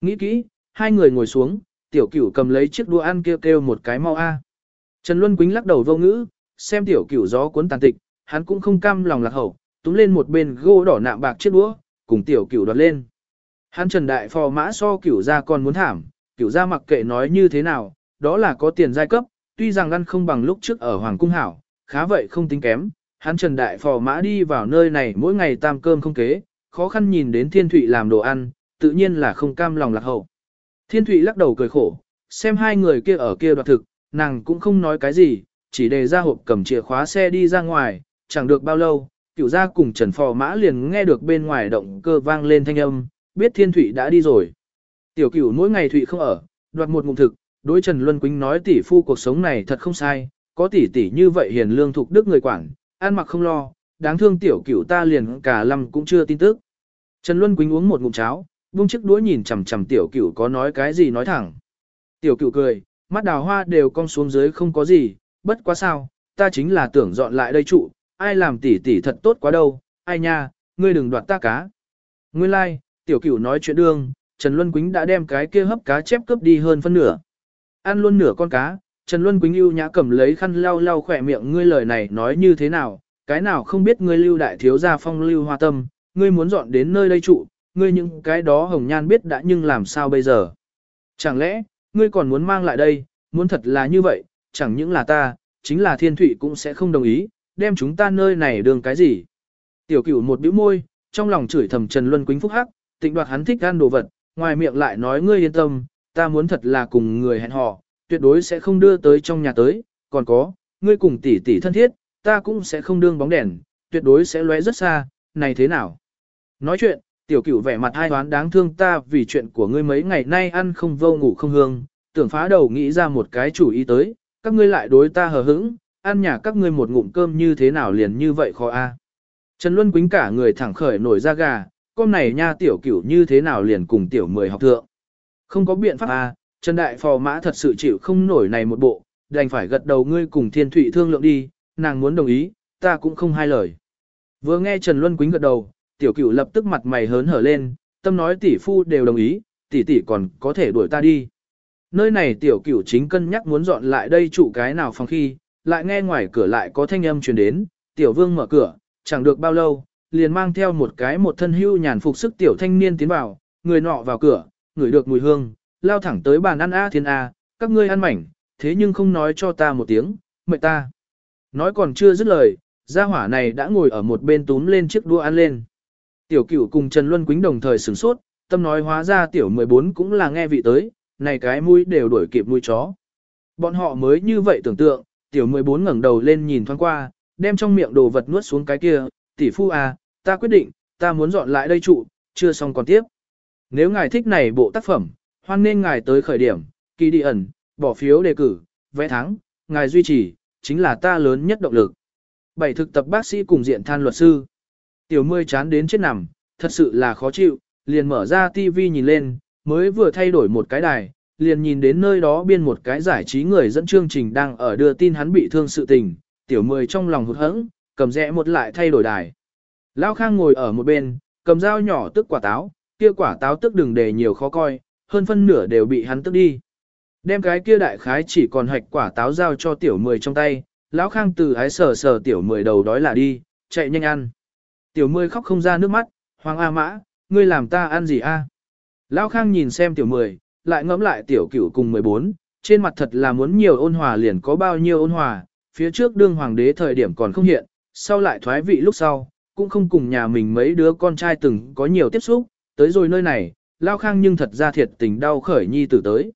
Nghĩ kỹ, hai người ngồi xuống, tiểu cửu cầm lấy chiếc đũa ăn kêu kêu một cái mau a. Trần Luân Quýnh lắc đầu vô ngữ, xem tiểu cửu gió cuốn tàn tịch, hắn cũng không cam lòng lạc hậu, túm lên một bên gỗ đỏ nạm bạc chiếc đũa, cùng tiểu cửu đoạt lên. Hắn Trần Đại phò mã so cửu ra còn muốn thảm, cửu ra mặc kệ nói như thế nào, đó là có tiền giai cấp, tuy rằng ăn không bằng lúc trước ở Hoàng Cung Hảo, khá vậy không tính kém. Hắn Trần Đại phò mã đi vào nơi này mỗi ngày tam cơm không kế, khó khăn nhìn đến Thiên Thụy làm đồ ăn, tự nhiên là không cam lòng lạc hậu. Thiên Thụy lắc đầu cười khổ, xem hai người kia ở kia đoạt thực, nàng cũng không nói cái gì, chỉ đề ra hộp cầm chìa khóa xe đi ra ngoài, chẳng được bao lâu, cửu gia cùng Trần Phò Mã liền nghe được bên ngoài động cơ vang lên thanh âm, biết Thiên Thụy đã đi rồi. Tiểu cửu mỗi ngày Thụy không ở, đoạt một ngụm thực, đối Trần Luân Quýnh nói tỷ phu cuộc sống này thật không sai, có tỷ tỷ như vậy hiền lương thục đức người quản, ăn mặc không lo, đáng thương tiểu cửu ta liền cả lâm cũng chưa tin tức. Trần Luân Quýnh uống một ngụm cháo, buông chiếc đũa nhìn chằm chằm tiểu cửu có nói cái gì nói thẳng. Tiểu cửu cười, mắt đào hoa đều cong xuống dưới không có gì, bất quá sao, ta chính là tưởng dọn lại đây trụ, ai làm tỷ tỷ thật tốt quá đâu, ai nha, ngươi đừng đoạt ta cá. Nguyên lai, like, tiểu cửu nói chuyện đương, Trần Luân Quýnh đã đem cái kia hấp cá chép cướp đi hơn phân nửa. Ăn luôn nửa con cá, Trần Luân Quýnh ưu nhã cầm lấy khăn lau lau khỏe miệng ngươi lời này nói như thế nào, cái nào không biết ngươi lưu đại thiếu gia phong lưu hoa tâm, ngươi muốn dọn đến nơi đây trụ, ngươi những cái đó hồng nhan biết đã nhưng làm sao bây giờ. Chẳng lẽ, ngươi còn muốn mang lại đây, muốn thật là như vậy, chẳng những là ta, chính là thiên thủy cũng sẽ không đồng ý, đem chúng ta nơi này đường cái gì. Tiểu cửu một bĩu môi, trong lòng chửi thầm Trần Luân Quýnh phúc hắc, tịnh đoạt hắn thích ăn đồ vật, ngoài miệng lại nói ngươi yên tâm, ta muốn thật là cùng người hẹn hò, tuyệt đối sẽ không đưa tới trong nhà tới, còn có, ngươi cùng tỷ tỷ thân thiết, ta cũng sẽ không đương bóng đèn, tuyệt đối sẽ lóe rất xa, này thế nào? Nói chuyện, tiểu cửu vẻ mặt hai đoán đáng thương ta vì chuyện của ngươi mấy ngày nay ăn không vô ngủ không hương, tưởng phá đầu nghĩ ra một cái chủ ý tới, các ngươi lại đối ta hờ hững, ăn nhà các ngươi một ngụm cơm như thế nào liền như vậy khó a. Trần Luân Quýnh cả người thẳng khởi nổi ra gà, con này nha tiểu cửu như thế nào liền cùng tiểu mười học thượng. Không có biện pháp a, Trần Đại Phò Mã thật sự chịu không nổi này một bộ, đành phải gật đầu ngươi cùng Thiên Thụy thương lượng đi, nàng muốn đồng ý, ta cũng không hai lời. Vừa nghe Trần Luân Quýnh gật đầu, tiểu cửu lập tức mặt mày hớn hở lên, tâm nói tỷ phu đều đồng ý, tỷ tỷ còn có thể đuổi ta đi. Nơi này tiểu cửu chính cân nhắc muốn dọn lại đây trụ cái nào phòng khi, lại nghe ngoài cửa lại có thanh âm truyền đến, tiểu vương mở cửa, chẳng được bao lâu, liền mang theo một cái một thân hưu nhàn phục sức tiểu thanh niên tiến vào, người nọ vào cửa, người được mùi hương, lao thẳng tới bàn ăn A thiên A, các ngươi ăn mảnh, thế nhưng không nói cho ta một tiếng, mệt ta. Nói còn chưa dứt lời, gia hỏa này đã ngồi ở một bên túm lên chiếc đũa ăn lên. Tiểu cửu cùng Trần Luân Quýnh đồng thời sửng sốt, tâm nói hóa ra tiểu 14 cũng là nghe vị tới, này cái mũi đều đuổi kịp mũi chó. Bọn họ mới như vậy tưởng tượng, tiểu 14 ngẩng đầu lên nhìn thoáng qua, đem trong miệng đồ vật nuốt xuống cái kia, tỷ phu à, ta quyết định, ta muốn dọn lại đây trụ, chưa xong còn tiếp. Nếu ngài thích này bộ tác phẩm, hoan nên ngài tới khởi điểm, kỳ đi ẩn, bỏ phiếu đề cử, vẽ thắng, ngài duy trì, chính là ta lớn nhất động lực. Bảy thực tập bác sĩ cùng diện than luật sư. Tiểu mươi chán đến chết nằm, thật sự là khó chịu, liền mở ra tivi nhìn lên, mới vừa thay đổi một cái đài, liền nhìn đến nơi đó biên một cái giải trí người dẫn chương trình đang ở đưa tin hắn bị thương sự tình, tiểu mười trong lòng hụt hẫng, cầm rẽ một lại thay đổi đài. Lao Khang ngồi ở một bên, cầm dao nhỏ tức quả táo, kia quả táo tức đừng để nhiều khó coi, hơn phân nửa đều bị hắn tức đi. Đem cái kia đại khái chỉ còn hạch quả táo giao cho tiểu mười trong tay, lão Khang từ ái sờ sờ tiểu mười đầu đói là đi, chạy nhanh ăn. Tiểu mười khóc không ra nước mắt, Hoàng A Mã, ngươi làm ta ăn gì a? Lão Khang nhìn xem tiểu mười, lại ngẫm lại tiểu cửu cùng 14, trên mặt thật là muốn nhiều ôn hòa liền có bao nhiêu ôn hòa, phía trước đương hoàng đế thời điểm còn không hiện, sau lại thoái vị lúc sau, cũng không cùng nhà mình mấy đứa con trai từng có nhiều tiếp xúc, tới rồi nơi này, Lao Khang nhưng thật ra thiệt tình đau khởi nhi tử tới.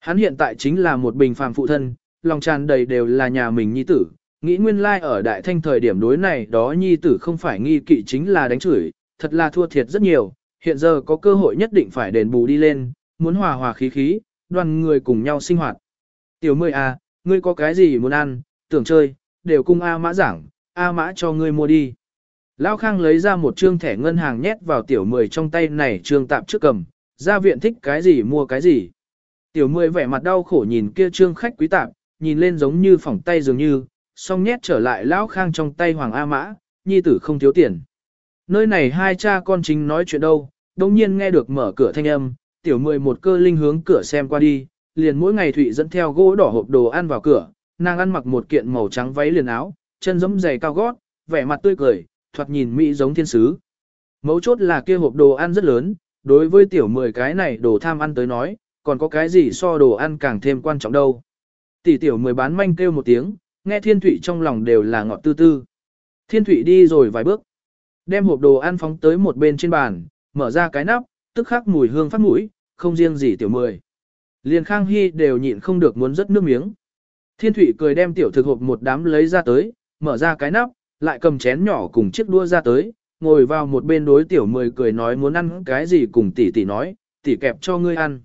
Hắn hiện tại chính là một bình phàm phụ thân, lòng tràn đầy đều là nhà mình nhi tử, nghĩ nguyên lai like ở đại thanh thời điểm đối này đó nhi tử không phải nghi kỵ chính là đánh chửi, thật là thua thiệt rất nhiều, hiện giờ có cơ hội nhất định phải đền bù đi lên, muốn hòa hòa khí khí, đoàn người cùng nhau sinh hoạt. Tiểu mười A, ngươi có cái gì muốn ăn, tưởng chơi, đều cung A mã giảng, A mã cho ngươi mua đi. Lão Khang lấy ra một trương thẻ ngân hàng nhét vào tiểu mười trong tay này trương tạm trước cầm, ra viện thích cái gì mua cái gì. Tiểu mười vẻ mặt đau khổ nhìn kia trương khách quý tạm, nhìn lên giống như phỏng tay dường như, xong nhét trở lại lão khang trong tay Hoàng A Mã, nhi tử không thiếu tiền. Nơi này hai cha con chính nói chuyện đâu, đồng nhiên nghe được mở cửa thanh âm, tiểu mười một cơ linh hướng cửa xem qua đi, liền mỗi ngày Thụy dẫn theo gỗ đỏ hộp đồ ăn vào cửa, nàng ăn mặc một kiện màu trắng váy liền áo, chân giống giày cao gót, vẻ mặt tươi cười, thoạt nhìn mỹ giống thiên sứ. Mấu chốt là kia hộp đồ ăn rất lớn, đối với tiểu mười cái này đồ tham ăn tới nói, còn có cái gì so đồ ăn càng thêm quan trọng đâu. Tỷ tiểu mười bán manh kêu một tiếng, nghe thiên thủy trong lòng đều là ngọt tư tư. Thiên thủy đi rồi vài bước, đem hộp đồ ăn phóng tới một bên trên bàn, mở ra cái nắp, tức khắc mùi hương phát mũi, không riêng gì tiểu mười. Liền Khang Hy đều nhịn không được muốn rất nước miếng. Thiên Thụy cười đem tiểu thực hộp một đám lấy ra tới, mở ra cái nắp, lại cầm chén nhỏ cùng chiếc đua ra tới, ngồi vào một bên đối tiểu mười cười nói muốn ăn cái gì cùng tỷ tỷ nói, tỷ kẹp cho ngươi ăn.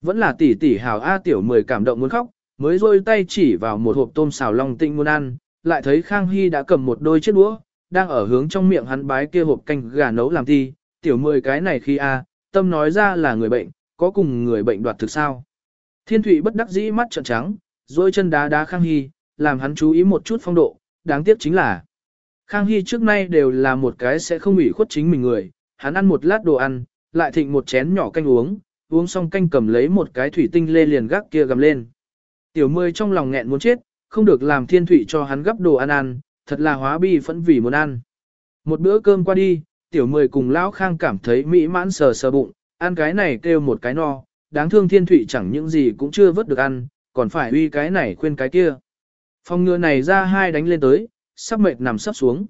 Vẫn là tỷ tỷ hào A tiểu mười cảm động muốn khóc, mới rôi tay chỉ vào một hộp tôm xào long tinh muốn ăn, lại thấy Khang Hy đã cầm một đôi chiếc đũa, đang ở hướng trong miệng hắn bái kia hộp canh gà nấu làm thi, tiểu mười cái này khi A, tâm nói ra là người bệnh, có cùng người bệnh đoạt thực sao. Thiên Thụy bất đắc dĩ mắt trợn trắng, rồi chân đá đá Khang Hy, làm hắn chú ý một chút phong độ, đáng tiếc chính là Khang Hy trước nay đều là một cái sẽ không ủy khuất chính mình người, hắn ăn một lát đồ ăn, lại thịnh một chén nhỏ canh uống, uống xong canh cầm lấy một cái thủy tinh lê liền gác kia gầm lên. Tiểu mươi trong lòng nghẹn muốn chết, không được làm thiên thủy cho hắn gấp đồ ăn ăn, thật là hóa bi phẫn vì muốn ăn. Một bữa cơm qua đi, tiểu mười cùng lão khang cảm thấy mỹ mãn sờ sờ bụng, ăn cái này kêu một cái no, đáng thương thiên thủy chẳng những gì cũng chưa vớt được ăn, còn phải uy cái này khuyên cái kia. Phòng ngừa này ra hai đánh lên tới, sắp mệt nằm sắp xuống.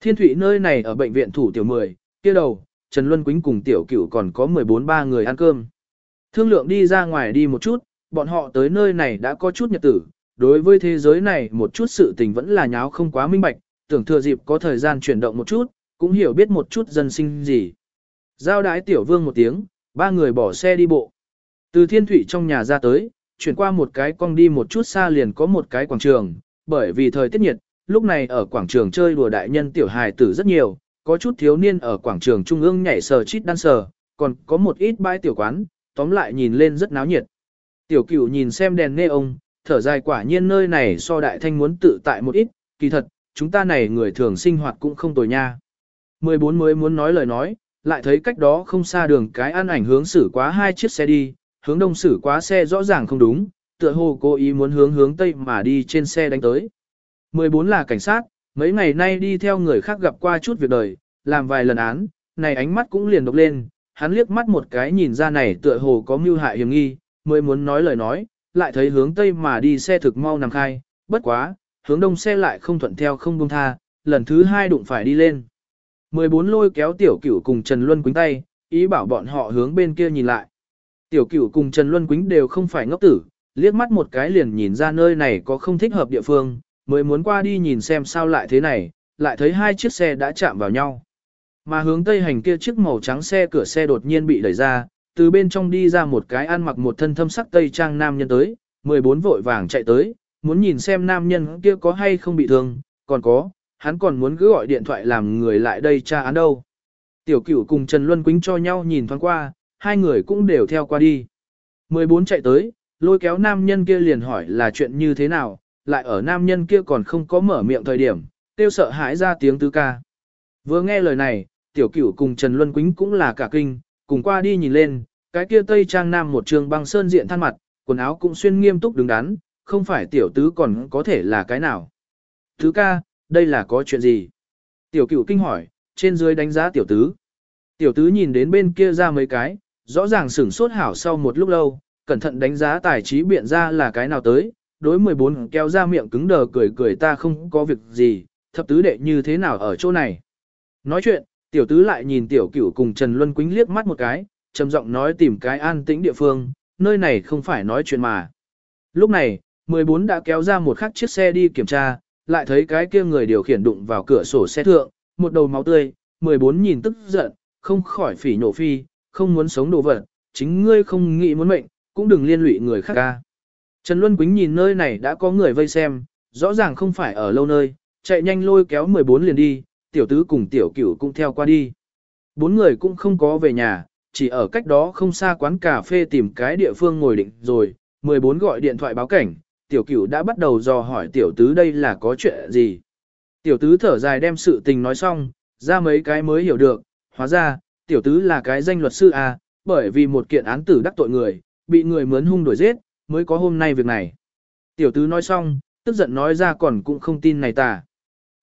Thiên thủy nơi này ở bệnh viện thủ tiểu 10, kia đầu, Trần Luân Quýnh cùng tiểu cửu còn có 14 ba người ăn cơm. Thương lượng đi ra ngoài đi một chút, bọn họ tới nơi này đã có chút nhật tử, đối với thế giới này một chút sự tình vẫn là nháo không quá minh bạch, tưởng thừa dịp có thời gian chuyển động một chút, cũng hiểu biết một chút dân sinh gì. Giao đái tiểu vương một tiếng, ba người bỏ xe đi bộ. Từ thiên thủy trong nhà ra tới, chuyển qua một cái cong đi một chút xa liền có một cái quảng trường, bởi vì thời tiết nhiệt, lúc này ở quảng trường chơi đùa đại nhân tiểu hài tử rất nhiều, có chút thiếu niên ở quảng trường trung ương nhảy sờ chít đan sờ, còn có một ít bãi tiểu quán, tóm lại nhìn lên rất náo nhiệt. Tiểu cửu nhìn xem đèn nê ông, thở dài quả nhiên nơi này so đại thanh muốn tự tại một ít, kỳ thật, chúng ta này người thường sinh hoạt cũng không tồi nha. 14 mới muốn nói lời nói, lại thấy cách đó không xa đường cái ăn ảnh hướng xử quá hai chiếc xe đi, hướng đông xử quá xe rõ ràng không đúng, tựa hồ cố ý muốn hướng hướng tây mà đi trên xe đánh tới. 14 là cảnh sát, mấy ngày nay đi theo người khác gặp qua chút việc đời, làm vài lần án, này ánh mắt cũng liền độc lên, hắn liếc mắt một cái nhìn ra này tựa hồ có mưu hại hiểm nghi, mới muốn nói lời nói, lại thấy hướng tây mà đi xe thực mau nằm khai, bất quá, hướng đông xe lại không thuận theo không buông tha, lần thứ hai đụng phải đi lên. 14 lôi kéo tiểu cửu cùng Trần Luân Quýnh tay, ý bảo bọn họ hướng bên kia nhìn lại. Tiểu cửu cùng Trần Luân Quýnh đều không phải ngốc tử, liếc mắt một cái liền nhìn ra nơi này có không thích hợp địa phương, mới muốn qua đi nhìn xem sao lại thế này, lại thấy hai chiếc xe đã chạm vào nhau. Mà hướng tây hành kia chiếc màu trắng xe cửa xe đột nhiên bị đẩy ra, từ bên trong đi ra một cái ăn mặc một thân thâm sắc tây trang nam nhân tới, 14 vội vàng chạy tới, muốn nhìn xem nam nhân kia có hay không bị thương, còn có, hắn còn muốn cứ gọi điện thoại làm người lại đây tra án đâu. Tiểu cửu cùng Trần Luân Quýnh cho nhau nhìn thoáng qua, hai người cũng đều theo qua đi. 14 chạy tới, lôi kéo nam nhân kia liền hỏi là chuyện như thế nào, lại ở nam nhân kia còn không có mở miệng thời điểm, tiêu sợ hãi ra tiếng tứ ca. Vừa nghe lời này, tiểu cửu cùng Trần Luân Quýnh cũng là cả kinh, cùng qua đi nhìn lên, cái kia tây trang nam một trường băng sơn diện than mặt, quần áo cũng xuyên nghiêm túc đứng đắn, không phải tiểu tứ còn có thể là cái nào. Tứ ca, đây là có chuyện gì? Tiểu cửu kinh hỏi, trên dưới đánh giá tiểu tứ. Tiểu tứ nhìn đến bên kia ra mấy cái, rõ ràng sửng sốt hảo sau một lúc lâu, cẩn thận đánh giá tài trí biện ra là cái nào tới, đối 14 kéo ra miệng cứng đờ cười cười ta không có việc gì, thập tứ đệ như thế nào ở chỗ này. Nói chuyện, tiểu tứ lại nhìn tiểu cửu cùng Trần Luân Quýnh liếc mắt một cái, trầm giọng nói tìm cái an tĩnh địa phương, nơi này không phải nói chuyện mà. Lúc này, 14 đã kéo ra một khắc chiếc xe đi kiểm tra, lại thấy cái kia người điều khiển đụng vào cửa sổ xe thượng, một đầu máu tươi, 14 nhìn tức giận, không khỏi phỉ nổ phi, không muốn sống đồ vật, chính ngươi không nghĩ muốn mệnh, cũng đừng liên lụy người khác ca. Trần Luân Quýnh nhìn nơi này đã có người vây xem, rõ ràng không phải ở lâu nơi, chạy nhanh lôi kéo 14 liền đi, tiểu tứ cùng tiểu cửu cũng theo qua đi. Bốn người cũng không có về nhà, chỉ ở cách đó không xa quán cà phê tìm cái địa phương ngồi định rồi, 14 gọi điện thoại báo cảnh, tiểu cửu đã bắt đầu dò hỏi tiểu tứ đây là có chuyện gì. Tiểu tứ thở dài đem sự tình nói xong, ra mấy cái mới hiểu được, hóa ra, tiểu tứ là cái danh luật sư A, bởi vì một kiện án tử đắc tội người, bị người mướn hung đuổi giết, mới có hôm nay việc này. Tiểu tứ nói xong, tức giận nói ra còn cũng không tin này ta.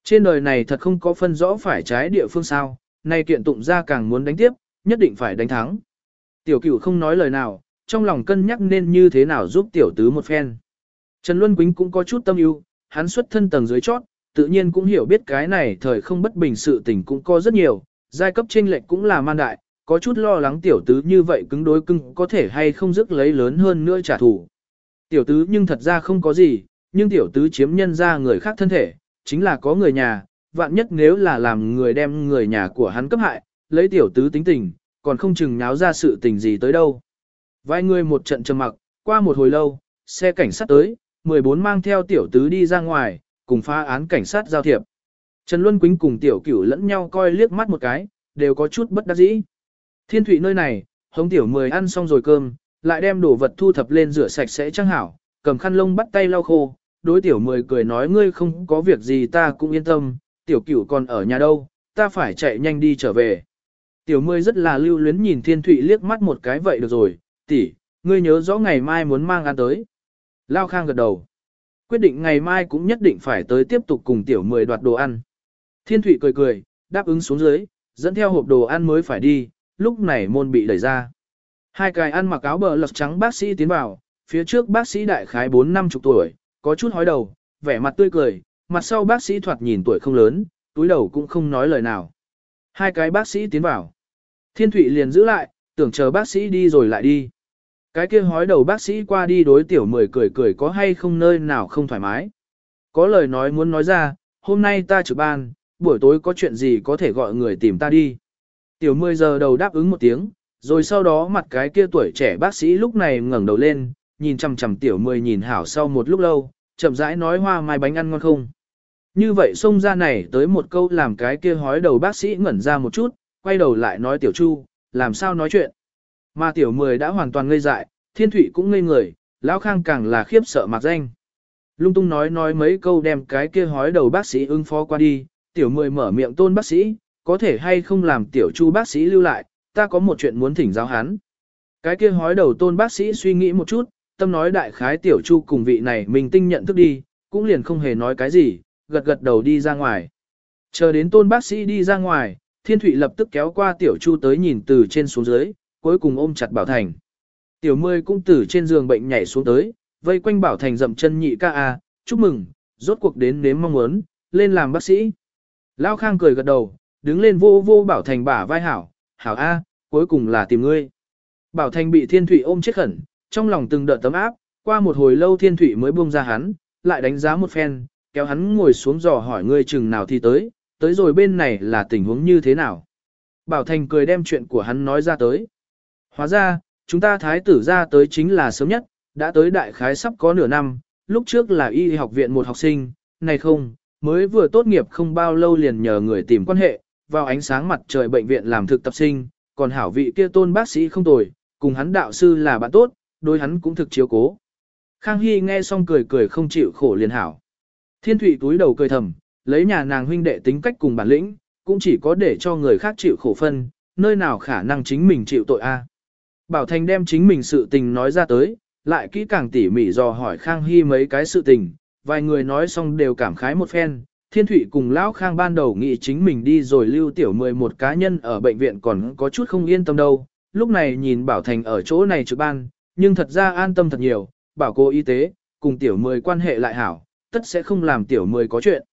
Trên đời này thật không có phân rõ phải trái địa phương sao, nay kiện tụng ra càng muốn đánh tiếp, nhất định phải đánh thắng. Tiểu cửu không nói lời nào, trong lòng cân nhắc nên như thế nào giúp tiểu tứ một phen. Trần Luân Quýnh cũng có chút tâm ưu, hắn xuất thân tầng dưới chót, tự nhiên cũng hiểu biết cái này thời không bất bình sự tình cũng có rất nhiều, giai cấp chênh lệch cũng là man đại, có chút lo lắng tiểu tứ như vậy cứng đối cứng có thể hay không dứt lấy lớn hơn nữa trả thù. Tiểu tứ nhưng thật ra không có gì, nhưng tiểu tứ chiếm nhân ra người khác thân thể, chính là có người nhà, vạn nhất nếu là làm người đem người nhà của hắn cấp hại, lấy tiểu tứ tính tình, còn không chừng nháo ra sự tình gì tới đâu. Vài người một trận trầm mặc, qua một hồi lâu, xe cảnh sát tới, 14 mang theo tiểu tứ đi ra ngoài, cùng phá án cảnh sát giao thiệp. Trần Luân Quýnh cùng tiểu cửu lẫn nhau coi liếc mắt một cái, đều có chút bất đắc dĩ. Thiên thủy nơi này, hống tiểu mười ăn xong rồi cơm, lại đem đồ vật thu thập lên rửa sạch sẽ trang hảo, cầm khăn lông bắt tay lau khô, đối tiểu mười cười nói ngươi không có việc gì ta cũng yên tâm, tiểu cửu còn ở nhà đâu, ta phải chạy nhanh đi trở về. Tiểu mười rất là lưu luyến nhìn thiên thủy liếc mắt một cái vậy được rồi, tỷ, ngươi nhớ rõ ngày mai muốn mang ăn tới. Lao Khang gật đầu. Quyết định ngày mai cũng nhất định phải tới tiếp tục cùng tiểu mười đoạt đồ ăn. Thiên thụy cười cười, đáp ứng xuống dưới, dẫn theo hộp đồ ăn mới phải đi, lúc này môn bị đẩy ra. Hai cái ăn mặc áo bờ lật trắng bác sĩ tiến vào, phía trước bác sĩ đại khái 4 năm chục tuổi, có chút hói đầu, vẻ mặt tươi cười, mặt sau bác sĩ thoạt nhìn tuổi không lớn, túi đầu cũng không nói lời nào. Hai cái bác sĩ tiến vào. Thiên Thụy liền giữ lại, tưởng chờ bác sĩ đi rồi lại đi. Cái kia hói đầu bác sĩ qua đi đối tiểu mười cười cười có hay không nơi nào không thoải mái. Có lời nói muốn nói ra, hôm nay ta trực ban, buổi tối có chuyện gì có thể gọi người tìm ta đi. Tiểu mười giờ đầu đáp ứng một tiếng, rồi sau đó mặt cái kia tuổi trẻ bác sĩ lúc này ngẩng đầu lên, nhìn chằm chằm tiểu mười nhìn hảo sau một lúc lâu, chậm rãi nói hoa mai bánh ăn ngon không. Như vậy xông ra này tới một câu làm cái kia hói đầu bác sĩ ngẩn ra một chút, quay đầu lại nói tiểu chu, làm sao nói chuyện. Mà tiểu mười đã hoàn toàn ngây dại, thiên thủy cũng ngây người, lão khang càng là khiếp sợ mặt danh. Lung tung nói nói mấy câu đem cái kia hói đầu bác sĩ ứng phó qua đi, tiểu mười mở miệng tôn bác sĩ, có thể hay không làm tiểu chu bác sĩ lưu lại, ta có một chuyện muốn thỉnh giáo hắn. Cái kia hói đầu tôn bác sĩ suy nghĩ một chút, tâm nói đại khái tiểu chu cùng vị này mình tinh nhận thức đi, cũng liền không hề nói cái gì, gật gật đầu đi ra ngoài. Chờ đến tôn bác sĩ đi ra ngoài, thiên thụy lập tức kéo qua tiểu chu tới nhìn từ trên xuống dưới, cuối cùng ôm chặt bảo thành. Tiểu mươi cũng từ trên giường bệnh nhảy xuống tới, vây quanh bảo thành dậm chân nhị ca a, chúc mừng, rốt cuộc đến nếm mong muốn, lên làm bác sĩ. Lao Khang cười gật đầu, đứng lên vô vô bảo thành bả vai hảo, hảo a, cuối cùng là tìm ngươi. Bảo thành bị thiên thụy ôm chết khẩn, trong lòng từng đợt tấm áp, qua một hồi lâu thiên thụy mới buông ra hắn, lại đánh giá một phen, kéo hắn ngồi xuống dò hỏi ngươi chừng nào thì tới, tới rồi bên này là tình huống như thế nào. Bảo Thành cười đem chuyện của hắn nói ra tới. Hóa ra, chúng ta thái tử ra tới chính là sớm nhất, đã tới đại khái sắp có nửa năm, lúc trước là y học viện một học sinh, này không, mới vừa tốt nghiệp không bao lâu liền nhờ người tìm quan hệ, vào ánh sáng mặt trời bệnh viện làm thực tập sinh, còn hảo vị kia tôn bác sĩ không tồi, cùng hắn đạo sư là bạn tốt, đối hắn cũng thực chiếu cố. Khang Hy nghe xong cười cười không chịu khổ liền hảo. Thiên Thụy túi đầu cười thầm, lấy nhà nàng huynh đệ tính cách cùng bản lĩnh, cũng chỉ có để cho người khác chịu khổ phân, nơi nào khả năng chính mình chịu tội a. Bảo Thành đem chính mình sự tình nói ra tới, lại kỹ càng tỉ mỉ dò hỏi Khang Hy mấy cái sự tình, vài người nói xong đều cảm khái một phen. Thiên Thụy cùng Lão Khang ban đầu nghĩ chính mình đi rồi lưu tiểu 11 cá nhân ở bệnh viện còn có chút không yên tâm đâu. Lúc này nhìn Bảo Thành ở chỗ này trực ban, nhưng thật ra an tâm thật nhiều, bảo cô y tế, cùng tiểu mười quan hệ lại hảo, tất sẽ không làm tiểu mười có chuyện.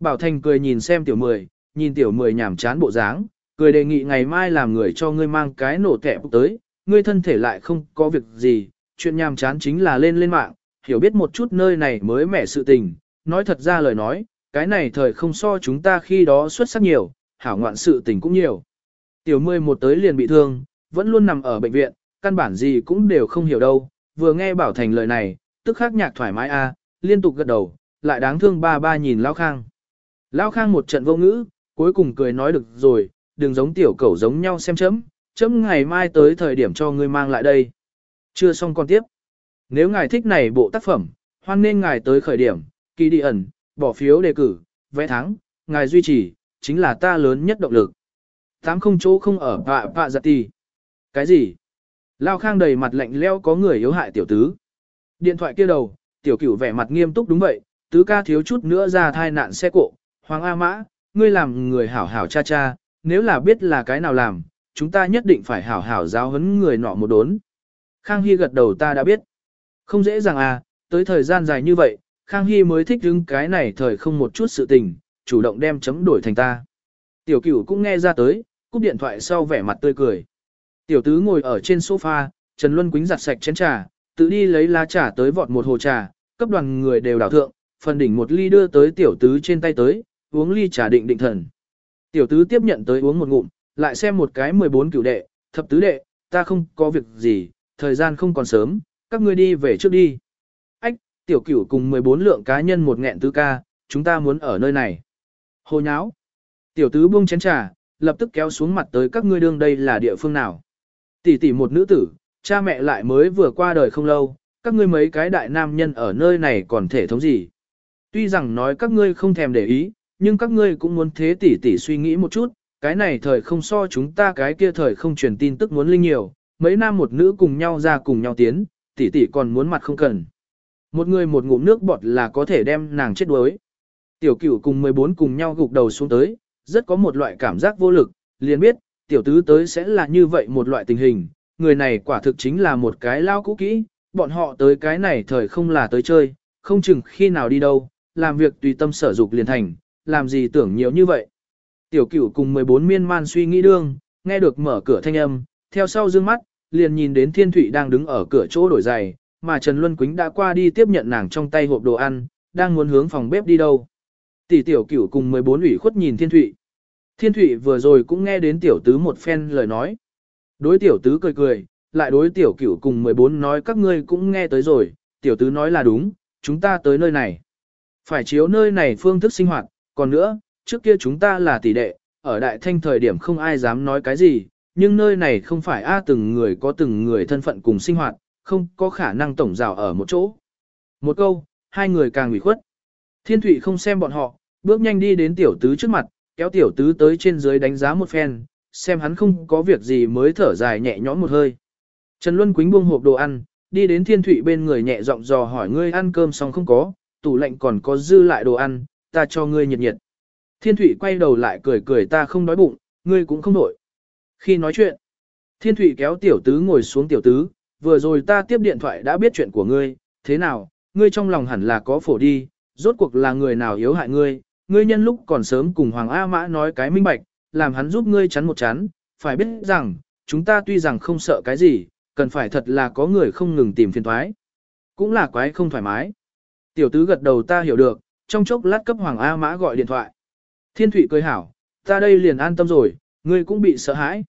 Bảo Thành cười nhìn xem tiểu mười, nhìn tiểu mười nhảm chán bộ dáng, cười đề nghị ngày mai làm người cho ngươi mang cái nổ kẹp tới, ngươi thân thể lại không có việc gì, chuyện nhàm chán chính là lên lên mạng, hiểu biết một chút nơi này mới mẻ sự tình, nói thật ra lời nói, cái này thời không so chúng ta khi đó xuất sắc nhiều, hảo ngoạn sự tình cũng nhiều. Tiểu mười một tới liền bị thương, vẫn luôn nằm ở bệnh viện, căn bản gì cũng đều không hiểu đâu, vừa nghe Bảo Thành lời này, tức khắc nhạc thoải mái a, liên tục gật đầu, lại đáng thương ba ba nhìn Lão Khang. Lão Khang một trận vô ngữ, cuối cùng cười nói được rồi, đừng giống tiểu cẩu giống nhau xem chấm, chấm ngày mai tới thời điểm cho ngươi mang lại đây. Chưa xong còn tiếp. Nếu ngài thích này bộ tác phẩm, hoan nên ngài tới khởi điểm, kỳ đi ẩn, bỏ phiếu đề cử, vẽ thắng, ngài duy trì, chính là ta lớn nhất động lực. Tám không chỗ không ở vạ vạ giặt tì. Cái gì? Lao Khang đầy mặt lạnh leo có người yếu hại tiểu tứ. Điện thoại kia đầu, tiểu cửu vẻ mặt nghiêm túc đúng vậy, tứ ca thiếu chút nữa ra thai nạn xe cộ. Hoàng A Mã, ngươi làm người hảo hảo cha cha, nếu là biết là cái nào làm, chúng ta nhất định phải hảo hảo giáo huấn người nọ một đốn. Khang Hy gật đầu ta đã biết. Không dễ dàng à, tới thời gian dài như vậy, Khang Hy mới thích đứng cái này thời không một chút sự tình, chủ động đem chấm đổi thành ta. Tiểu cửu cũng nghe ra tới, cúp điện thoại sau vẻ mặt tươi cười. Tiểu tứ ngồi ở trên sofa, Trần Luân Quýnh giặt sạch chén trà, tự đi lấy lá trà tới vọt một hồ trà, cấp đoàn người đều đảo thượng, phần đỉnh một ly đưa tới tiểu tứ trên tay tới, uống ly trà định định thần. Tiểu tứ tiếp nhận tới uống một ngụm, lại xem một cái 14 cửu đệ, thập tứ đệ, ta không có việc gì, thời gian không còn sớm, các ngươi đi về trước đi. Ách, tiểu cửu cùng 14 lượng cá nhân một nghẹn tứ ca, chúng ta muốn ở nơi này. Hồ nháo. Tiểu tứ buông chén trà, lập tức kéo xuống mặt tới các ngươi đương đây là địa phương nào. Tỷ tỷ một nữ tử, cha mẹ lại mới vừa qua đời không lâu, các ngươi mấy cái đại nam nhân ở nơi này còn thể thống gì. Tuy rằng nói các ngươi không thèm để ý, nhưng các ngươi cũng muốn thế tỷ tỷ suy nghĩ một chút, cái này thời không so chúng ta cái kia thời không truyền tin tức muốn linh nhiều, mấy nam một nữ cùng nhau ra cùng nhau tiến, tỷ tỷ còn muốn mặt không cần. Một người một ngụm nước bọt là có thể đem nàng chết đuối. Tiểu cửu cùng 14 cùng nhau gục đầu xuống tới, rất có một loại cảm giác vô lực, liền biết, tiểu tứ tới sẽ là như vậy một loại tình hình, người này quả thực chính là một cái lao cũ kỹ, bọn họ tới cái này thời không là tới chơi, không chừng khi nào đi đâu, làm việc tùy tâm sở dục liền thành, làm gì tưởng nhiều như vậy. Tiểu cửu cùng 14 miên man suy nghĩ đương, nghe được mở cửa thanh âm, theo sau dương mắt, liền nhìn đến Thiên Thụy đang đứng ở cửa chỗ đổi giày, mà Trần Luân Quýnh đã qua đi tiếp nhận nàng trong tay hộp đồ ăn, đang muốn hướng phòng bếp đi đâu. Tỷ tiểu cửu cùng 14 ủy khuất nhìn Thiên Thụy. Thiên Thụy vừa rồi cũng nghe đến tiểu tứ một phen lời nói. Đối tiểu tứ cười cười, lại đối tiểu cửu cùng 14 nói các ngươi cũng nghe tới rồi, tiểu tứ nói là đúng, chúng ta tới nơi này. Phải chiếu nơi này phương thức sinh hoạt, còn nữa, trước kia chúng ta là tỷ đệ, ở đại thanh thời điểm không ai dám nói cái gì, nhưng nơi này không phải a từng người có từng người thân phận cùng sinh hoạt, không có khả năng tổng rào ở một chỗ. Một câu, hai người càng ủy khuất. Thiên Thụy không xem bọn họ, bước nhanh đi đến tiểu tứ trước mặt, kéo tiểu tứ tới trên dưới đánh giá một phen, xem hắn không có việc gì mới thở dài nhẹ nhõm một hơi. Trần Luân Quýnh buông hộp đồ ăn, đi đến Thiên Thụy bên người nhẹ giọng dò hỏi ngươi ăn cơm xong không có, tủ lạnh còn có dư lại đồ ăn, ta cho ngươi nhiệt nhiệt. Thiên Thụy quay đầu lại cười cười ta không đói bụng, ngươi cũng không nổi. Khi nói chuyện, Thiên Thụy kéo tiểu tứ ngồi xuống tiểu tứ, vừa rồi ta tiếp điện thoại đã biết chuyện của ngươi, thế nào, ngươi trong lòng hẳn là có phổ đi, rốt cuộc là người nào yếu hại ngươi, ngươi nhân lúc còn sớm cùng Hoàng A Mã nói cái minh bạch, làm hắn giúp ngươi chắn một chắn, phải biết rằng, chúng ta tuy rằng không sợ cái gì, cần phải thật là có người không ngừng tìm phiền thoái. Cũng là quái không thoải mái. Tiểu tứ gật đầu ta hiểu được, trong chốc lát cấp Hoàng A Mã gọi điện thoại. Thiên Thụy cười hảo, ta đây liền an tâm rồi, ngươi cũng bị sợ hãi.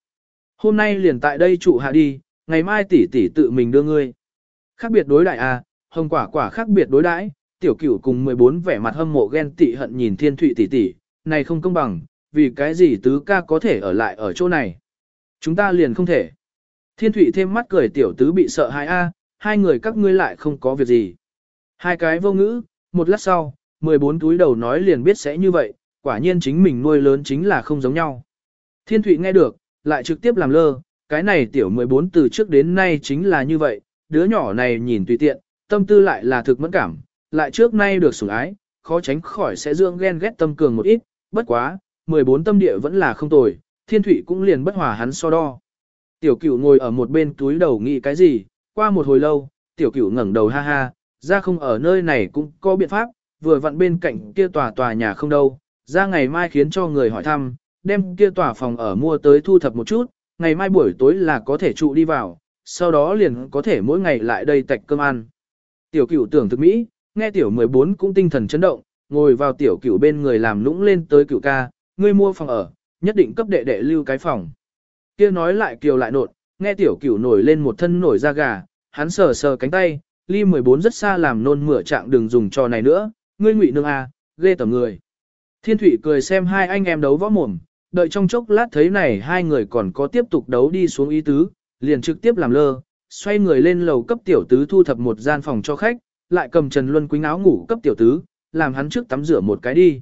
Hôm nay liền tại đây trụ hạ đi, ngày mai tỷ tỷ tự mình đưa ngươi. Khác biệt đối đại à, hồng quả quả khác biệt đối đãi, tiểu cửu cùng 14 vẻ mặt hâm mộ ghen tị hận nhìn thiên thụy tỷ tỷ, này không công bằng, vì cái gì tứ ca có thể ở lại ở chỗ này. Chúng ta liền không thể. Thiên thụy thêm mắt cười tiểu tứ bị sợ hãi a, hai người các ngươi lại không có việc gì. Hai cái vô ngữ, một lát sau, 14 túi đầu nói liền biết sẽ như vậy, quả nhiên chính mình nuôi lớn chính là không giống nhau. Thiên thụy nghe được, lại trực tiếp làm lơ, cái này tiểu 14 từ trước đến nay chính là như vậy, đứa nhỏ này nhìn tùy tiện, tâm tư lại là thực mẫn cảm, lại trước nay được sủng ái, khó tránh khỏi sẽ dưỡng ghen ghét tâm cường một ít, bất quá, 14 tâm địa vẫn là không tồi, thiên Thụy cũng liền bất hòa hắn so đo. Tiểu cửu ngồi ở một bên túi đầu nghĩ cái gì, qua một hồi lâu, tiểu cửu ngẩng đầu ha ha, ra không ở nơi này cũng có biện pháp, vừa vặn bên cạnh kia tòa tòa nhà không đâu, ra ngày mai khiến cho người hỏi thăm, đem kia tòa phòng ở mua tới thu thập một chút, ngày mai buổi tối là có thể trụ đi vào, sau đó liền có thể mỗi ngày lại đây tạch cơm ăn. Tiểu cửu tưởng thực mỹ, nghe tiểu 14 cũng tinh thần chấn động, ngồi vào tiểu cửu bên người làm lũng lên tới cửu ca, ngươi mua phòng ở, nhất định cấp đệ đệ lưu cái phòng. Kia nói lại kiều lại nột, nghe tiểu cửu nổi lên một thân nổi da gà, hắn sờ sờ cánh tay, ly 14 rất xa làm nôn mửa trạng đừng dùng trò này nữa, ngươi ngụy nương à, ghê tầm người. Thiên Thụy cười xem hai anh em đấu võ mồm, đợi trong chốc lát thấy này hai người còn có tiếp tục đấu đi xuống ý tứ, liền trực tiếp làm lơ, xoay người lên lầu cấp tiểu tứ thu thập một gian phòng cho khách, lại cầm Trần Luân Quýnh áo ngủ cấp tiểu tứ, làm hắn trước tắm rửa một cái đi.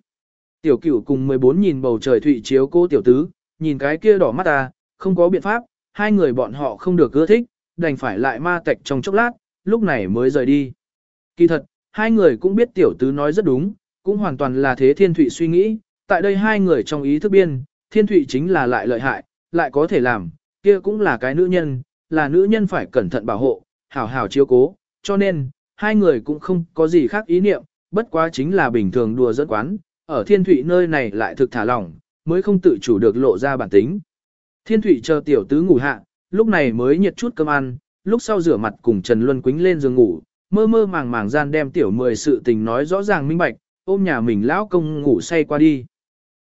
Tiểu cửu cùng 14 nhìn bầu trời thụy chiếu cô tiểu tứ, nhìn cái kia đỏ mắt ta, không có biện pháp, hai người bọn họ không được ưa thích, đành phải lại ma tạch trong chốc lát, lúc này mới rời đi. Kỳ thật, hai người cũng biết tiểu tứ nói rất đúng, cũng hoàn toàn là thế thiên thụy suy nghĩ, tại đây hai người trong ý thức biên, thiên thụy chính là lại lợi hại, lại có thể làm, kia cũng là cái nữ nhân, là nữ nhân phải cẩn thận bảo hộ, hảo hảo chiếu cố, cho nên, hai người cũng không có gì khác ý niệm, bất quá chính là bình thường đùa dẫn quán, ở thiên thụy nơi này lại thực thả lỏng, mới không tự chủ được lộ ra bản tính. Thiên thụy chờ tiểu tứ ngủ hạ, lúc này mới nhiệt chút cơm ăn, lúc sau rửa mặt cùng Trần Luân Quýnh lên giường ngủ, mơ mơ màng màng gian đem tiểu mười sự tình nói rõ ràng minh bạch, ôm nhà mình lão công ngủ say qua đi.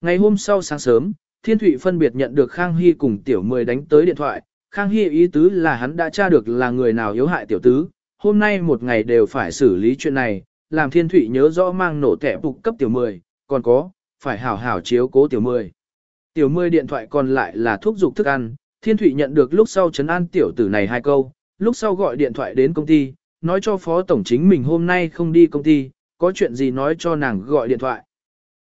Ngày hôm sau sáng sớm, Thiên Thụy phân biệt nhận được Khang Hy cùng tiểu mười đánh tới điện thoại, Khang Hy ý tứ là hắn đã tra được là người nào yếu hại tiểu tứ, hôm nay một ngày đều phải xử lý chuyện này, làm Thiên Thụy nhớ rõ mang nổ tẻ phục cấp tiểu mười, còn có, phải hảo hảo chiếu cố tiểu mười. Tiểu mười điện thoại còn lại là thuốc dục thức ăn, Thiên Thụy nhận được lúc sau chấn an tiểu tử này hai câu, lúc sau gọi điện thoại đến công ty, nói cho phó tổng chính mình hôm nay không đi công ty, có chuyện gì nói cho nàng gọi điện thoại.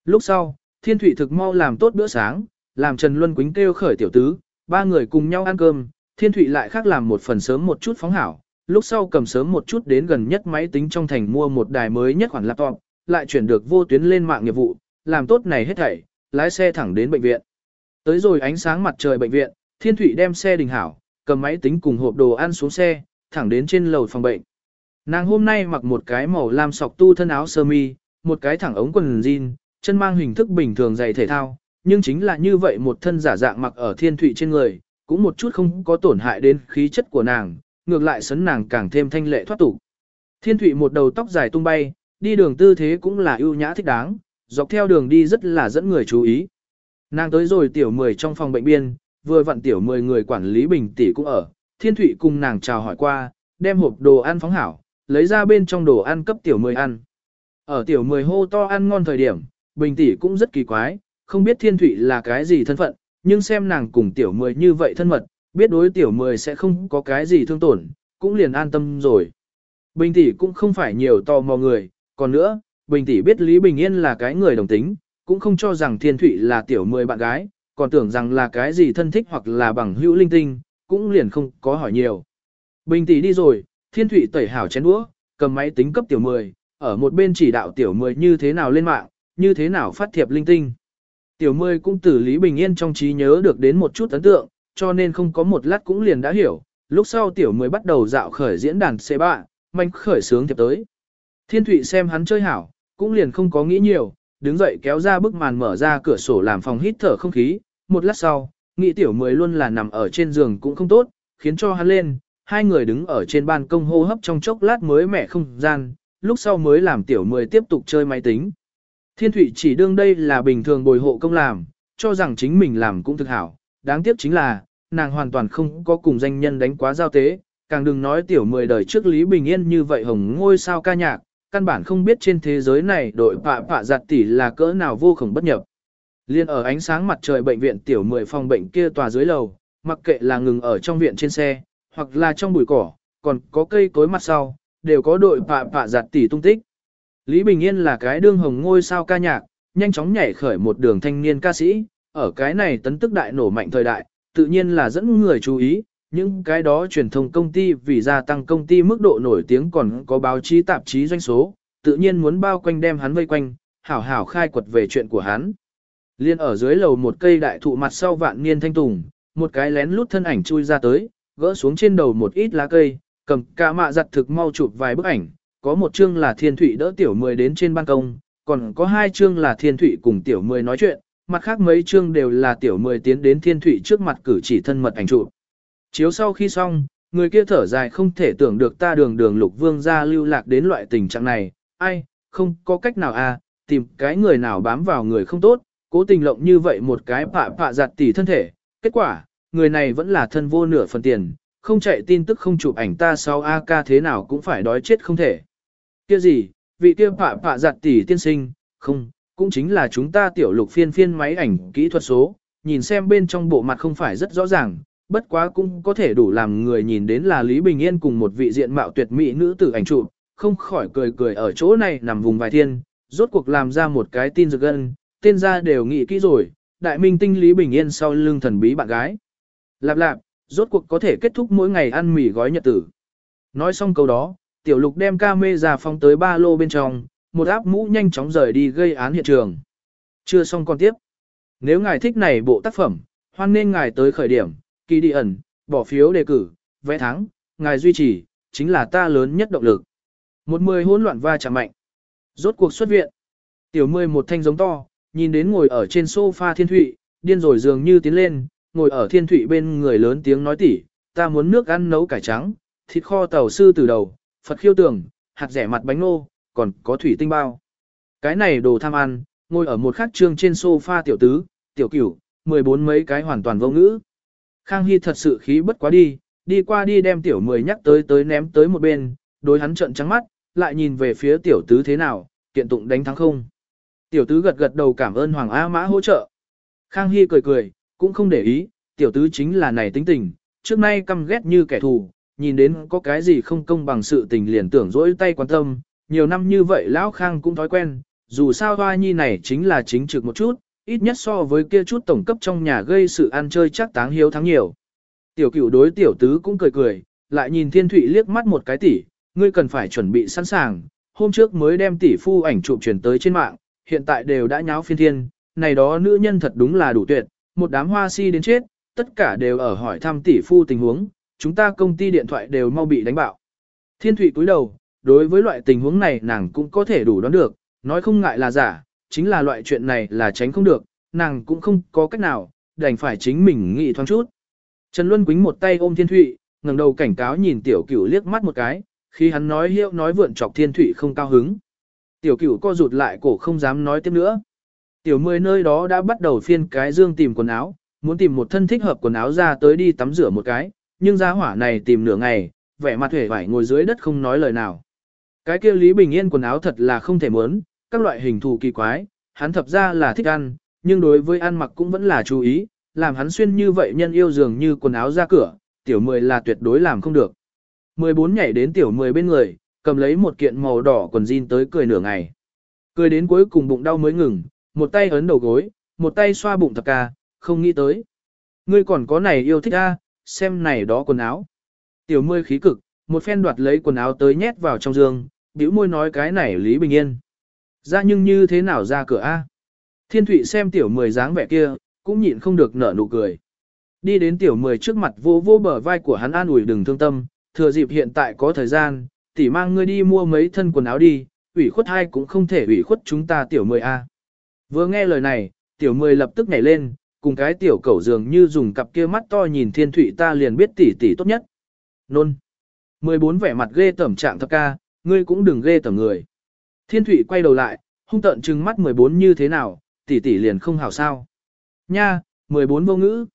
Lúc sau, Thiên Thụy thực mau làm tốt bữa sáng, làm Trần Luân Quýnh kêu khởi tiểu tứ, ba người cùng nhau ăn cơm, Thiên Thụy lại khác làm một phần sớm một chút phóng hảo, lúc sau cầm sớm một chút đến gần nhất máy tính trong thành mua một đài mới nhất khoản laptop, lại chuyển được vô tuyến lên mạng nghiệp vụ, làm tốt này hết thảy, lái xe thẳng đến bệnh viện. Tới rồi ánh sáng mặt trời bệnh viện, Thiên Thụy đem xe đình hảo, cầm máy tính cùng hộp đồ ăn xuống xe, thẳng đến trên lầu phòng bệnh. Nàng hôm nay mặc một cái màu lam sọc tu thân áo sơ mi, một cái thẳng ống quần jean, chân mang hình thức bình thường giày thể thao, nhưng chính là như vậy một thân giả dạng mặc ở thiên thụy trên người, cũng một chút không có tổn hại đến khí chất của nàng, ngược lại sấn nàng càng thêm thanh lệ thoát tục. Thiên thụy một đầu tóc dài tung bay, đi đường tư thế cũng là ưu nhã thích đáng, dọc theo đường đi rất là dẫn người chú ý. Nàng tới rồi tiểu 10 trong phòng bệnh biên, vừa vặn tiểu 10 người quản lý bình tỷ cũng ở, thiên thụy cùng nàng chào hỏi qua, đem hộp đồ ăn phóng hảo, lấy ra bên trong đồ ăn cấp tiểu 10 ăn. Ở tiểu 10 hô to ăn ngon thời điểm, bình tỷ cũng rất kỳ quái, không biết thiên thụy là cái gì thân phận, nhưng xem nàng cùng tiểu 10 như vậy thân mật, biết đối tiểu 10 sẽ không có cái gì thương tổn, cũng liền an tâm rồi. Bình tỷ cũng không phải nhiều tò mò người, còn nữa, bình tỷ biết Lý Bình Yên là cái người đồng tính, cũng không cho rằng thiên thụy là tiểu 10 bạn gái, còn tưởng rằng là cái gì thân thích hoặc là bằng hữu linh tinh, cũng liền không có hỏi nhiều. Bình tỷ đi rồi, thiên thụy tẩy hảo chén đũa, cầm máy tính cấp tiểu 10, ở một bên chỉ đạo tiểu 10 như thế nào lên mạng, như thế nào phát thiệp linh tinh. Tiểu 10 cũng từ Lý Bình Yên trong trí nhớ được đến một chút ấn tượng, cho nên không có một lát cũng liền đã hiểu, lúc sau tiểu 10 bắt đầu dạo khởi diễn đàn xe bạ, manh khởi sướng thiệp tới. Thiên thụy xem hắn chơi hảo, cũng liền không có nghĩ nhiều, đứng dậy kéo ra bức màn mở ra cửa sổ làm phòng hít thở không khí, một lát sau, nghĩ tiểu mười luôn là nằm ở trên giường cũng không tốt, khiến cho hắn lên, hai người đứng ở trên ban công hô hấp trong chốc lát mới mẻ không gian, lúc sau mới làm tiểu mười tiếp tục chơi máy tính. Thiên Thụy chỉ đương đây là bình thường bồi hộ công làm, cho rằng chính mình làm cũng thực hảo, đáng tiếc chính là, nàng hoàn toàn không có cùng danh nhân đánh quá giao tế, càng đừng nói tiểu mười đời trước Lý Bình Yên như vậy hồng ngôi sao ca nhạc, căn bản không biết trên thế giới này đội phạ phạ giặt tỷ là cỡ nào vô khổng bất nhập. Liên ở ánh sáng mặt trời bệnh viện tiểu 10 phòng bệnh kia tòa dưới lầu, mặc kệ là ngừng ở trong viện trên xe, hoặc là trong bụi cỏ, còn có cây cối mặt sau, đều có đội pạ pạ giặt tỉ tung tích. Lý Bình Yên là cái đương hồng ngôi sao ca nhạc, nhanh chóng nhảy khởi một đường thanh niên ca sĩ, ở cái này tấn tức đại nổ mạnh thời đại, tự nhiên là dẫn người chú ý, những cái đó truyền thông công ty vì gia tăng công ty mức độ nổi tiếng còn có báo chí tạp chí doanh số, tự nhiên muốn bao quanh đem hắn vây quanh, hảo hảo khai quật về chuyện của hắn. Liên ở dưới lầu một cây đại thụ mặt sau vạn niên thanh tùng, một cái lén lút thân ảnh chui ra tới, gỡ xuống trên đầu một ít lá cây, cầm cả mạ giặt thực mau chụp vài bức ảnh, có một chương là thiên thủy đỡ tiểu mười đến trên ban công, còn có hai chương là thiên thủy cùng tiểu mười nói chuyện, mặt khác mấy chương đều là tiểu mười tiến đến thiên thủy trước mặt cử chỉ thân mật ảnh chụp. Chiếu sau khi xong, người kia thở dài không thể tưởng được ta đường đường lục vương ra lưu lạc đến loại tình trạng này, ai, không có cách nào à, tìm cái người nào bám vào người không tốt, cố tình lộng như vậy một cái pạ pạ giặt tỉ thân thể, kết quả, người này vẫn là thân vô nửa phần tiền, không chạy tin tức không chụp ảnh ta sau AK thế nào cũng phải đói chết không thể. Kia gì, vị kia pạ pạ giặt tỷ tiên sinh, không, cũng chính là chúng ta tiểu lục phiên phiên máy ảnh kỹ thuật số, nhìn xem bên trong bộ mặt không phải rất rõ ràng, bất quá cũng có thể đủ làm người nhìn đến là Lý Bình Yên cùng một vị diện mạo tuyệt mỹ nữ tử ảnh chụp, không khỏi cười cười ở chỗ này nằm vùng vài thiên, rốt cuộc làm ra một cái tin dược gân, tên ra đều nghĩ kỹ rồi, đại minh tinh Lý Bình Yên sau lưng thần bí bạn gái. Lạp lạp, rốt cuộc có thể kết thúc mỗi ngày ăn mì gói nhật tử. Nói xong câu đó, tiểu lục đem ca mê ra phong tới ba lô bên trong, một áp mũ nhanh chóng rời đi gây án hiện trường. Chưa xong còn tiếp. Nếu ngài thích này bộ tác phẩm, hoan nên ngài tới khởi điểm, kỳ đi ẩn, bỏ phiếu đề cử, vẽ thắng, ngài duy trì, chính là ta lớn nhất động lực. Một mười hỗn loạn va chạm mạnh. Rốt cuộc xuất viện. Tiểu mười một thanh giống to, nhìn đến ngồi ở trên sofa thiên thụy, điên rồi dường như tiến lên, ngồi ở thiên thụy bên người lớn tiếng nói tỉ, ta muốn nước ăn nấu cải trắng, thịt kho tàu sư từ đầu, Phật khiêu tường, hạt rẻ mặt bánh nô, còn có thủy tinh bao. Cái này đồ tham ăn, ngồi ở một khát trương trên sofa tiểu tứ, tiểu cửu, 14 mấy cái hoàn toàn vô ngữ. Khang Hy thật sự khí bất quá đi, đi qua đi đem tiểu mười nhắc tới tới ném tới một bên, đối hắn trận trắng mắt, lại nhìn về phía tiểu tứ thế nào, kiện tụng đánh thắng không. Tiểu tứ gật gật đầu cảm ơn Hoàng A Mã hỗ trợ. Khang Hy cười cười, cũng không để ý, tiểu tứ chính là này tính tình, trước nay căm ghét như kẻ thù, nhìn đến có cái gì không công bằng sự tình liền tưởng dỗi tay quan tâm, nhiều năm như vậy Lão Khang cũng thói quen, dù sao hoa nhi này chính là chính trực một chút, ít nhất so với kia chút tổng cấp trong nhà gây sự ăn chơi chắc táng hiếu thắng nhiều. Tiểu cửu đối tiểu tứ cũng cười cười, lại nhìn thiên thụy liếc mắt một cái tỷ, ngươi cần phải chuẩn bị sẵn sàng, hôm trước mới đem tỷ phu ảnh chụp truyền tới trên mạng, hiện tại đều đã nháo phiên thiên, này đó nữ nhân thật đúng là đủ tuyệt, một đám hoa si đến chết, tất cả đều ở hỏi thăm tỷ phu tình huống, chúng ta công ty điện thoại đều mau bị đánh bạo. Thiên thụy cúi đầu, đối với loại tình huống này nàng cũng có thể đủ đoán được, nói không ngại là giả, chính là loại chuyện này là tránh không được, nàng cũng không có cách nào, đành phải chính mình nghĩ thoáng chút. Trần Luân Quýnh một tay ôm Thiên Thụy, ngẩng đầu cảnh cáo nhìn Tiểu Cửu liếc mắt một cái, khi hắn nói hiệu nói vượn chọc Thiên Thụy không cao hứng. Tiểu Cửu co rụt lại cổ không dám nói tiếp nữa. Tiểu Mười nơi đó đã bắt đầu phiên cái dương tìm quần áo, muốn tìm một thân thích hợp quần áo ra tới đi tắm rửa một cái, nhưng gia hỏa này tìm nửa ngày, vẻ mặt hề vải ngồi dưới đất không nói lời nào. Cái kia Lý Bình Yên quần áo thật là không thể muốn, các loại hình thù kỳ quái, hắn thập ra là thích ăn, nhưng đối với ăn mặc cũng vẫn là chú ý, làm hắn xuyên như vậy nhân yêu dường như quần áo ra cửa, tiểu mười là tuyệt đối làm không được. 14 nhảy đến tiểu mười bên người, cầm lấy một kiện màu đỏ quần jean tới cười nửa ngày. Cười đến cuối cùng bụng đau mới ngừng, một tay ấn đầu gối, một tay xoa bụng thập ca, không nghĩ tới. Ngươi còn có này yêu thích a, xem này đó quần áo. Tiểu mười khí cực, một phen đoạt lấy quần áo tới nhét vào trong giường, bĩu môi nói cái này Lý Bình Yên. Ra nhưng như thế nào ra cửa A? Thiên Thụy xem tiểu mười dáng vẻ kia, cũng nhịn không được nở nụ cười. Đi đến tiểu mười trước mặt vô vô bờ vai của hắn an ủi đừng thương tâm, thừa dịp hiện tại có thời gian, tỷ mang ngươi đi mua mấy thân quần áo đi, ủy khuất hai cũng không thể ủy khuất chúng ta tiểu mười A. Vừa nghe lời này, tiểu mười lập tức nhảy lên, cùng cái tiểu cẩu dường như dùng cặp kia mắt to nhìn thiên thụy ta liền biết tỷ tỷ tốt nhất. Nôn. 14 vẻ mặt ghê tẩm trạng thập ca, ngươi cũng đừng ghê tẩm người. Thiên Thụy quay đầu lại, hung tợn trừng mắt 14 như thế nào, tỷ tỷ liền không hảo sao. Nha, 14 vô ngữ.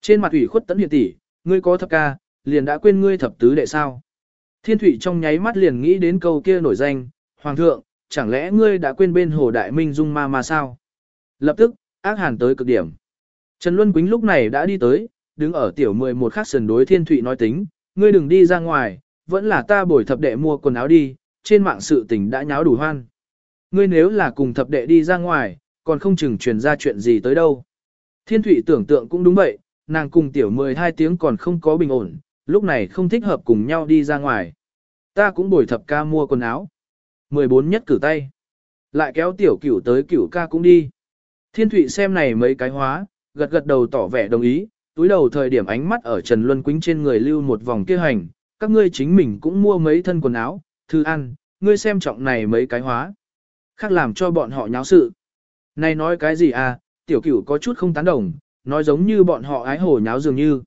Trên mặt ủy khuất tấn hiện tỷ, ngươi có thập ca, liền đã quên ngươi thập tứ đệ sao. Thiên Thụy trong nháy mắt liền nghĩ đến câu kia nổi danh, Hoàng thượng, chẳng lẽ ngươi đã quên bên hồ đại minh dung ma ma sao? Lập tức, ác hàn tới cực điểm. Trần Luân Quýnh lúc này đã đi tới, đứng ở tiểu 11 khắc sườn đối Thiên Thụy nói tính, ngươi đừng đi ra ngoài, vẫn là ta bồi thập đệ mua quần áo đi, trên mạng sự tình đã nháo đủ hoan. Ngươi nếu là cùng thập đệ đi ra ngoài, còn không chừng truyền ra chuyện gì tới đâu. Thiên Thụy tưởng tượng cũng đúng vậy, nàng cùng tiểu 12 tiếng còn không có bình ổn, lúc này không thích hợp cùng nhau đi ra ngoài. Ta cũng bồi thập ca mua quần áo. 14 nhất cử tay. Lại kéo tiểu cửu tới cửu ca cũng đi. Thiên Thụy xem này mấy cái hóa, gật gật đầu tỏ vẻ đồng ý, túi đầu thời điểm ánh mắt ở Trần Luân Quýnh trên người lưu một vòng kia hành, các ngươi chính mình cũng mua mấy thân quần áo, thư ăn, ngươi xem trọng này mấy cái hóa. Khác làm cho bọn họ nháo sự. Này nói cái gì à, tiểu cửu có chút không tán đồng, nói giống như bọn họ ái hổ nháo dường như.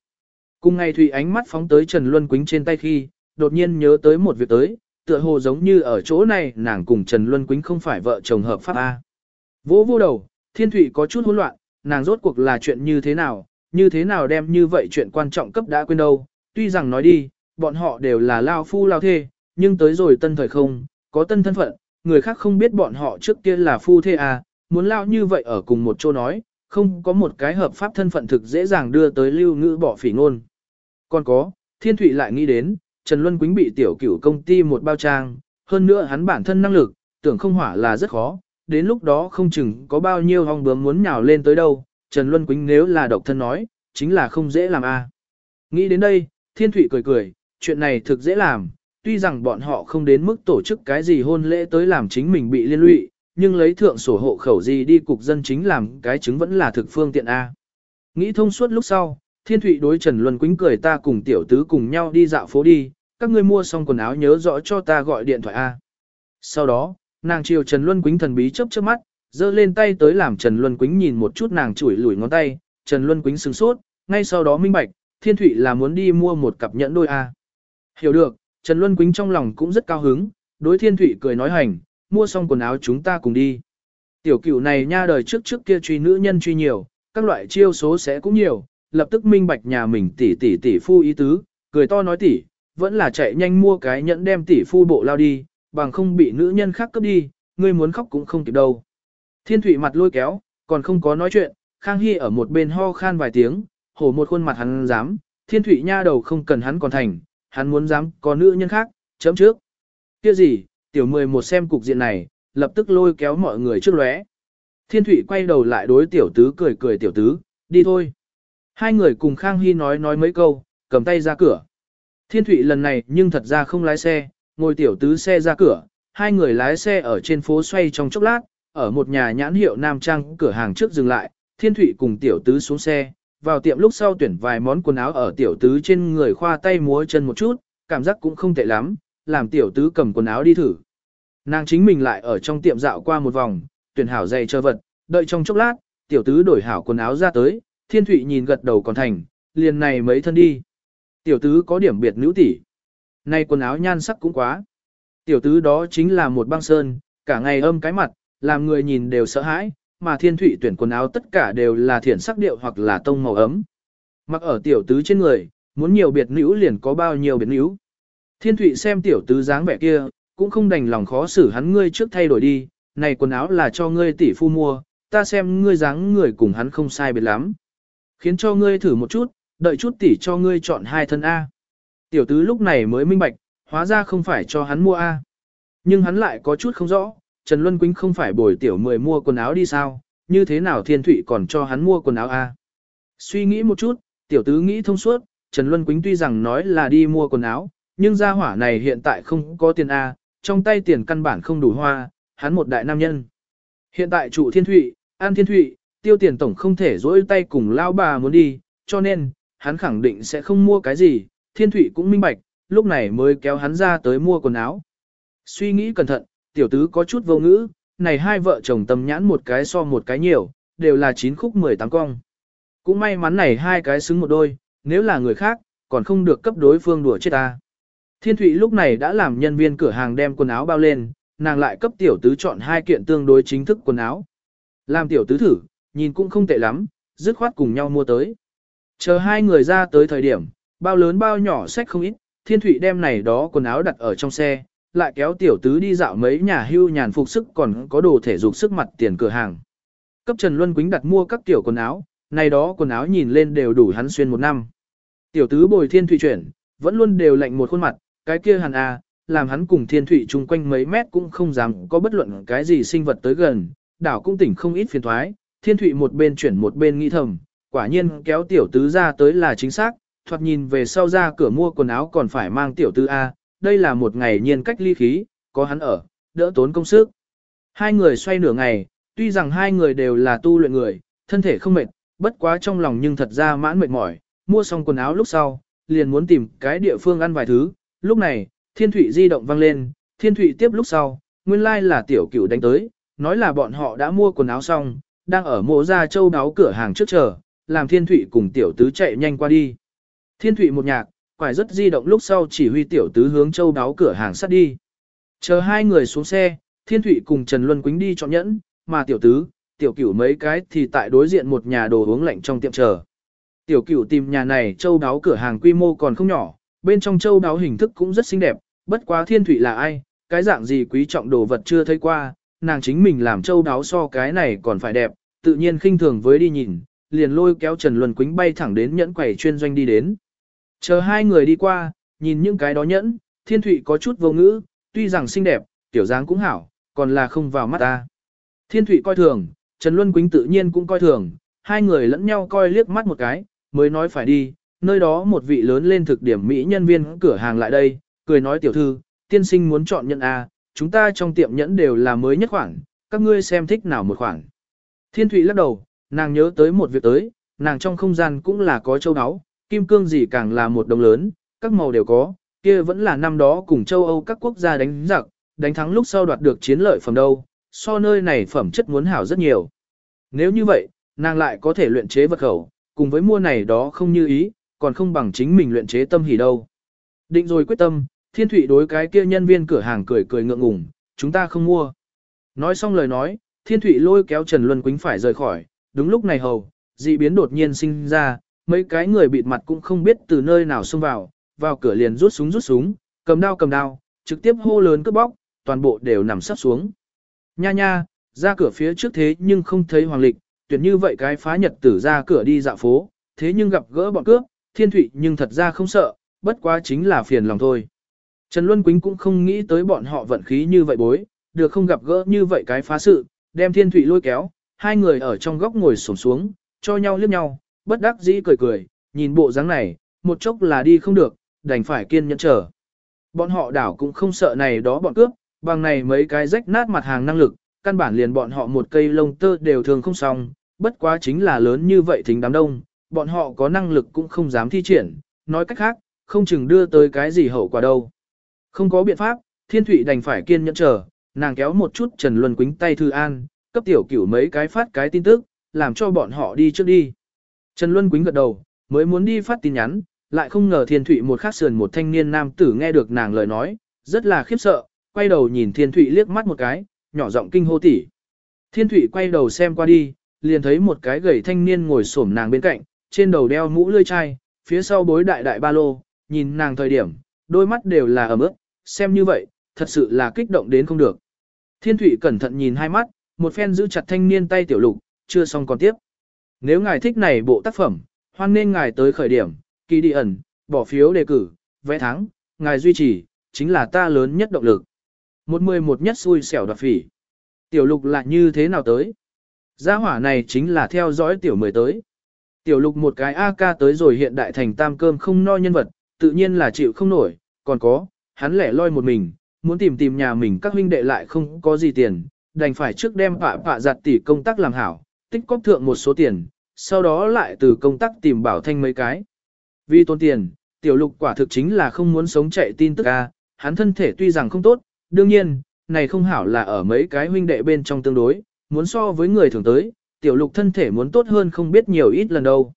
Cùng ngày Thụy ánh mắt phóng tới Trần Luân Quýnh trên tay khi, đột nhiên nhớ tới một việc tới, tựa hồ giống như ở chỗ này nàng cùng Trần Luân Quýnh không phải vợ chồng hợp pháp A. Vỗ vô đầu, Thiên Thụy có chút hỗn loạn, nàng rốt cuộc là chuyện như thế nào, như thế nào đem như vậy chuyện quan trọng cấp đã quên đâu, tuy rằng nói đi, bọn họ đều là lao phu lao thê, nhưng tới rồi tân thời không, có tân thân phận, người khác không biết bọn họ trước kia là phu thê à, muốn lao như vậy ở cùng một chỗ nói, không có một cái hợp pháp thân phận thực dễ dàng đưa tới lưu ngữ bỏ phỉ ngôn. Còn có, Thiên Thụy lại nghĩ đến, Trần Luân Quýnh bị tiểu cửu công ty một bao trang, hơn nữa hắn bản thân năng lực, tưởng không hỏa là rất khó, đến lúc đó không chừng có bao nhiêu hong bướm muốn nhào lên tới đâu, Trần Luân Quýnh nếu là độc thân nói, chính là không dễ làm a. Nghĩ đến đây, Thiên Thụy cười cười, chuyện này thực dễ làm, tuy rằng bọn họ không đến mức tổ chức cái gì hôn lễ tới làm chính mình bị liên lụy, nhưng lấy thượng sổ hộ khẩu gì đi cục dân chính làm cái chứng vẫn là thực phương tiện A. Nghĩ thông suốt lúc sau, Thiên Thụy đối Trần Luân Quýnh cười ta cùng tiểu tứ cùng nhau đi dạo phố đi, các ngươi mua xong quần áo nhớ rõ cho ta gọi điện thoại A. Sau đó, nàng chiều Trần Luân Quýnh thần bí chớp chớp mắt, giơ lên tay tới làm Trần Luân Quýnh nhìn một chút nàng chủi lủi ngón tay, Trần Luân Quýnh sửng sốt, ngay sau đó minh bạch, Thiên Thụy là muốn đi mua một cặp nhẫn đôi A. Hiểu được, Trần Luân Quýnh trong lòng cũng rất cao hứng, đối Thiên Thụy cười nói hành, mua xong quần áo chúng ta cùng đi. Tiểu cửu này nha đời trước trước kia truy nữ nhân truy nhiều, các loại chiêu số sẽ cũng nhiều, lập tức minh bạch nhà mình tỷ tỷ tỷ phu ý tứ, cười to nói tỷ, vẫn là chạy nhanh mua cái nhẫn đem tỷ phu bộ lao đi, bằng không bị nữ nhân khác cướp đi, ngươi muốn khóc cũng không kịp đâu. Thiên Thụy mặt lôi kéo, còn không có nói chuyện, Khang Hy ở một bên ho khan vài tiếng, hổ một khuôn mặt hắn dám, Thiên Thụy nha đầu không cần hắn còn thành, hắn muốn dám có nữ nhân khác, chấm trước. Kia gì, tiểu mười một xem cục diện này, lập tức lôi kéo mọi người trước lóe. Thiên Thụy quay đầu lại đối tiểu tứ cười cười tiểu tứ, đi thôi. Hai người cùng Khang Hy nói nói mấy câu, cầm tay ra cửa. Thiên Thụy lần này nhưng thật ra không lái xe, ngồi tiểu tứ xe ra cửa, hai người lái xe ở trên phố xoay trong chốc lát, ở một nhà nhãn hiệu Nam Trang cửa hàng trước dừng lại, Thiên Thụy cùng tiểu tứ xuống xe, vào tiệm lúc sau tuyển vài món quần áo ở tiểu tứ trên người khoa tay múa chân một chút, cảm giác cũng không tệ lắm, làm tiểu tứ cầm quần áo đi thử. Nàng chính mình lại ở trong tiệm dạo qua một vòng, tuyển hảo giày cho vật, đợi trong chốc lát, tiểu tứ đổi hảo quần áo ra tới, thiên thụy nhìn gật đầu còn thành, liền này mấy thân đi. Tiểu tứ có điểm biệt nữ tỷ. nay quần áo nhan sắc cũng quá. Tiểu tứ đó chính là một băng sơn, cả ngày âm cái mặt, làm người nhìn đều sợ hãi, mà thiên thủy tuyển quần áo tất cả đều là thiển sắc điệu hoặc là tông màu ấm. Mặc ở tiểu tứ trên người, muốn nhiều biệt nữ liền có bao nhiêu biệt nữ. Thiên thủy xem tiểu tứ dáng vẻ kia, cũng không đành lòng khó xử hắn ngươi trước thay đổi đi, này quần áo là cho ngươi tỷ phu mua, ta xem ngươi dáng người cùng hắn không sai biệt lắm. Khiến cho ngươi thử một chút, đợi chút tỷ cho ngươi chọn hai thân A. Tiểu tứ lúc này mới minh bạch, hóa ra không phải cho hắn mua A. Nhưng hắn lại có chút không rõ, Trần Luân Quýnh không phải bồi tiểu mười mua quần áo đi sao, như thế nào thiên thụy còn cho hắn mua quần áo A. Suy nghĩ một chút, tiểu tứ nghĩ thông suốt, Trần Luân Quýnh tuy rằng nói là đi mua quần áo, nhưng gia hỏa này hiện tại không có tiền A, trong tay tiền căn bản không đủ hoa, hắn một đại nam nhân. Hiện tại trụ thiên thụy, an thiên thụy, tiêu tiền tổng không thể dỗi tay cùng lao bà muốn đi, cho nên, hắn khẳng định sẽ không mua cái gì, thiên thụy cũng minh bạch, lúc này mới kéo hắn ra tới mua quần áo. Suy nghĩ cẩn thận, tiểu tứ có chút vô ngữ, này hai vợ chồng tâm nhãn một cái so một cái nhiều, đều là chín khúc 18 cong. Cũng may mắn này hai cái xứng một đôi, nếu là người khác, còn không được cấp đối phương đùa chết ta. Thiên Thụy lúc này đã làm nhân viên cửa hàng đem quần áo bao lên, nàng lại cấp tiểu tứ chọn hai kiện tương đối chính thức quần áo. Làm tiểu tứ thử, nhìn cũng không tệ lắm, dứt khoát cùng nhau mua tới. Chờ hai người ra tới thời điểm, bao lớn bao nhỏ sách không ít, Thiên Thụy đem này đó quần áo đặt ở trong xe, lại kéo tiểu tứ đi dạo mấy nhà hưu nhàn phục sức còn có đồ thể dục sức mặt tiền cửa hàng. Cấp Trần Luân Quýnh đặt mua các tiểu quần áo, này đó quần áo nhìn lên đều đủ hắn xuyên một năm. Tiểu tứ bồi Thiên Thụy chuyển, vẫn luôn đều lạnh một khuôn mặt, cái kia hàn a, à, làm hắn cùng thiên thủy chung quanh mấy mét cũng không dám có bất luận cái gì sinh vật tới gần, đảo cũng tỉnh không ít phiền thoái, thiên thủy một bên chuyển một bên nghĩ thầm, quả nhiên kéo tiểu tứ ra tới là chính xác, thoạt nhìn về sau ra cửa mua quần áo còn phải mang tiểu tứ A, đây là một ngày nhiên cách ly khí, có hắn ở, đỡ tốn công sức. Hai người xoay nửa ngày, tuy rằng hai người đều là tu luyện người, thân thể không mệt, bất quá trong lòng nhưng thật ra mãn mệt mỏi, mua xong quần áo lúc sau, liền muốn tìm cái địa phương ăn vài thứ, lúc này, thiên thủy di động vang lên, thiên thủy tiếp lúc sau, nguyên lai like là tiểu cửu đánh tới, nói là bọn họ đã mua quần áo xong, đang ở mộ ra châu đáo cửa hàng trước chờ, làm thiên thủy cùng tiểu tứ chạy nhanh qua đi. Thiên thủy một nhạc, quải rất di động lúc sau chỉ huy tiểu tứ hướng châu đáo cửa hàng sắt đi. Chờ hai người xuống xe, thiên thủy cùng Trần Luân Quýnh đi chọn nhẫn, mà tiểu tứ, tiểu cửu mấy cái thì tại đối diện một nhà đồ uống lạnh trong tiệm chờ. Tiểu cửu tìm nhà này châu đáo cửa hàng quy mô còn không nhỏ, bên trong châu đáo hình thức cũng rất xinh đẹp, bất quá thiên thủy là ai, cái dạng gì quý trọng đồ vật chưa thấy qua, nàng chính mình làm châu đáo so cái này còn phải đẹp, tự nhiên khinh thường với đi nhìn, liền lôi kéo Trần Luân Quýnh bay thẳng đến nhẫn quầy chuyên doanh đi đến. Chờ hai người đi qua, nhìn những cái đó nhẫn, thiên Thụy có chút vô ngữ, tuy rằng xinh đẹp, tiểu dáng cũng hảo, còn là không vào mắt ta. Thiên Thụy coi thường, Trần Luân Quýnh tự nhiên cũng coi thường, hai người lẫn nhau coi liếc mắt một cái, mới nói phải đi, nơi đó một vị lớn lên thực điểm Mỹ nhân viên cửa hàng lại đây, cười nói tiểu thư, tiên sinh muốn chọn nhẫn A, chúng ta trong tiệm nhẫn đều là mới nhất khoảng các ngươi xem thích nào một khoảng Thiên Thụy lắc đầu, nàng nhớ tới một việc tới, nàng trong không gian cũng là có châu áo, kim cương gì càng là một đồng lớn, các màu đều có, kia vẫn là năm đó cùng châu Âu các quốc gia đánh giặc, đánh thắng lúc sau đoạt được chiến lợi phẩm đâu, so nơi này phẩm chất muốn hảo rất nhiều. Nếu như vậy, nàng lại có thể luyện chế vật khẩu, cùng với mua này đó không như ý, còn không bằng chính mình luyện chế tâm hỉ đâu. Định rồi quyết tâm, thiên thủy đối cái kia nhân viên cửa hàng cười cười ngượng ngùng, chúng ta không mua. Nói xong lời nói, thiên thủy lôi kéo Trần Luân Quýnh phải rời khỏi, đúng lúc này hầu, dị biến đột nhiên sinh ra, mấy cái người bịt mặt cũng không biết từ nơi nào xông vào, vào cửa liền rút súng rút súng, cầm đao cầm đao, trực tiếp hô lớn cướp bóc, toàn bộ đều nằm sắp xuống. Nha nha, ra cửa phía trước thế nhưng không thấy hoàng lịch, tuyệt như vậy cái phá nhật tử ra cửa đi dạo phố, thế nhưng gặp gỡ bọn cướp, thiên thủy nhưng thật ra không sợ, bất quá chính là phiền lòng thôi. Trần Luân Quýnh cũng không nghĩ tới bọn họ vận khí như vậy bối, được không gặp gỡ như vậy cái phá sự, đem thiên thủy lôi kéo, hai người ở trong góc ngồi sổm xuống, cho nhau liếc nhau, bất đắc dĩ cười cười, nhìn bộ dáng này, một chốc là đi không được, đành phải kiên nhẫn chờ. Bọn họ đảo cũng không sợ này đó bọn cướp, bằng này mấy cái rách nát mặt hàng năng lực, căn bản liền bọn họ một cây lông tơ đều thường không xong, bất quá chính là lớn như vậy thính đám đông, bọn họ có năng lực cũng không dám thi triển, nói cách khác, không chừng đưa tới cái gì hậu quả đâu. Không có biện pháp, thiên thủy đành phải kiên nhẫn chờ, nàng kéo một chút Trần Luân Quýnh tay Thư An, cấp tiểu cửu mấy cái phát cái tin tức, làm cho bọn họ đi trước đi. Trần Luân Quýnh gật đầu, mới muốn đi phát tin nhắn, lại không ngờ Thiên Thụy một khắc sườn một thanh niên nam tử nghe được nàng lời nói, rất là khiếp sợ, quay đầu nhìn Thiên Thụy liếc mắt một cái, nhỏ giọng kinh hô tỉ. Thiên Thụy quay đầu xem qua đi, liền thấy một cái gầy thanh niên ngồi xổm nàng bên cạnh, trên đầu đeo mũ lươi chai, phía sau bối đại đại ba lô, nhìn nàng thời điểm, đôi mắt đều là ấm ướt, xem như vậy, thật sự là kích động đến không được. Thiên Thụy cẩn thận nhìn hai mắt, một phen giữ chặt thanh niên tay tiểu lục, chưa xong còn tiếp. Nếu ngài thích này bộ tác phẩm, hoan nên ngài tới khởi điểm, kỳ đi ẩn, bỏ phiếu đề cử, vẽ thắng, ngài duy trì, chính là ta lớn nhất động lực. Một mười một nhất xui xẻo đoạt phỉ. Tiểu lục lại như thế nào tới? Gia hỏa này chính là theo dõi tiểu mười tới. Tiểu lục một cái AK tới rồi hiện đại thành tam cơm không no nhân vật, tự nhiên là chịu không nổi, còn có, hắn lẻ loi một mình, muốn tìm tìm nhà mình các huynh đệ lại không có gì tiền, đành phải trước đem pạ pạ giặt tỉ công tác làm hảo, tích cóp thượng một số tiền, sau đó lại từ công tác tìm bảo thanh mấy cái. Vì tốn tiền, tiểu lục quả thực chính là không muốn sống chạy tin tức a, hắn thân thể tuy rằng không tốt, đương nhiên, này không hảo là ở mấy cái huynh đệ bên trong tương đối, muốn so với người thường tới, tiểu lục thân thể muốn tốt hơn không biết nhiều ít lần đâu.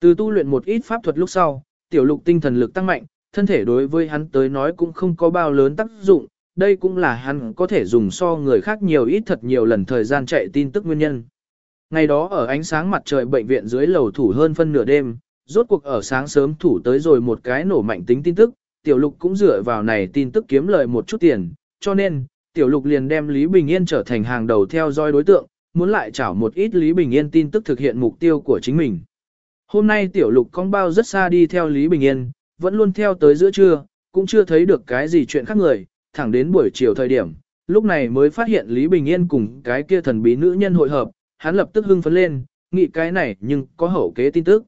Từ tu luyện một ít pháp thuật lúc sau, tiểu lục tinh thần lực tăng mạnh, thân thể đối với hắn tới nói cũng không có bao lớn tác dụng, đây cũng là hắn có thể dùng so người khác nhiều ít thật nhiều lần thời gian chạy tin tức nguyên nhân. Ngày đó ở ánh sáng mặt trời bệnh viện dưới lầu thủ hơn phân nửa đêm, rốt cuộc ở sáng sớm thủ tới rồi một cái nổ mạnh tính tin tức, tiểu lục cũng dựa vào này tin tức kiếm lời một chút tiền, cho nên, tiểu lục liền đem Lý Bình Yên trở thành hàng đầu theo dõi đối tượng, muốn lại chảo một ít Lý Bình Yên tin tức thực hiện mục tiêu của chính mình. Hôm nay tiểu lục con bao rất xa đi theo Lý Bình Yên, vẫn luôn theo tới giữa trưa, cũng chưa thấy được cái gì chuyện khác người, thẳng đến buổi chiều thời điểm, lúc này mới phát hiện Lý Bình Yên cùng cái kia thần bí nữ nhân hội hợp, hắn lập tức hưng phấn lên, nghĩ cái này nhưng có hậu kế tin tức.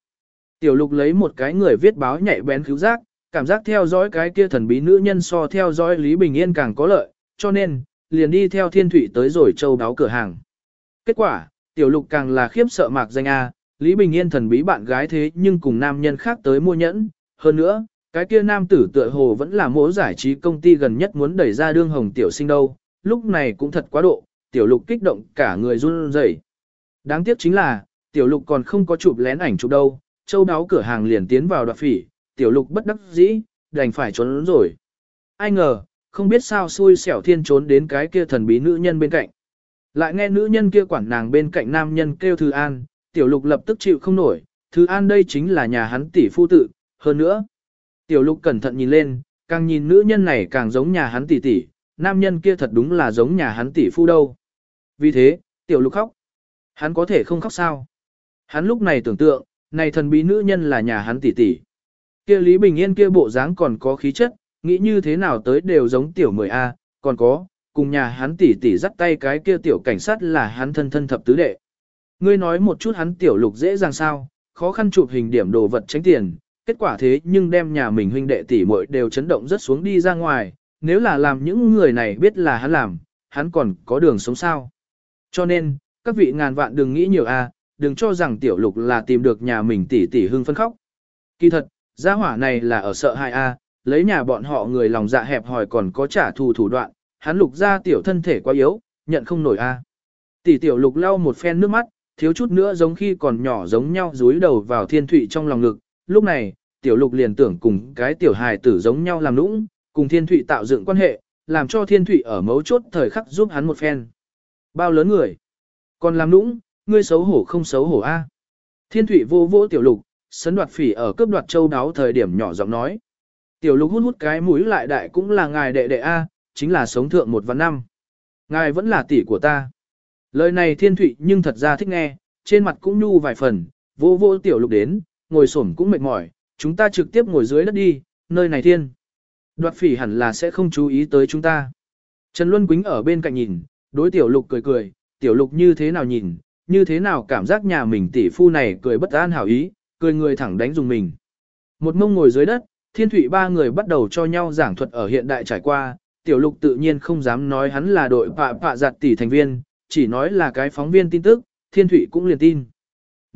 Tiểu lục lấy một cái người viết báo nhạy bén cứu giác, cảm giác theo dõi cái kia thần bí nữ nhân so theo dõi Lý Bình Yên càng có lợi, cho nên, liền đi theo thiên thủy tới rồi châu đáo cửa hàng. Kết quả, tiểu lục càng là khiếp sợ mạc danh A, Lý Bình Yên thần bí bạn gái thế nhưng cùng nam nhân khác tới mua nhẫn, hơn nữa, cái kia nam tử tựa hồ vẫn là mỗ giải trí công ty gần nhất muốn đẩy ra đương hồng tiểu sinh đâu, lúc này cũng thật quá độ, tiểu lục kích động cả người run rẩy. Đáng tiếc chính là, tiểu lục còn không có chụp lén ảnh chụp đâu, châu đáo cửa hàng liền tiến vào đoạt phỉ, tiểu lục bất đắc dĩ, đành phải trốn rồi. Ai ngờ, không biết sao xui xẻo thiên trốn đến cái kia thần bí nữ nhân bên cạnh. Lại nghe nữ nhân kia quản nàng bên cạnh nam nhân kêu Thư An, tiểu lục lập tức chịu không nổi, Thư An đây chính là nhà hắn tỷ phu tự, hơn nữa. Tiểu lục cẩn thận nhìn lên, càng nhìn nữ nhân này càng giống nhà hắn tỷ tỷ, nam nhân kia thật đúng là giống nhà hắn tỷ phu đâu. Vì thế, tiểu lục khóc. Hắn có thể không khóc sao? Hắn lúc này tưởng tượng, này thần bí nữ nhân là nhà hắn tỷ tỷ. Kia Lý Bình Yên kia bộ dáng còn có khí chất, nghĩ như thế nào tới đều giống tiểu mười A, còn có, cùng nhà hắn tỷ tỷ dắt tay cái kia tiểu cảnh sát là hắn thân thân thập tứ đệ. Ngươi nói một chút hắn tiểu lục dễ dàng sao, khó khăn chụp hình điểm đồ vật tránh tiền, kết quả thế nhưng đem nhà mình huynh đệ tỷ muội đều chấn động rất xuống đi ra ngoài, nếu là làm những người này biết là hắn làm, hắn còn có đường sống sao. Cho nên, các vị ngàn vạn đừng nghĩ nhiều a, đừng cho rằng tiểu lục là tìm được nhà mình tỷ tỷ hưng phân khóc. Kỳ thật, gia hỏa này là ở sợ hai a, à, lấy nhà bọn họ người lòng dạ hẹp hòi còn có trả thù thủ đoạn, hắn lục ra tiểu thân thể quá yếu, nhận không nổi a. Tỷ tiểu lục lau một phen nước mắt, thiếu chút nữa giống khi còn nhỏ giống nhau dúi đầu vào thiên thụy trong lòng ngực. Lúc này, tiểu lục liền tưởng cùng cái tiểu hài tử giống nhau làm nũng, cùng thiên thụy tạo dựng quan hệ, làm cho thiên thụy ở mấu chốt thời khắc giúp hắn một phen. Bao lớn người? Còn làm nũng, ngươi xấu hổ không xấu hổ a? Thiên thụy vô vỗ tiểu lục, sấn đoạt phỉ ở cướp đoạt châu đáo thời điểm nhỏ giọng nói. Tiểu lục hút hút cái mũi lại đại cũng là ngài đệ đệ a, chính là sống thượng một vạn năm. Ngài vẫn là tỷ của ta. Lời này thiên thụy nhưng thật ra thích nghe, trên mặt cũng nhu vài phần, vô vô tiểu lục đến, ngồi xổm cũng mệt mỏi, chúng ta trực tiếp ngồi dưới đất đi, nơi này thiên. Đoạt phỉ hẳn là sẽ không chú ý tới chúng ta. Trần Luân Quýnh ở bên cạnh nhìn, đối tiểu lục cười cười, tiểu lục như thế nào nhìn, như thế nào cảm giác nhà mình tỷ phu này cười bất an hảo ý, cười người thẳng đánh dùng mình. Một mông ngồi dưới đất, thiên thủy ba người bắt đầu cho nhau giảng thuật ở hiện đại trải qua, tiểu lục tự nhiên không dám nói hắn là đội pạ pạ giặt tỷ thành viên, chỉ nói là cái phóng viên tin tức, thiên thủy cũng liền tin.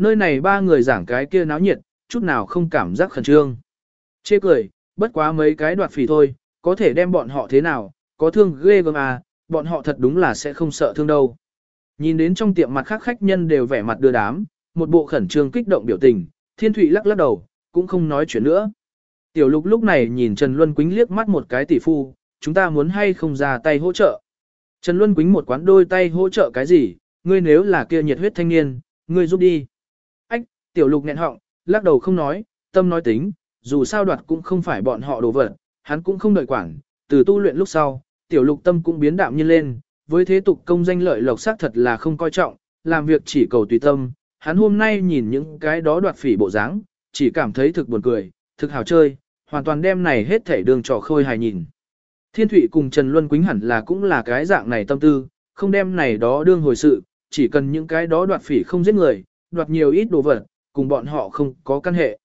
Nơi này ba người giảng cái kia náo nhiệt, chút nào không cảm giác khẩn trương. Chê cười, bất quá mấy cái đoạt phỉ thôi, có thể đem bọn họ thế nào, có thương ghê gớm à, bọn họ thật đúng là sẽ không sợ thương đâu. Nhìn đến trong tiệm mặt khác khách nhân đều vẻ mặt đưa đám, một bộ khẩn trương kích động biểu tình, thiên thủy lắc lắc đầu, cũng không nói chuyện nữa. Tiểu lục lúc này nhìn Trần Luân Quýnh liếc mắt một cái tỷ phu, chúng ta muốn hay không ra tay hỗ trợ. Trần Luân Quýnh một quán đôi tay hỗ trợ cái gì, ngươi nếu là kia nhiệt huyết thanh niên, ngươi giúp đi. Tiểu lục nghẹn họng, lắc đầu không nói, tâm nói tính, dù sao đoạt cũng không phải bọn họ đồ vật, hắn cũng không đợi quản, từ tu luyện lúc sau, tiểu lục tâm cũng biến đạm nhiên lên, với thế tục công danh lợi lộc xác thật là không coi trọng, làm việc chỉ cầu tùy tâm, hắn hôm nay nhìn những cái đó đoạt phỉ bộ dáng, chỉ cảm thấy thực buồn cười, thực hào chơi, hoàn toàn đem này hết thể đường trò khôi hài nhìn. Thiên Thụy cùng Trần Luân Quýnh hẳn là cũng là cái dạng này tâm tư, không đem này đó đương hồi sự, chỉ cần những cái đó đoạt phỉ không giết người, đoạt nhiều ít đồ vật, cùng bọn họ không có căn hệ.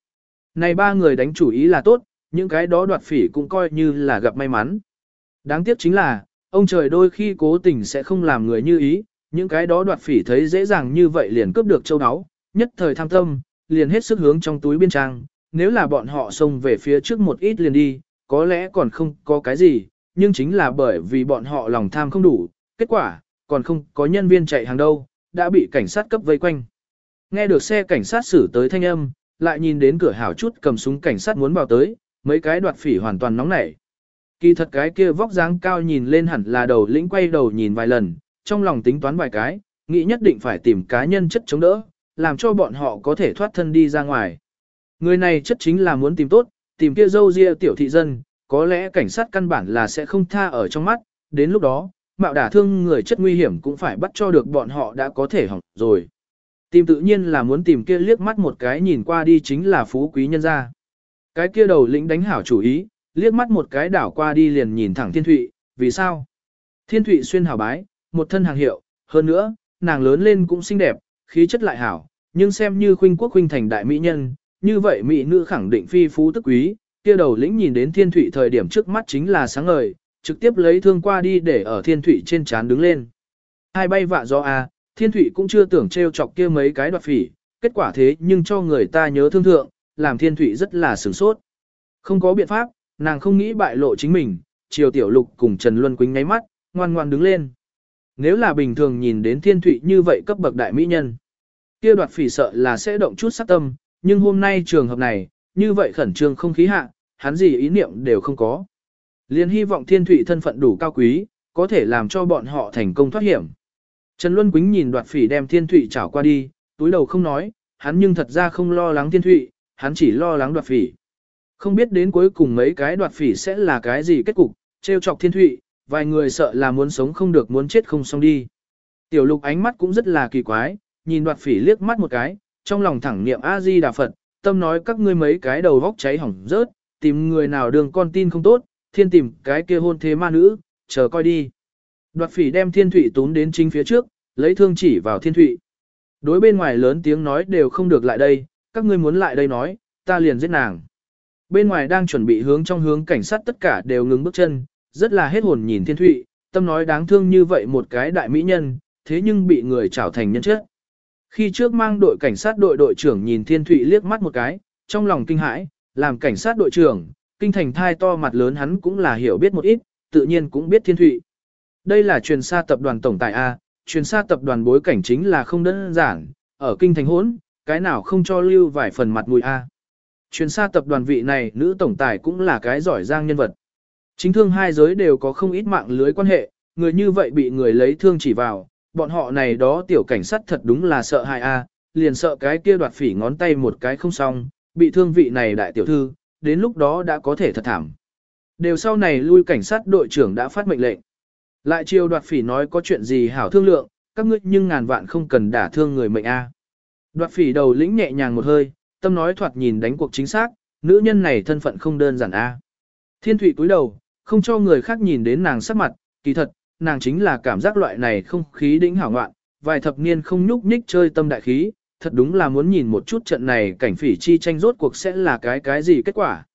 Này ba người đánh chủ ý là tốt, những cái đó đoạt phỉ cũng coi như là gặp may mắn. Đáng tiếc chính là, ông trời đôi khi cố tình sẽ không làm người như ý, những cái đó đoạt phỉ thấy dễ dàng như vậy liền cướp được châu áo, nhất thời tham tâm, liền hết sức hướng trong túi biên trang, nếu là bọn họ xông về phía trước một ít liền đi, có lẽ còn không có cái gì, nhưng chính là bởi vì bọn họ lòng tham không đủ, kết quả, còn không có nhân viên chạy hàng đâu, đã bị cảnh sát cấp vây quanh. Nghe được xe cảnh sát xử tới thanh âm, lại nhìn đến cửa hảo chút cầm súng cảnh sát muốn vào tới, mấy cái đoạt phỉ hoàn toàn nóng nảy. Kỳ thật cái kia vóc dáng cao nhìn lên hẳn là đầu lĩnh quay đầu nhìn vài lần, trong lòng tính toán vài cái, nghĩ nhất định phải tìm cá nhân chất chống đỡ, làm cho bọn họ có thể thoát thân đi ra ngoài. Người này chất chính là muốn tìm tốt, tìm kia dâu ria tiểu thị dân, có lẽ cảnh sát căn bản là sẽ không tha ở trong mắt, đến lúc đó, mạo đả thương người chất nguy hiểm cũng phải bắt cho được bọn họ đã có thể hỏng rồi. Tìm tự nhiên là muốn tìm kia liếc mắt một cái nhìn qua đi chính là phú quý nhân gia. Cái kia đầu lĩnh đánh hảo chủ ý, liếc mắt một cái đảo qua đi liền nhìn thẳng Thiên Thụy, vì sao? Thiên Thụy xuyên hảo bái, một thân hàng hiệu, hơn nữa, nàng lớn lên cũng xinh đẹp, khí chất lại hảo, nhưng xem như khuynh quốc khuynh thành đại mỹ nhân, như vậy mỹ nữ khẳng định phi phú tức quý, kia đầu lĩnh nhìn đến thiên Thụy thời điểm trước mắt chính là sáng ngời, trực tiếp lấy thương qua đi để ở thiên Thụy trên chán đứng lên. Hai bay vạ do a, à, thiên Thụy cũng chưa tưởng trêu chọc kia mấy cái đoạt phỉ, kết quả thế nhưng cho người ta nhớ thương thượng, làm thiên Thụy rất là sửng sốt. Không có biện pháp, nàng không nghĩ bại lộ chính mình, Triều tiểu lục cùng Trần Luân Quýnh ngáy mắt, ngoan ngoan đứng lên. Nếu là bình thường nhìn đến thiên Thụy như vậy cấp bậc đại mỹ nhân, kia đoạt phỉ sợ là sẽ động chút sát tâm, nhưng hôm nay trường hợp này, như vậy khẩn trương không khí hạ, hắn gì ý niệm đều không có. Liên hy vọng thiên Thụy thân phận đủ cao quý, có thể làm cho bọn họ thành công thoát hiểm. Trần Luân Quýnh nhìn đoạt phỉ đem thiên thủy chảo qua đi, túi đầu không nói, hắn nhưng thật ra không lo lắng thiên thủy, hắn chỉ lo lắng đoạt phỉ. Không biết đến cuối cùng mấy cái đoạt phỉ sẽ là cái gì kết cục, trêu chọc thiên thủy, vài người sợ là muốn sống không được muốn chết không xong đi. Tiểu lục ánh mắt cũng rất là kỳ quái, nhìn đoạt phỉ liếc mắt một cái, trong lòng thẳng niệm A-di Đà Phật, tâm nói các ngươi mấy cái đầu vóc cháy hỏng rớt, tìm người nào đường con tin không tốt, thiên tìm cái kia hôn thế ma nữ, chờ coi đi. Đoạt phỉ đem thiên thụy tún đến chính phía trước, lấy thương chỉ vào thiên thụy. Đối bên ngoài lớn tiếng nói đều không được lại đây, các ngươi muốn lại đây nói, ta liền giết nàng. Bên ngoài đang chuẩn bị hướng trong hướng cảnh sát tất cả đều ngừng bước chân, rất là hết hồn nhìn thiên thụy, tâm nói đáng thương như vậy một cái đại mỹ nhân, thế nhưng bị người trảo thành nhân chết. Khi trước mang đội cảnh sát đội đội trưởng nhìn thiên thụy liếc mắt một cái, trong lòng kinh hãi, làm cảnh sát đội trưởng, kinh thành thai to mặt lớn hắn cũng là hiểu biết một ít, tự nhiên cũng biết thiên thụy. Đây là truyền xa tập đoàn tổng tài A, truyền xa tập đoàn bối cảnh chính là không đơn giản, ở kinh thành hốn, cái nào không cho lưu vài phần mặt mũi A. Truyền xa tập đoàn vị này nữ tổng tài cũng là cái giỏi giang nhân vật. Chính thương hai giới đều có không ít mạng lưới quan hệ, người như vậy bị người lấy thương chỉ vào, bọn họ này đó tiểu cảnh sát thật đúng là sợ hại a, liền sợ cái kia đoạt phỉ ngón tay một cái không xong, bị thương vị này đại tiểu thư, đến lúc đó đã có thể thật thảm. Đều sau này lui cảnh sát đội trưởng đã phát mệnh lệnh. Lại chiều đoạt phỉ nói có chuyện gì hảo thương lượng, các ngươi nhưng ngàn vạn không cần đả thương người mệnh A. Đoạt phỉ đầu lĩnh nhẹ nhàng một hơi, tâm nói thoạt nhìn đánh cuộc chính xác, nữ nhân này thân phận không đơn giản A. Thiên thủy cúi đầu, không cho người khác nhìn đến nàng sắc mặt, kỳ thật, nàng chính là cảm giác loại này không khí đỉnh hảo ngoạn, vài thập niên không nhúc nhích chơi tâm đại khí, thật đúng là muốn nhìn một chút trận này cảnh phỉ chi tranh rốt cuộc sẽ là cái cái gì kết quả.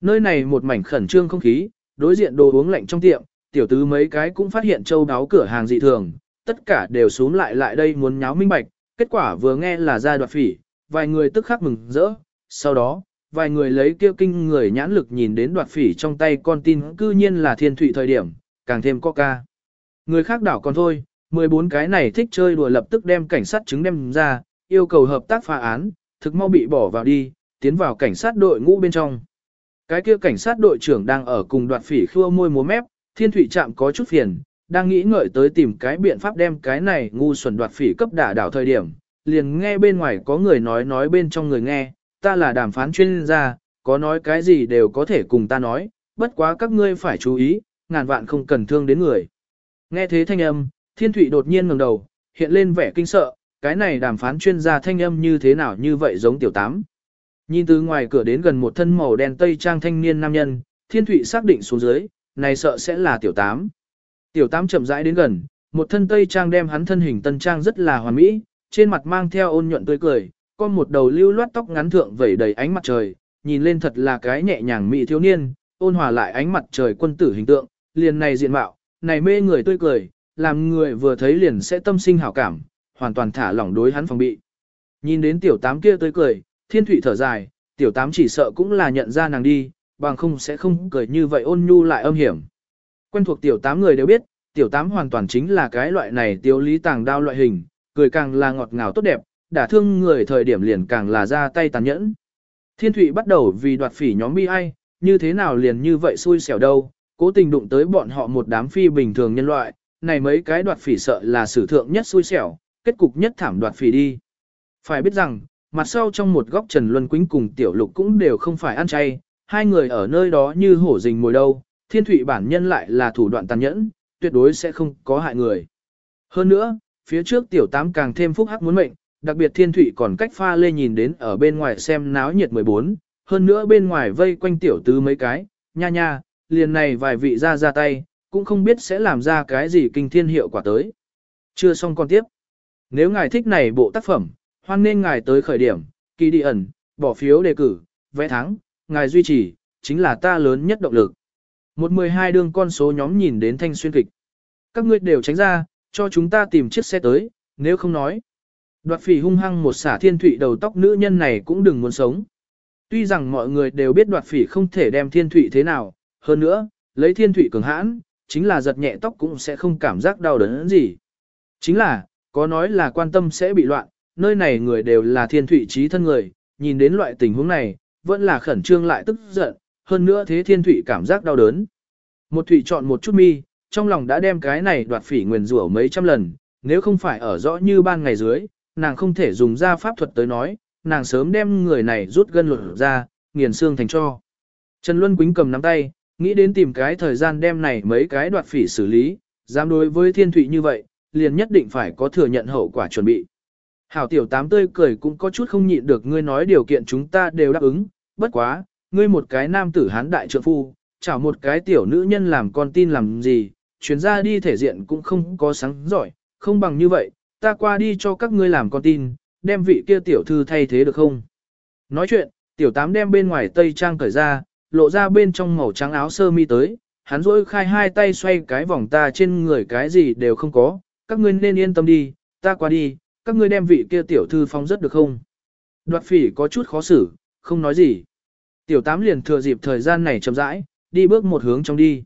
Nơi này một mảnh khẩn trương không khí, đối diện đồ uống lạnh trong tiệm, tiểu tứ mấy cái cũng phát hiện châu đáo cửa hàng dị thường, tất cả đều xuống lại lại đây muốn nháo minh bạch, kết quả vừa nghe là ra đoạt phỉ, vài người tức khắc mừng rỡ, sau đó, vài người lấy kêu kinh người nhãn lực nhìn đến đoạt phỉ trong tay con tin cư nhiên là thiên thủy thời điểm, càng thêm coca. Người khác đảo còn thôi, 14 cái này thích chơi đùa lập tức đem cảnh sát chứng đem ra, yêu cầu hợp tác phá án, thực mau bị bỏ vào đi, tiến vào cảnh sát đội ngũ bên trong. Cái kia cảnh sát đội trưởng đang ở cùng đoạt phỉ khua môi múa mép, thiên thủy chạm có chút phiền, đang nghĩ ngợi tới tìm cái biện pháp đem cái này ngu xuẩn đoạt phỉ cấp đả đảo thời điểm, liền nghe bên ngoài có người nói nói bên trong người nghe, ta là đàm phán chuyên gia, có nói cái gì đều có thể cùng ta nói, bất quá các ngươi phải chú ý, ngàn vạn không cần thương đến người. Nghe thế thanh âm, thiên thủy đột nhiên ngẩng đầu, hiện lên vẻ kinh sợ, cái này đàm phán chuyên gia thanh âm như thế nào như vậy giống tiểu tám. Nhìn từ ngoài cửa đến gần một thân màu đen tây trang thanh niên nam nhân, thiên thủy xác định xuống dưới, này sợ sẽ là tiểu tám. Tiểu tám chậm rãi đến gần, một thân tây trang đem hắn thân hình tân trang rất là hoàn mỹ, trên mặt mang theo ôn nhuận tươi cười, con một đầu lưu loát tóc ngắn thượng vẩy đầy ánh mặt trời, nhìn lên thật là cái nhẹ nhàng mỹ thiếu niên, ôn hòa lại ánh mặt trời quân tử hình tượng, liền này diện mạo, này mê người tươi cười, làm người vừa thấy liền sẽ tâm sinh hảo cảm, hoàn toàn thả lỏng đối hắn phòng bị. Nhìn đến tiểu tám kia tươi cười, thiên thủy thở dài, tiểu tám chỉ sợ cũng là nhận ra nàng đi, bằng không sẽ không cười như vậy ôn nhu lại âm hiểm. Quen thuộc tiểu tám người đều biết, tiểu tám hoàn toàn chính là cái loại này tiêu lý tàng đao loại hình, cười càng là ngọt ngào tốt đẹp, đả thương người thời điểm liền càng là ra tay tàn nhẫn. Thiên thủy bắt đầu vì đoạt phỉ nhóm bi ai, như thế nào liền như vậy xui xẻo đâu, cố tình đụng tới bọn họ một đám phi bình thường nhân loại, này mấy cái đoạt phỉ sợ là sử thượng nhất xui xẻo, kết cục nhất thảm đoạt phỉ đi. Phải biết rằng, mặt sau trong một góc Trần Luân Quýnh cùng Tiểu Lục cũng đều không phải ăn chay, hai người ở nơi đó như hổ rình mồi đâu, thiên thủy bản nhân lại là thủ đoạn tàn nhẫn, tuyệt đối sẽ không có hại người. Hơn nữa, phía trước Tiểu Tám càng thêm phúc hắc muốn mệnh, đặc biệt thiên thủy còn cách pha lê nhìn đến ở bên ngoài xem náo nhiệt 14, hơn nữa bên ngoài vây quanh Tiểu Tứ mấy cái, nha nha, liền này vài vị ra ra tay, cũng không biết sẽ làm ra cái gì kinh thiên hiệu quả tới. Chưa xong con tiếp. Nếu ngài thích này bộ tác phẩm, hoan nên ngài tới khởi điểm, kỳ đi ẩn, bỏ phiếu đề cử, vẽ thắng, ngài duy trì, chính là ta lớn nhất động lực. Một mười hai đương con số nhóm nhìn đến thanh xuyên kịch. Các ngươi đều tránh ra, cho chúng ta tìm chiếc xe tới, nếu không nói. Đoạt phỉ hung hăng một xả thiên thụy đầu tóc nữ nhân này cũng đừng muốn sống. Tuy rằng mọi người đều biết đoạt phỉ không thể đem thiên thụy thế nào, hơn nữa, lấy thiên thụy cường hãn, chính là giật nhẹ tóc cũng sẽ không cảm giác đau đớn gì. Chính là, có nói là quan tâm sẽ bị loạn, nơi này người đều là thiên thụy trí thân người, nhìn đến loại tình huống này, vẫn là khẩn trương lại tức giận, hơn nữa thế thiên thụy cảm giác đau đớn. Một thụy chọn một chút mi, trong lòng đã đem cái này đoạt phỉ nguyền rủa mấy trăm lần, nếu không phải ở rõ như ban ngày dưới, nàng không thể dùng ra pháp thuật tới nói, nàng sớm đem người này rút gân lột ra, nghiền xương thành cho. Trần Luân Quýnh cầm nắm tay, nghĩ đến tìm cái thời gian đem này mấy cái đoạt phỉ xử lý, dám đối với thiên thụy như vậy, liền nhất định phải có thừa nhận hậu quả chuẩn bị. Hảo tiểu tám tươi cười cũng có chút không nhịn được ngươi nói điều kiện chúng ta đều đáp ứng, bất quá, ngươi một cái nam tử hán đại trượng phu, chảo một cái tiểu nữ nhân làm con tin làm gì, chuyến ra đi thể diện cũng không có sáng giỏi, không bằng như vậy, ta qua đi cho các ngươi làm con tin, đem vị kia tiểu thư thay thế được không? Nói chuyện, tiểu tám đem bên ngoài tây trang cởi ra, lộ ra bên trong màu trắng áo sơ mi tới, hắn rỗi khai hai tay xoay cái vòng ta trên người cái gì đều không có, các ngươi nên yên tâm đi, ta qua đi, các ngươi đem vị kia tiểu thư phóng rất được không? Đoạt phỉ có chút khó xử, không nói gì. Tiểu tám liền thừa dịp thời gian này chậm rãi, đi bước một hướng trong đi.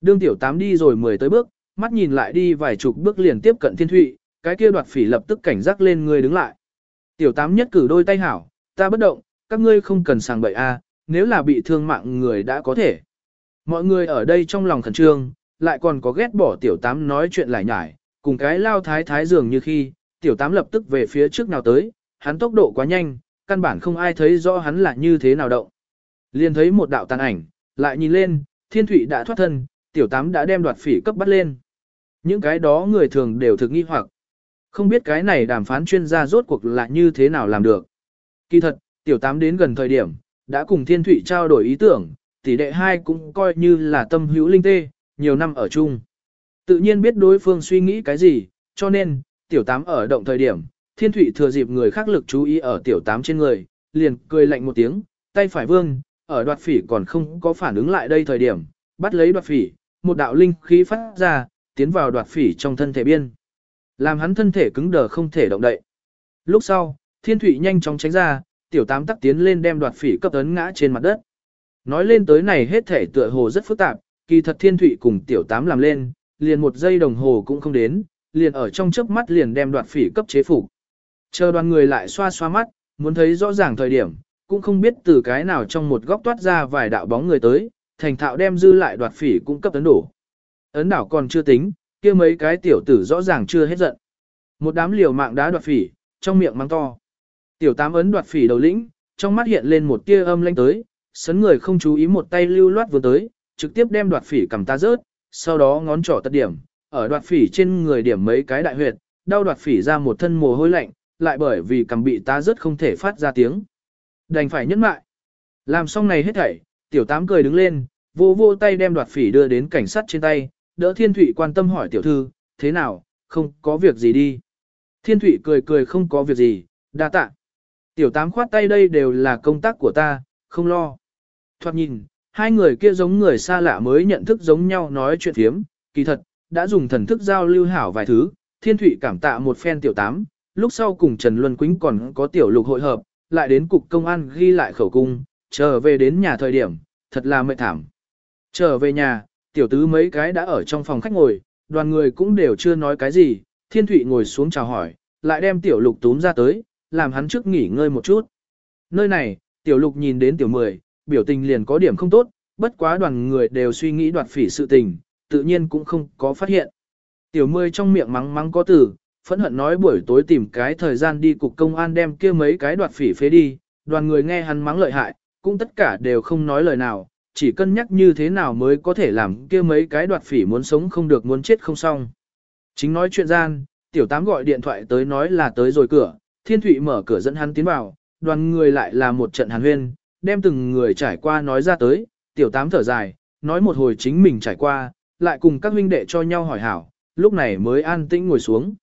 Đương tiểu tám đi rồi mười tới bước, mắt nhìn lại đi vài chục bước liền tiếp cận thiên thụy, cái kia đoạt phỉ lập tức cảnh giác lên người đứng lại. Tiểu tám nhất cử đôi tay hảo, ta bất động, các ngươi không cần sàng bậy a, nếu là bị thương mạng người đã có thể. Mọi người ở đây trong lòng khẩn trương, lại còn có ghét bỏ tiểu tám nói chuyện lại nhải, cùng cái lao thái thái dường như khi, tiểu tám lập tức về phía trước nào tới, hắn tốc độ quá nhanh, căn bản không ai thấy rõ hắn là như thế nào động. Liền thấy một đạo tàn ảnh, lại nhìn lên, thiên thủy đã thoát thân, tiểu tám đã đem đoạt phỉ cấp bắt lên. Những cái đó người thường đều thực nghi hoặc. Không biết cái này đàm phán chuyên gia rốt cuộc là như thế nào làm được. Kỳ thật, tiểu tám đến gần thời điểm, đã cùng thiên thủy trao đổi ý tưởng, tỷ đệ hai cũng coi như là tâm hữu linh tê, nhiều năm ở chung. Tự nhiên biết đối phương suy nghĩ cái gì, cho nên, tiểu tám ở động thời điểm, thiên Thụy thừa dịp người khác lực chú ý ở tiểu tám trên người, liền cười lạnh một tiếng, tay phải vương, ở đoạt phỉ còn không có phản ứng lại đây thời điểm, bắt lấy đoạt phỉ, một đạo linh khí phát ra, tiến vào đoạt phỉ trong thân thể biên. Làm hắn thân thể cứng đờ không thể động đậy. Lúc sau, thiên Thụy nhanh chóng tránh ra, tiểu tám tắc tiến lên đem đoạt phỉ cấp ấn ngã trên mặt đất. Nói lên tới này hết thể tựa hồ rất phức tạp, kỳ thật thiên Thụy cùng tiểu tám làm lên, liền một giây đồng hồ cũng không đến, liền ở trong chớp mắt liền đem đoạt phỉ cấp chế phục. Chờ đoàn người lại xoa xoa mắt, muốn thấy rõ ràng thời điểm, cũng không biết từ cái nào trong một góc toát ra vài đạo bóng người tới, thành thạo đem dư lại đoạt phỉ cũng cấp ấn đổ. Ấn đảo còn chưa tính, kia mấy cái tiểu tử rõ ràng chưa hết giận. Một đám liều mạng đá đoạt phỉ, trong miệng mắng to. Tiểu tám ấn đoạt phỉ đầu lĩnh, trong mắt hiện lên một tia âm lanh tới, sấn người không chú ý một tay lưu loát vừa tới, trực tiếp đem đoạt phỉ cầm ta rớt, sau đó ngón trỏ tất điểm, ở đoạt phỉ trên người điểm mấy cái đại huyệt, đau đoạt phỉ ra một thân mồ hôi lạnh, lại bởi vì cầm bị ta rất không thể phát ra tiếng. Đành phải nhẫn mại. Làm xong này hết thảy, tiểu tám cười đứng lên, vô vô tay đem đoạt phỉ đưa đến cảnh sát trên tay, đỡ thiên thủy quan tâm hỏi tiểu thư, thế nào, không có việc gì đi. Thiên thủy cười cười không có việc gì, đa tạ. Tiểu tám khoát tay đây đều là công tác của ta, không lo. Thoạt nhìn, hai người kia giống người xa lạ mới nhận thức giống nhau nói chuyện thiếm, kỳ thật, đã dùng thần thức giao lưu hảo vài thứ, thiên thủy cảm tạ một phen tiểu tám, lúc sau cùng Trần Luân Quýnh còn có tiểu lục hội hợp, lại đến cục công an ghi lại khẩu cung, trở về đến nhà thời điểm, thật là mệt thảm. Trở về nhà, tiểu tứ mấy cái đã ở trong phòng khách ngồi, đoàn người cũng đều chưa nói cái gì, thiên thụy ngồi xuống chào hỏi, lại đem tiểu lục túm ra tới, làm hắn trước nghỉ ngơi một chút. Nơi này, tiểu lục nhìn đến tiểu mười, biểu tình liền có điểm không tốt, bất quá đoàn người đều suy nghĩ đoạt phỉ sự tình, tự nhiên cũng không có phát hiện. Tiểu mười trong miệng mắng mắng có từ, phẫn hận nói buổi tối tìm cái thời gian đi cục công an đem kia mấy cái đoạt phỉ phế đi, đoàn người nghe hắn mắng lợi hại, cũng tất cả đều không nói lời nào, chỉ cân nhắc như thế nào mới có thể làm kia mấy cái đoạt phỉ muốn sống không được muốn chết không xong. Chính nói chuyện gian, tiểu tám gọi điện thoại tới nói là tới rồi cửa, thiên thụy mở cửa dẫn hắn tiến vào, đoàn người lại là một trận hàn huyên, đem từng người trải qua nói ra tới, tiểu tám thở dài, nói một hồi chính mình trải qua, lại cùng các huynh đệ cho nhau hỏi hảo, lúc này mới an tĩnh ngồi xuống.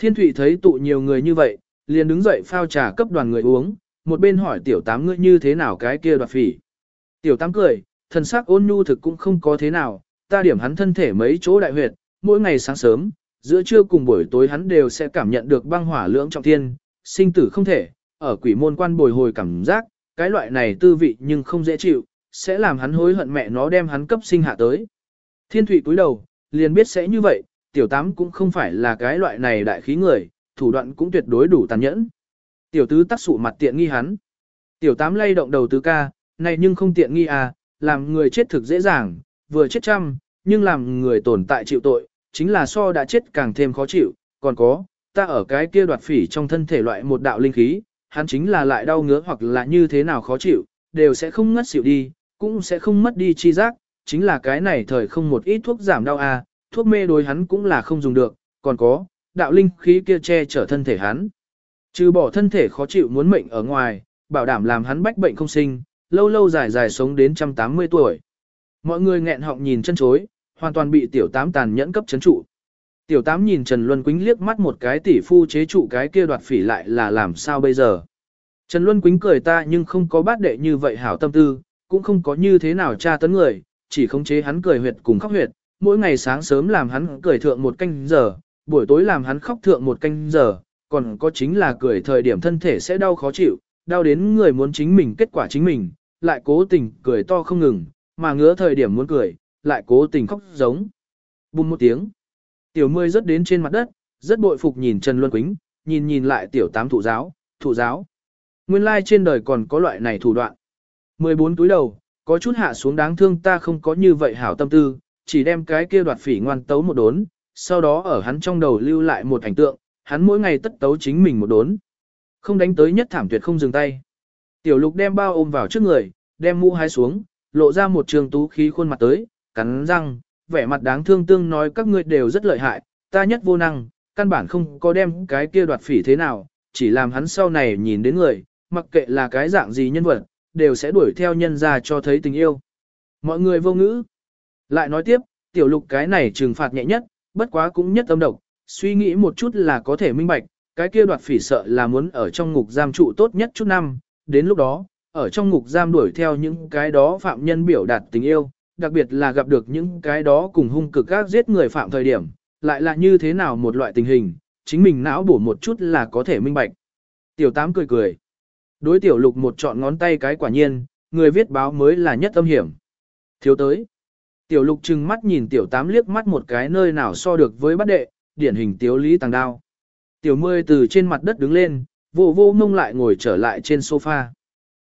Thiên Thụy thấy tụ nhiều người như vậy, liền đứng dậy phao trà cấp đoàn người uống, một bên hỏi tiểu tám ngươi như thế nào cái kia đoạt phỉ. Tiểu tám cười, thần sắc ôn nhu thực cũng không có thế nào, ta điểm hắn thân thể mấy chỗ đại huyệt, mỗi ngày sáng sớm, giữa trưa cùng buổi tối hắn đều sẽ cảm nhận được băng hỏa lưỡng trọng thiên, sinh tử không thể, ở quỷ môn quan bồi hồi cảm giác, cái loại này tư vị nhưng không dễ chịu, sẽ làm hắn hối hận mẹ nó đem hắn cấp sinh hạ tới. Thiên Thụy cúi đầu, liền biết sẽ như vậy, tiểu tám cũng không phải là cái loại này đại khí người, thủ đoạn cũng tuyệt đối đủ tàn nhẫn. Tiểu tứ tắc sụ mặt tiện nghi hắn. Tiểu tám lay động đầu tứ ca, này nhưng không tiện nghi à, làm người chết thực dễ dàng, vừa chết trăm, nhưng làm người tồn tại chịu tội, chính là so đã chết càng thêm khó chịu, còn có, ta ở cái kia đoạt phỉ trong thân thể loại một đạo linh khí, hắn chính là lại đau ngứa hoặc là như thế nào khó chịu, đều sẽ không ngất xỉu đi, cũng sẽ không mất đi chi giác, chính là cái này thời không một ít thuốc giảm đau à, thuốc mê đối hắn cũng là không dùng được, còn có, đạo linh khí kia che chở thân thể hắn. Trừ bỏ thân thể khó chịu muốn mệnh ở ngoài, bảo đảm làm hắn bách bệnh không sinh, lâu lâu dài dài sống đến 180 tuổi. Mọi người nghẹn họng nhìn chân chối, hoàn toàn bị tiểu tám tàn nhẫn cấp chấn trụ. Tiểu tám nhìn Trần Luân Quýnh liếc mắt một cái tỷ phu chế trụ cái kia đoạt phỉ lại là làm sao bây giờ. Trần Luân Quýnh cười ta nhưng không có bát đệ như vậy hảo tâm tư, cũng không có như thế nào tra tấn người, chỉ khống chế hắn cười huyệt cùng khóc huyệt, mỗi ngày sáng sớm làm hắn cười thượng một canh giờ, buổi tối làm hắn khóc thượng một canh giờ, còn có chính là cười thời điểm thân thể sẽ đau khó chịu, đau đến người muốn chính mình kết quả chính mình, lại cố tình cười to không ngừng, mà ngứa thời điểm muốn cười, lại cố tình khóc giống. Bùm một tiếng. Tiểu mươi rớt đến trên mặt đất, rất bội phục nhìn Trần Luân Quýnh, nhìn nhìn lại tiểu tám thụ giáo, thụ giáo. Nguyên lai trên đời còn có loại này thủ đoạn. 14 túi đầu, có chút hạ xuống đáng thương ta không có như vậy hảo tâm tư, chỉ đem cái kia đoạt phỉ ngoan tấu một đốn, sau đó ở hắn trong đầu lưu lại một ảnh tượng, hắn mỗi ngày tất tấu chính mình một đốn. Không đánh tới nhất thảm tuyệt không dừng tay. Tiểu lục đem bao ôm vào trước người, đem mũ hái xuống, lộ ra một trường tú khí khuôn mặt tới, cắn răng, vẻ mặt đáng thương tương nói các ngươi đều rất lợi hại, ta nhất vô năng, căn bản không có đem cái kia đoạt phỉ thế nào, chỉ làm hắn sau này nhìn đến người, mặc kệ là cái dạng gì nhân vật, đều sẽ đuổi theo nhân ra cho thấy tình yêu. Mọi người vô ngữ. Lại nói tiếp, tiểu lục cái này trừng phạt nhẹ nhất, bất quá cũng nhất âm độc, suy nghĩ một chút là có thể minh bạch, cái kia đoạt phỉ sợ là muốn ở trong ngục giam trụ tốt nhất chút năm, đến lúc đó, ở trong ngục giam đuổi theo những cái đó phạm nhân biểu đạt tình yêu, đặc biệt là gặp được những cái đó cùng hung cực các giết người phạm thời điểm, lại là như thế nào một loại tình hình, chính mình não bổ một chút là có thể minh bạch. Tiểu tám cười cười. Đối tiểu lục một chọn ngón tay cái quả nhiên, người viết báo mới là nhất âm hiểm. Thiếu tới. Tiểu lục trừng mắt nhìn tiểu tám liếc mắt một cái nơi nào so được với bát đệ, điển hình tiếu lý tàng đao. Tiểu mươi từ trên mặt đất đứng lên, vô vô mông lại ngồi trở lại trên sofa.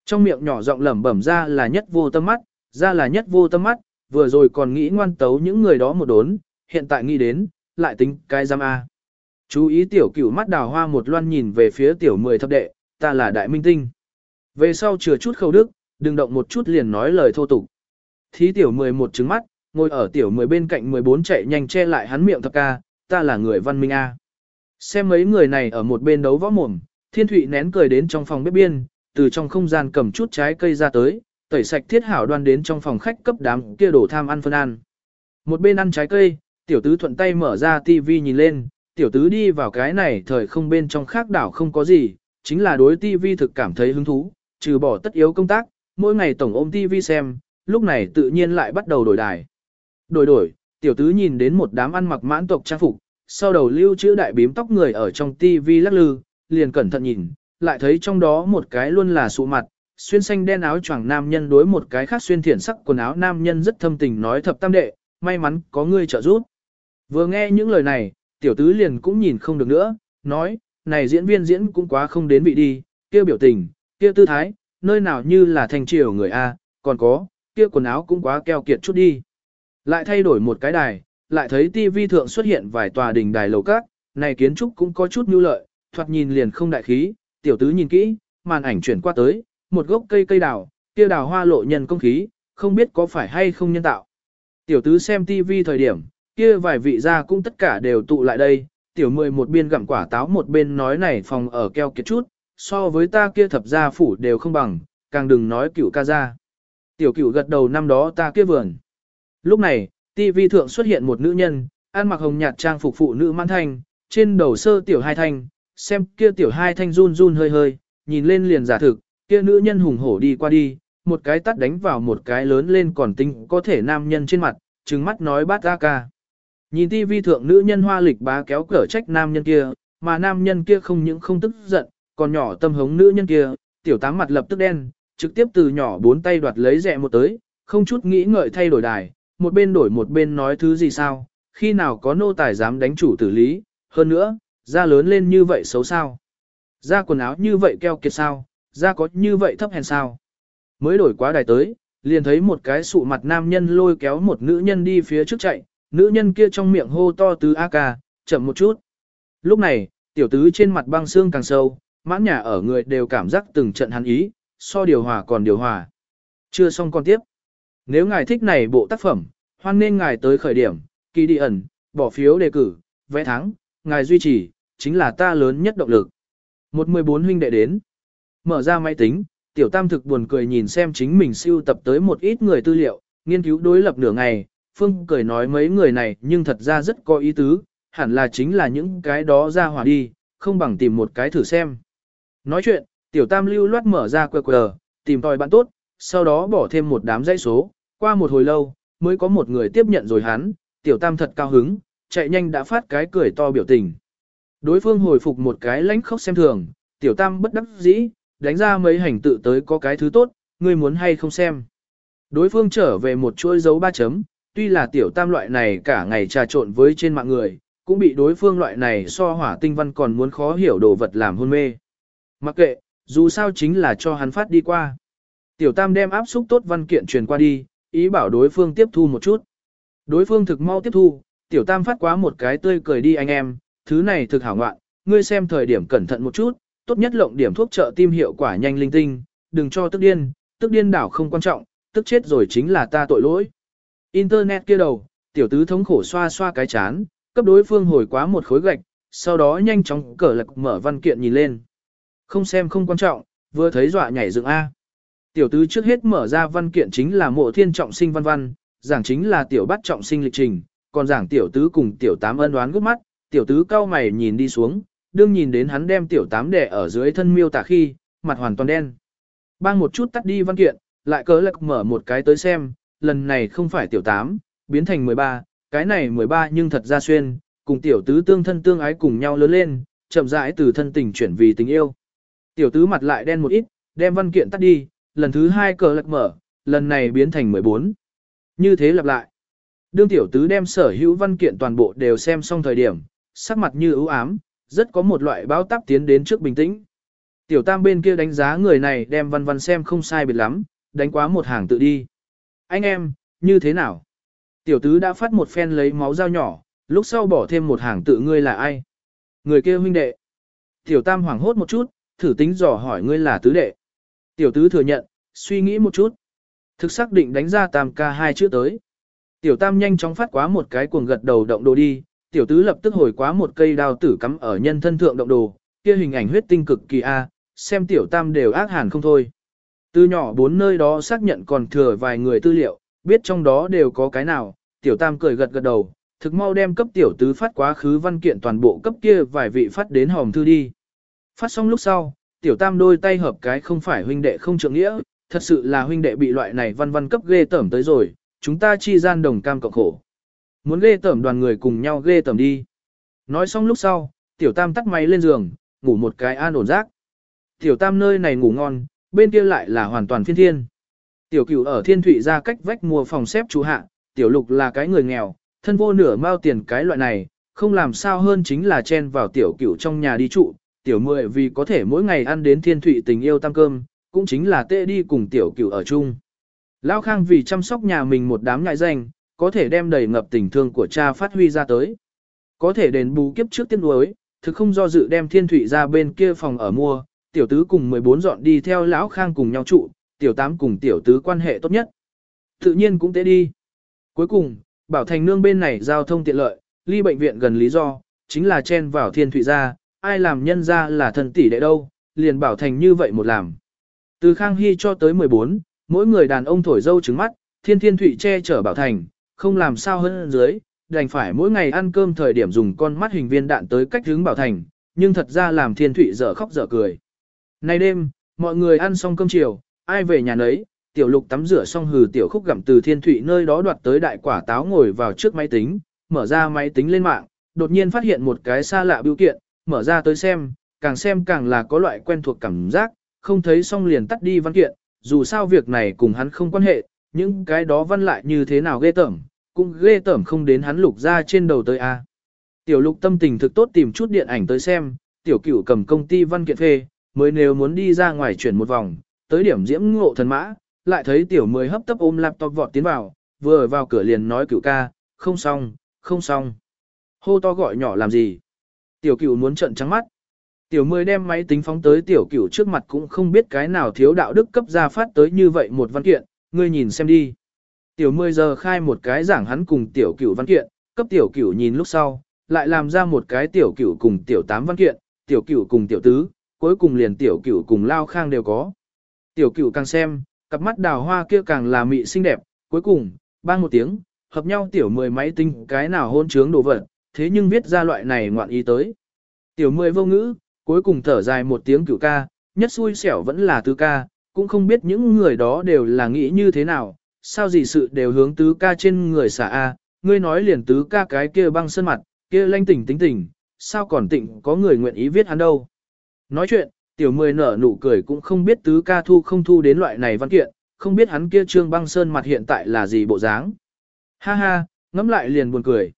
Trong miệng nhỏ giọng lẩm bẩm ra là nhất vô tâm mắt, ra là nhất vô tâm mắt, vừa rồi còn nghĩ ngoan tấu những người đó một đốn, hiện tại nghĩ đến, lại tính cái giam A. Chú ý tiểu cửu mắt đào hoa một loan nhìn về phía tiểu mười thập đệ, ta là đại minh tinh. Về sau chừa chút khâu đức, đừng động một chút liền nói lời thô tục. Thí tiểu mười một trứng mắt, ngồi ở tiểu mười bên cạnh mười bốn chạy nhanh che lại hắn miệng thập ca, ta là người văn minh A. Xem mấy người này ở một bên đấu võ mồm, thiên thụy nén cười đến trong phòng bếp biên, từ trong không gian cầm chút trái cây ra tới, tẩy sạch thiết hảo đoan đến trong phòng khách cấp đám kia đổ tham ăn phân ăn. Một bên ăn trái cây, tiểu tứ thuận tay mở ra tivi nhìn lên, tiểu tứ đi vào cái này thời không bên trong khác đảo không có gì, chính là đối tivi thực cảm thấy hứng thú, trừ bỏ tất yếu công tác, mỗi ngày tổng ôm tivi xem, lúc này tự nhiên lại bắt đầu đổi đài. Đổi đổi, tiểu tứ nhìn đến một đám ăn mặc mãn tộc trang phục, sau đầu lưu chữ đại bím tóc người ở trong tivi lắc lư, liền cẩn thận nhìn, lại thấy trong đó một cái luôn là sụ mặt, xuyên xanh đen áo choàng nam nhân đối một cái khác xuyên thiện sắc quần áo nam nhân rất thâm tình nói thập tam đệ, may mắn có ngươi trợ giúp. Vừa nghe những lời này, tiểu tứ liền cũng nhìn không được nữa, nói, này diễn viên diễn cũng quá không đến vị đi, kia biểu tình, kia tư thái, nơi nào như là thành triều người A, còn có, kia quần áo cũng quá keo kiệt chút đi. Lại thay đổi một cái đài, lại thấy TV thượng xuất hiện vài tòa đình đài lầu các, này kiến trúc cũng có chút nhu lợi, thoạt nhìn liền không đại khí, tiểu tứ nhìn kỹ, màn ảnh chuyển qua tới, một gốc cây cây đào, kia đào hoa lộ nhân công khí, không biết có phải hay không nhân tạo. Tiểu tứ xem TV thời điểm, kia vài vị gia cũng tất cả đều tụ lại đây, tiểu mười một biên gặm quả táo một bên nói này phòng ở keo kiệt chút, so với ta kia thập gia phủ đều không bằng, càng đừng nói cửu ca gia. Tiểu cửu gật đầu năm đó ta kia vườn. Lúc này, TV thượng xuất hiện một nữ nhân, ăn mặc hồng nhạt trang phục phụ nữ mãn thanh, trên đầu sơ tiểu hai thanh, xem kia tiểu hai thanh run run hơi hơi, nhìn lên liền giả thực, kia nữ nhân hùng hổ đi qua đi, một cái tắt đánh vào một cái lớn lên còn tinh có thể nam nhân trên mặt, trừng mắt nói bát ra ca. Nhìn TV thượng nữ nhân hoa lịch bá kéo cở trách nam nhân kia, mà nam nhân kia không những không tức giận, còn nhỏ tâm hống nữ nhân kia, tiểu tám mặt lập tức đen, trực tiếp từ nhỏ bốn tay đoạt lấy rẹ một tới, không chút nghĩ ngợi thay đổi đài, một bên đổi một bên nói thứ gì sao, khi nào có nô tài dám đánh chủ tử lý, hơn nữa, da lớn lên như vậy xấu sao, da quần áo như vậy keo kiệt sao, da có như vậy thấp hèn sao. Mới đổi quá đài tới, liền thấy một cái sụ mặt nam nhân lôi kéo một nữ nhân đi phía trước chạy, nữ nhân kia trong miệng hô to tứ a ca, chậm một chút. Lúc này, tiểu tứ trên mặt băng xương càng sâu, mãn nhà ở người đều cảm giác từng trận hắn ý, so điều hòa còn điều hòa. Chưa xong còn tiếp. Nếu ngài thích này bộ tác phẩm, hoan nên ngài tới khởi điểm, kỳ đi ẩn, bỏ phiếu đề cử, vẽ thắng, ngài duy trì, chính là ta lớn nhất động lực. Một mười bốn huynh đệ đến. Mở ra máy tính, tiểu tam thực buồn cười nhìn xem chính mình siêu tập tới một ít người tư liệu, nghiên cứu đối lập nửa ngày, Phương cười nói mấy người này nhưng thật ra rất có ý tứ, hẳn là chính là những cái đó ra hỏa đi, không bằng tìm một cái thử xem. Nói chuyện, tiểu tam lưu loát mở ra QR, tìm tòi bạn tốt, sau đó bỏ thêm một đám dãy số, qua một hồi lâu, mới có một người tiếp nhận rồi hắn, tiểu tam thật cao hứng, chạy nhanh đã phát cái cười to biểu tình. Đối phương hồi phục một cái lãnh khóc xem thường, tiểu tam bất đắc dĩ, đánh ra mấy hành tự tới có cái thứ tốt, ngươi muốn hay không xem. Đối phương trở về một chuỗi dấu ba chấm, tuy là tiểu tam loại này cả ngày trà trộn với trên mạng người, cũng bị đối phương loại này so hỏa tinh văn còn muốn khó hiểu đồ vật làm hôn mê. Mặc kệ, dù sao chính là cho hắn phát đi qua. Tiểu tam đem áp xúc tốt văn kiện truyền qua đi, ý bảo đối phương tiếp thu một chút. Đối phương thực mau tiếp thu, tiểu tam phát quá một cái tươi cười đi anh em, thứ này thực hảo ngoạn, ngươi xem thời điểm cẩn thận một chút, tốt nhất lộng điểm thuốc trợ tim hiệu quả nhanh linh tinh, đừng cho tức điên, tức điên đảo không quan trọng, tức chết rồi chính là ta tội lỗi. Internet kia đầu, tiểu tứ thống khổ xoa xoa cái chán, cấp đối phương hồi quá một khối gạch, sau đó nhanh chóng cờ lạc mở văn kiện nhìn lên. Không xem không quan trọng, vừa thấy dọa nhảy dựng A. Tiểu tứ trước hết mở ra văn kiện chính là mộ thiên trọng sinh văn văn, giảng chính là tiểu bắt trọng sinh lịch trình, còn giảng tiểu tứ cùng tiểu tám ân đoán gút mắt, tiểu tứ cao mày nhìn đi xuống, đương nhìn đến hắn đem tiểu tám đẻ ở dưới thân miêu tả khi, mặt hoàn toàn đen. Bang một chút tắt đi văn kiện, lại cớ lạc mở một cái tới xem, lần này không phải tiểu tám, biến thành 13, cái này 13 nhưng thật ra xuyên, cùng tiểu tứ tương thân tương ái cùng nhau lớn lên, chậm rãi từ thân tình chuyển vì tình yêu. Tiểu tứ mặt lại đen một ít, đem văn kiện tắt đi, lần thứ hai cờ lật mở, lần này biến thành 14. Như thế lặp lại. Đương tiểu tứ đem sở hữu văn kiện toàn bộ đều xem xong thời điểm, sắc mặt như ưu ám, rất có một loại báo táp tiến đến trước bình tĩnh. Tiểu tam bên kia đánh giá người này đem văn văn xem không sai biệt lắm, đánh quá một hàng tự đi. Anh em, như thế nào? Tiểu tứ đã phát một phen lấy máu dao nhỏ, lúc sau bỏ thêm một hàng tự ngươi là ai? Người kia huynh đệ. Tiểu tam hoảng hốt một chút, thử tính dò hỏi ngươi là tứ đệ. Tiểu tứ thừa nhận, suy nghĩ một chút. Thực xác định đánh ra tam ca hai chữ tới. Tiểu tam nhanh chóng phát quá một cái cuồng gật đầu động đồ đi, tiểu tứ lập tức hồi quá một cây đao tử cắm ở nhân thân thượng động đồ, kia hình ảnh huyết tinh cực kỳ a, xem tiểu tam đều ác hàn không thôi. Từ nhỏ bốn nơi đó xác nhận còn thừa vài người tư liệu, biết trong đó đều có cái nào, tiểu tam cười gật gật đầu, thực mau đem cấp tiểu tứ phát quá khứ văn kiện toàn bộ cấp kia vài vị phát đến hòm thư đi. Phát xong lúc sau, tiểu tam đôi tay hợp cái không phải huynh đệ không trượng nghĩa, thật sự là huynh đệ bị loại này văn văn cấp ghê tởm tới rồi, chúng ta chi gian đồng cam cộng khổ. Muốn ghê tởm đoàn người cùng nhau ghê tởm đi. Nói xong lúc sau, tiểu tam tắt máy lên giường, ngủ một cái an ổn giấc. Tiểu tam nơi này ngủ ngon, bên kia lại là hoàn toàn phiên thiên. Tiểu cửu ở thiên thủy ra cách vách mua phòng xếp chú hạ, tiểu lục là cái người nghèo, thân vô nửa mao tiền cái loại này, không làm sao hơn chính là chen vào tiểu cửu trong nhà đi trụ, tiểu mười vì có thể mỗi ngày ăn đến thiên thủy tình yêu tam cơm, cũng chính là tê đi cùng tiểu cửu ở chung. Lão Khang vì chăm sóc nhà mình một đám ngại danh, có thể đem đầy ngập tình thương của cha phát huy ra tới. Có thể đền bù kiếp trước tiên đối, thực không do dự đem thiên thủy ra bên kia phòng ở mua, tiểu tứ cùng 14 dọn đi theo lão khang cùng nhau trụ, tiểu tám cùng tiểu tứ quan hệ tốt nhất. Tự nhiên cũng tế đi. Cuối cùng, bảo thành nương bên này giao thông tiện lợi, ly bệnh viện gần lý do, chính là chen vào thiên thủy ra, ai làm nhân ra là thần tỷ đệ đâu, liền bảo thành như vậy một làm. Từ Khang Hy cho tới 14, mỗi người đàn ông thổi dâu trứng mắt, thiên thiên thủy che chở bảo thành, không làm sao hơn dưới, đành phải mỗi ngày ăn cơm thời điểm dùng con mắt hình viên đạn tới cách hướng bảo thành, nhưng thật ra làm thiên thủy dở khóc dở cười. Nay đêm, mọi người ăn xong cơm chiều, ai về nhà nấy, tiểu lục tắm rửa xong hừ tiểu khúc gặm từ thiên thủy nơi đó đoạt tới đại quả táo ngồi vào trước máy tính, mở ra máy tính lên mạng, đột nhiên phát hiện một cái xa lạ biểu kiện, mở ra tới xem, càng xem càng là có loại quen thuộc cảm giác, không thấy xong liền tắt đi văn kiện, dù sao việc này cùng hắn không quan hệ, những cái đó văn lại như thế nào ghê tởm, cũng ghê tởm không đến hắn lục ra trên đầu tới a. Tiểu lục tâm tình thực tốt tìm chút điện ảnh tới xem, tiểu cửu cầm công ty văn kiện phê, mới nếu muốn đi ra ngoài chuyển một vòng, tới điểm diễm ngộ thần mã, lại thấy tiểu mười hấp tấp ôm laptop vọt tiến vào, vừa vào cửa liền nói cửu ca, không xong, không xong. Hô to gọi nhỏ làm gì? Tiểu cửu muốn trận trắng mắt. Tiểu mười đem máy tính phóng tới tiểu cửu trước mặt cũng không biết cái nào thiếu đạo đức cấp ra phát tới như vậy một văn kiện, ngươi nhìn xem đi. Tiểu 10 giờ khai một cái giảng hắn cùng tiểu cửu văn kiện, cấp tiểu cửu nhìn lúc sau, lại làm ra một cái tiểu cửu cùng tiểu tám văn kiện, tiểu cửu cùng tiểu tứ, cuối cùng liền tiểu cửu cùng lao khang đều có. Tiểu cửu càng xem, cặp mắt đào hoa kia càng là mị xinh đẹp, cuối cùng, bang một tiếng, hợp nhau tiểu mười máy tính cái nào hôn trướng đồ vật, thế nhưng viết ra loại này ngoạn ý tới. Tiểu mười vô ngữ, cuối cùng thở dài một tiếng cửu ca, nhất xui xẻo vẫn là tứ ca, cũng không biết những người đó đều là nghĩ như thế nào, sao gì sự đều hướng tứ ca trên người xả A, ngươi nói liền tứ ca cái kia băng sơn mặt, kia lanh tỉnh tính tỉnh, sao còn tịnh có người nguyện ý viết hắn đâu. Nói chuyện, tiểu mười nở nụ cười cũng không biết tứ ca thu không thu đến loại này văn kiện, không biết hắn kia trương băng sơn mặt hiện tại là gì bộ dáng. Ha ha, ngẫm lại liền buồn cười.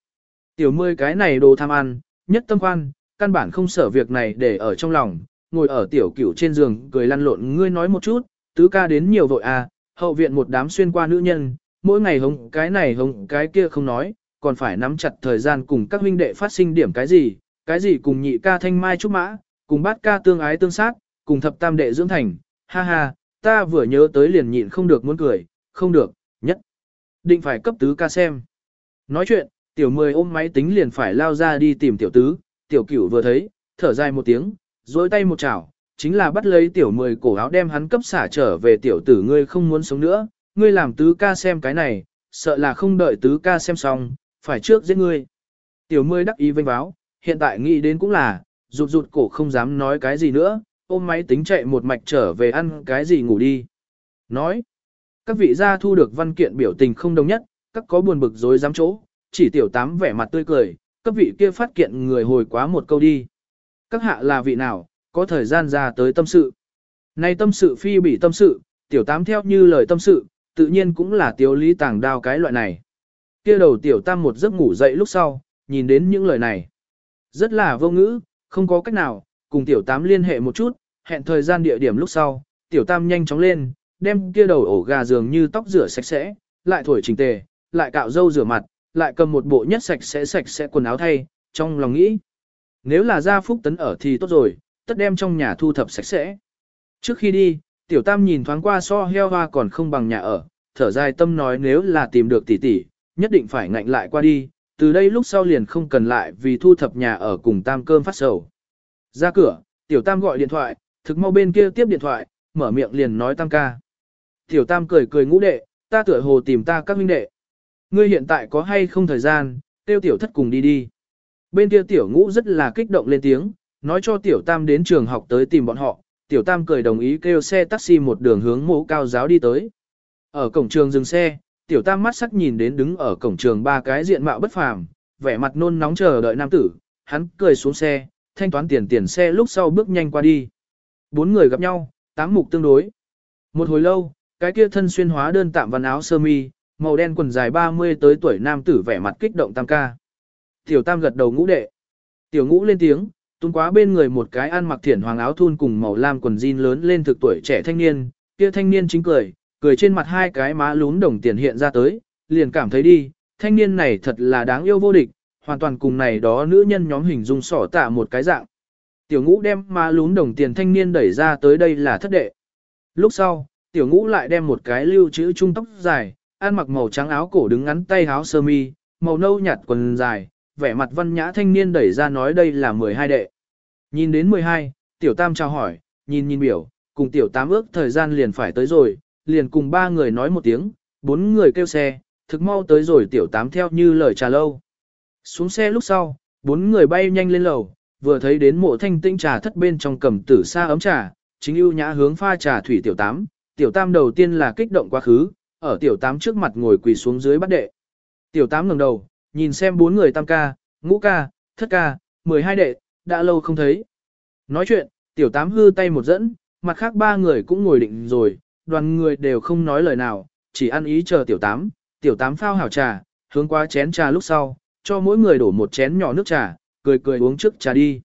Tiểu mười cái này đồ tham ăn, nhất tâm quan, căn bản không sở việc này để ở trong lòng, ngồi ở tiểu cửu trên giường cười lăn lộn ngươi nói một chút, tứ ca đến nhiều vội à, hậu viện một đám xuyên qua nữ nhân, mỗi ngày hống cái này hống cái kia không nói, còn phải nắm chặt thời gian cùng các huynh đệ phát sinh điểm cái gì, cái gì cùng nhị ca thanh mai trúc mã, cùng bát ca tương ái tương sát, cùng thập tam đệ dưỡng thành, ha ha, ta vừa nhớ tới liền nhịn không được muốn cười, không được, nhất. Định phải cấp tứ ca xem. Nói chuyện, tiểu mười ôm máy tính liền phải lao ra đi tìm tiểu tứ, tiểu cửu vừa thấy, thở dài một tiếng, dối tay một chảo, chính là bắt lấy tiểu mười cổ áo đem hắn cấp xả trở về tiểu tử ngươi không muốn sống nữa, ngươi làm tứ ca xem cái này, sợ là không đợi tứ ca xem xong, phải trước giết ngươi. Tiểu mười đắc ý vênh báo, hiện tại nghĩ đến cũng là, rụt rụt cổ không dám nói cái gì nữa, ôm máy tính chạy một mạch trở về ăn cái gì ngủ đi. Nói, các vị gia thu được văn kiện biểu tình không đồng nhất, các có buồn bực dối dám chỗ, chỉ tiểu tám vẻ mặt tươi cười, các vị kia phát kiện người hồi quá một câu đi. Các hạ là vị nào, có thời gian ra tới tâm sự. Nay tâm sự phi bị tâm sự, tiểu tám theo như lời tâm sự, tự nhiên cũng là tiểu lý tàng đao cái loại này. Kia đầu tiểu tam một giấc ngủ dậy lúc sau, nhìn đến những lời này. Rất là vô ngữ, không có cách nào, cùng tiểu tám liên hệ một chút, hẹn thời gian địa điểm lúc sau, tiểu tam nhanh chóng lên, đem kia đầu ổ gà dường như tóc rửa sạch sẽ, lại thổi chỉnh tề, lại cạo râu rửa mặt, lại cầm một bộ nhất sạch sẽ sạch sẽ quần áo thay, trong lòng nghĩ. Nếu là gia phúc tấn ở thì tốt rồi, tất đem trong nhà thu thập sạch sẽ. Trước khi đi, tiểu tam nhìn thoáng qua so heo hoa còn không bằng nhà ở, thở dài tâm nói nếu là tìm được tỷ tỷ, nhất định phải ngạnh lại qua đi, từ đây lúc sau liền không cần lại vì thu thập nhà ở cùng tam cơm phát sầu. Ra cửa, tiểu tam gọi điện thoại, thực mau bên kia tiếp điện thoại, mở miệng liền nói tam ca. Tiểu tam cười cười ngũ đệ, ta tựa hồ tìm ta các huynh đệ. Ngươi hiện tại có hay không thời gian, tiêu tiểu thất cùng đi đi. Bên kia tiểu ngũ rất là kích động lên tiếng, nói cho tiểu tam đến trường học tới tìm bọn họ, tiểu tam cười đồng ý kêu xe taxi một đường hướng mộ cao giáo đi tới. Ở cổng trường dừng xe, tiểu tam mắt sắc nhìn đến đứng ở cổng trường ba cái diện mạo bất phàm, vẻ mặt nôn nóng chờ đợi nam tử, hắn cười xuống xe, thanh toán tiền tiền xe lúc sau bước nhanh qua đi. Bốn người gặp nhau, tám mục tương đối. Một hồi lâu, cái kia thân xuyên hóa đơn tạm văn áo sơ mi, màu đen quần dài 30 tới tuổi nam tử vẻ mặt kích động tam ca. Tiểu tam gật đầu ngũ đệ. Tiểu ngũ lên tiếng, tuôn quá bên người một cái ăn mặc thiển hoàng áo thun cùng màu lam quần jean lớn lên thực tuổi trẻ thanh niên, kia thanh niên chính cười, cười trên mặt hai cái má lún đồng tiền hiện ra tới, liền cảm thấy đi, thanh niên này thật là đáng yêu vô địch, hoàn toàn cùng này đó nữ nhân nhóm hình dung sỏ tạ một cái dạng. Tiểu ngũ đem má lún đồng tiền thanh niên đẩy ra tới đây là thất đệ. Lúc sau, tiểu ngũ lại đem một cái lưu chữ trung tóc dài, ăn mặc màu trắng áo cổ đứng ngắn tay áo sơ mi, màu nâu nhạt quần dài, vẻ mặt văn nhã thanh niên đẩy ra nói đây là 12 đệ. Nhìn đến 12, tiểu tam chào hỏi, nhìn nhìn biểu, cùng tiểu tám ước thời gian liền phải tới rồi, liền cùng ba người nói một tiếng, bốn người kêu xe, thực mau tới rồi tiểu tám theo như lời trà lâu. Xuống xe lúc sau, bốn người bay nhanh lên lầu, vừa thấy đến mộ thanh tinh trà thất bên trong cầm tử xa ấm trà, chính ưu nhã hướng pha trà thủy tiểu tám, tiểu tam đầu tiên là kích động quá khứ, ở tiểu tám trước mặt ngồi quỳ xuống dưới bắt đệ. Tiểu tám ngẩng đầu, nhìn xem bốn người tam ca, ngũ ca, thất ca, mười hai đệ, đã lâu không thấy. Nói chuyện, tiểu tám hư tay một dẫn, mặt khác ba người cũng ngồi định rồi, đoàn người đều không nói lời nào, chỉ ăn ý chờ tiểu tám, tiểu tám phao hảo trà, hướng qua chén trà lúc sau, cho mỗi người đổ một chén nhỏ nước trà, cười cười uống trước trà đi.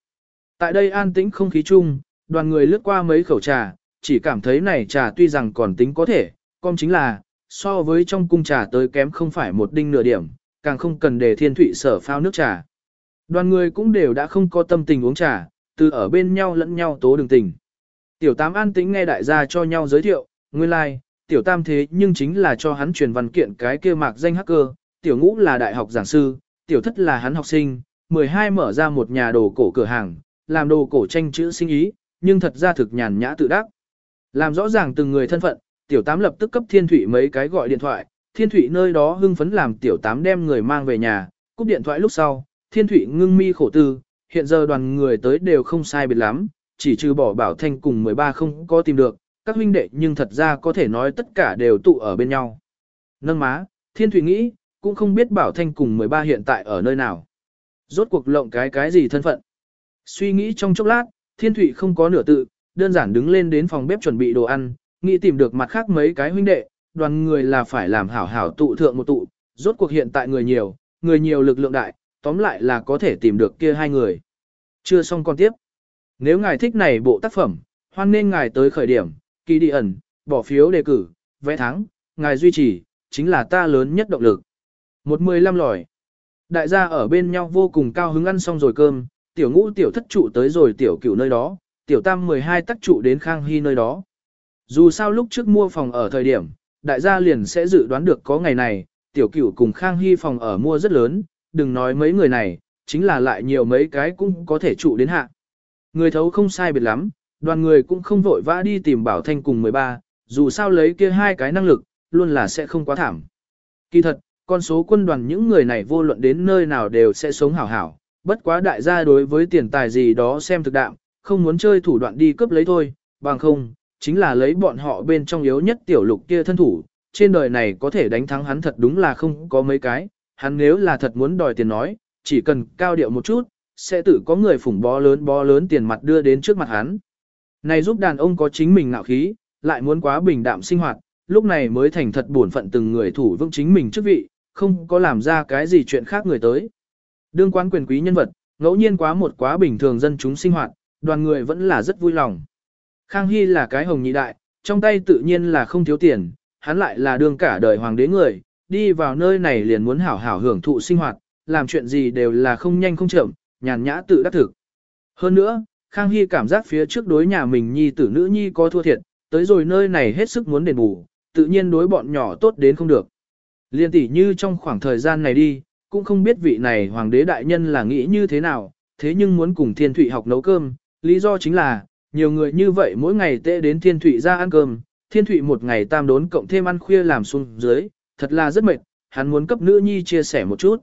Tại đây an tĩnh không khí chung, đoàn người lướt qua mấy khẩu trà, chỉ cảm thấy này trà tuy rằng còn tính có thể, con chính là, so với trong cung trà tới kém không phải một đinh nửa điểm, càng không cần để thiên thụy sở phao nước trà. Đoàn người cũng đều đã không có tâm tình uống trà, từ ở bên nhau lẫn nhau tố đường tình. Tiểu Tam an tĩnh nghe đại gia cho nhau giới thiệu, nguyên lai, like, tiểu tam thế nhưng chính là cho hắn truyền văn kiện cái kia mạc danh hacker, tiểu ngũ là đại học giảng sư, tiểu thất là hắn học sinh, 12 mở ra một nhà đồ cổ cửa hàng, làm đồ cổ tranh chữ sinh ý, nhưng thật ra thực nhàn nhã tự đắc. Làm rõ ràng từng người thân phận, tiểu tám lập tức cấp thiên thủy mấy cái gọi điện thoại, Thiên Thụy nơi đó hưng phấn làm tiểu tám đem người mang về nhà, cúp điện thoại lúc sau, Thiên Thụy ngưng mi khổ tư, hiện giờ đoàn người tới đều không sai biệt lắm, chỉ trừ bỏ bảo thanh cùng 13 không có tìm được, các huynh đệ nhưng thật ra có thể nói tất cả đều tụ ở bên nhau. Nâng má, Thiên Thụy nghĩ, cũng không biết bảo thanh cùng 13 hiện tại ở nơi nào. Rốt cuộc lộng cái cái gì thân phận. Suy nghĩ trong chốc lát, Thiên Thụy không có nửa tự, đơn giản đứng lên đến phòng bếp chuẩn bị đồ ăn, nghĩ tìm được mặt khác mấy cái huynh đệ, đoàn người là phải làm hảo hảo tụ thượng một tụ, rốt cuộc hiện tại người nhiều, người nhiều lực lượng đại, tóm lại là có thể tìm được kia hai người. Chưa xong con tiếp. Nếu ngài thích này bộ tác phẩm, hoan nên ngài tới khởi điểm, kỳ đi ẩn, bỏ phiếu đề cử, vẽ thắng, ngài duy trì, chính là ta lớn nhất động lực. Một mười lăm lòi. Đại gia ở bên nhau vô cùng cao hứng ăn xong rồi cơm, tiểu ngũ tiểu thất trụ tới rồi tiểu cửu nơi đó, tiểu tam 12 tắc trụ đến Khang Hy nơi đó. Dù sao lúc trước mua phòng ở thời điểm, đại gia liền sẽ dự đoán được có ngày này, tiểu cửu cùng Khang Hy phòng ở mua rất lớn, đừng nói mấy người này, chính là lại nhiều mấy cái cũng có thể trụ đến hạ. Người thấu không sai biệt lắm, đoàn người cũng không vội vã đi tìm Bảo Thanh cùng 13, dù sao lấy kia hai cái năng lực, luôn là sẽ không quá thảm. Kỳ thật, con số quân đoàn những người này vô luận đến nơi nào đều sẽ sống hảo hảo, bất quá đại gia đối với tiền tài gì đó xem thực đạm, không muốn chơi thủ đoạn đi cướp lấy thôi, bằng không, chính là lấy bọn họ bên trong yếu nhất tiểu lục kia thân thủ, trên đời này có thể đánh thắng hắn thật đúng là không có mấy cái, hắn nếu là thật muốn đòi tiền nói, chỉ cần cao điệu một chút, sẽ tự có người phủng bó lớn bó lớn tiền mặt đưa đến trước mặt hắn. Này giúp đàn ông có chính mình ngạo khí, lại muốn quá bình đạm sinh hoạt, lúc này mới thành thật bổn phận từng người thủ vững chính mình chức vị, không có làm ra cái gì chuyện khác người tới. Đương quan quyền quý nhân vật, ngẫu nhiên quá một quá bình thường dân chúng sinh hoạt, đoàn người vẫn là rất vui lòng. Khang Hy là cái hồng nhị đại, trong tay tự nhiên là không thiếu tiền, hắn lại là đương cả đời hoàng đế người, đi vào nơi này liền muốn hảo hảo hưởng thụ sinh hoạt, làm chuyện gì đều là không nhanh không chậm, nhàn nhã tự đắc thực. Hơn nữa, Khang Hy cảm giác phía trước đối nhà mình nhi tử nữ nhi có thua thiệt, tới rồi nơi này hết sức muốn đền bù, tự nhiên đối bọn nhỏ tốt đến không được. Liên tỷ như trong khoảng thời gian này đi, cũng không biết vị này hoàng đế đại nhân là nghĩ như thế nào, thế nhưng muốn cùng thiên thủy học nấu cơm, lý do chính là, nhiều người như vậy mỗi ngày tệ đến thiên thụy ra ăn cơm, thiên thụy một ngày tam đốn cộng thêm ăn khuya làm xuống dưới, thật là rất mệt, hắn muốn cấp nữ nhi chia sẻ một chút.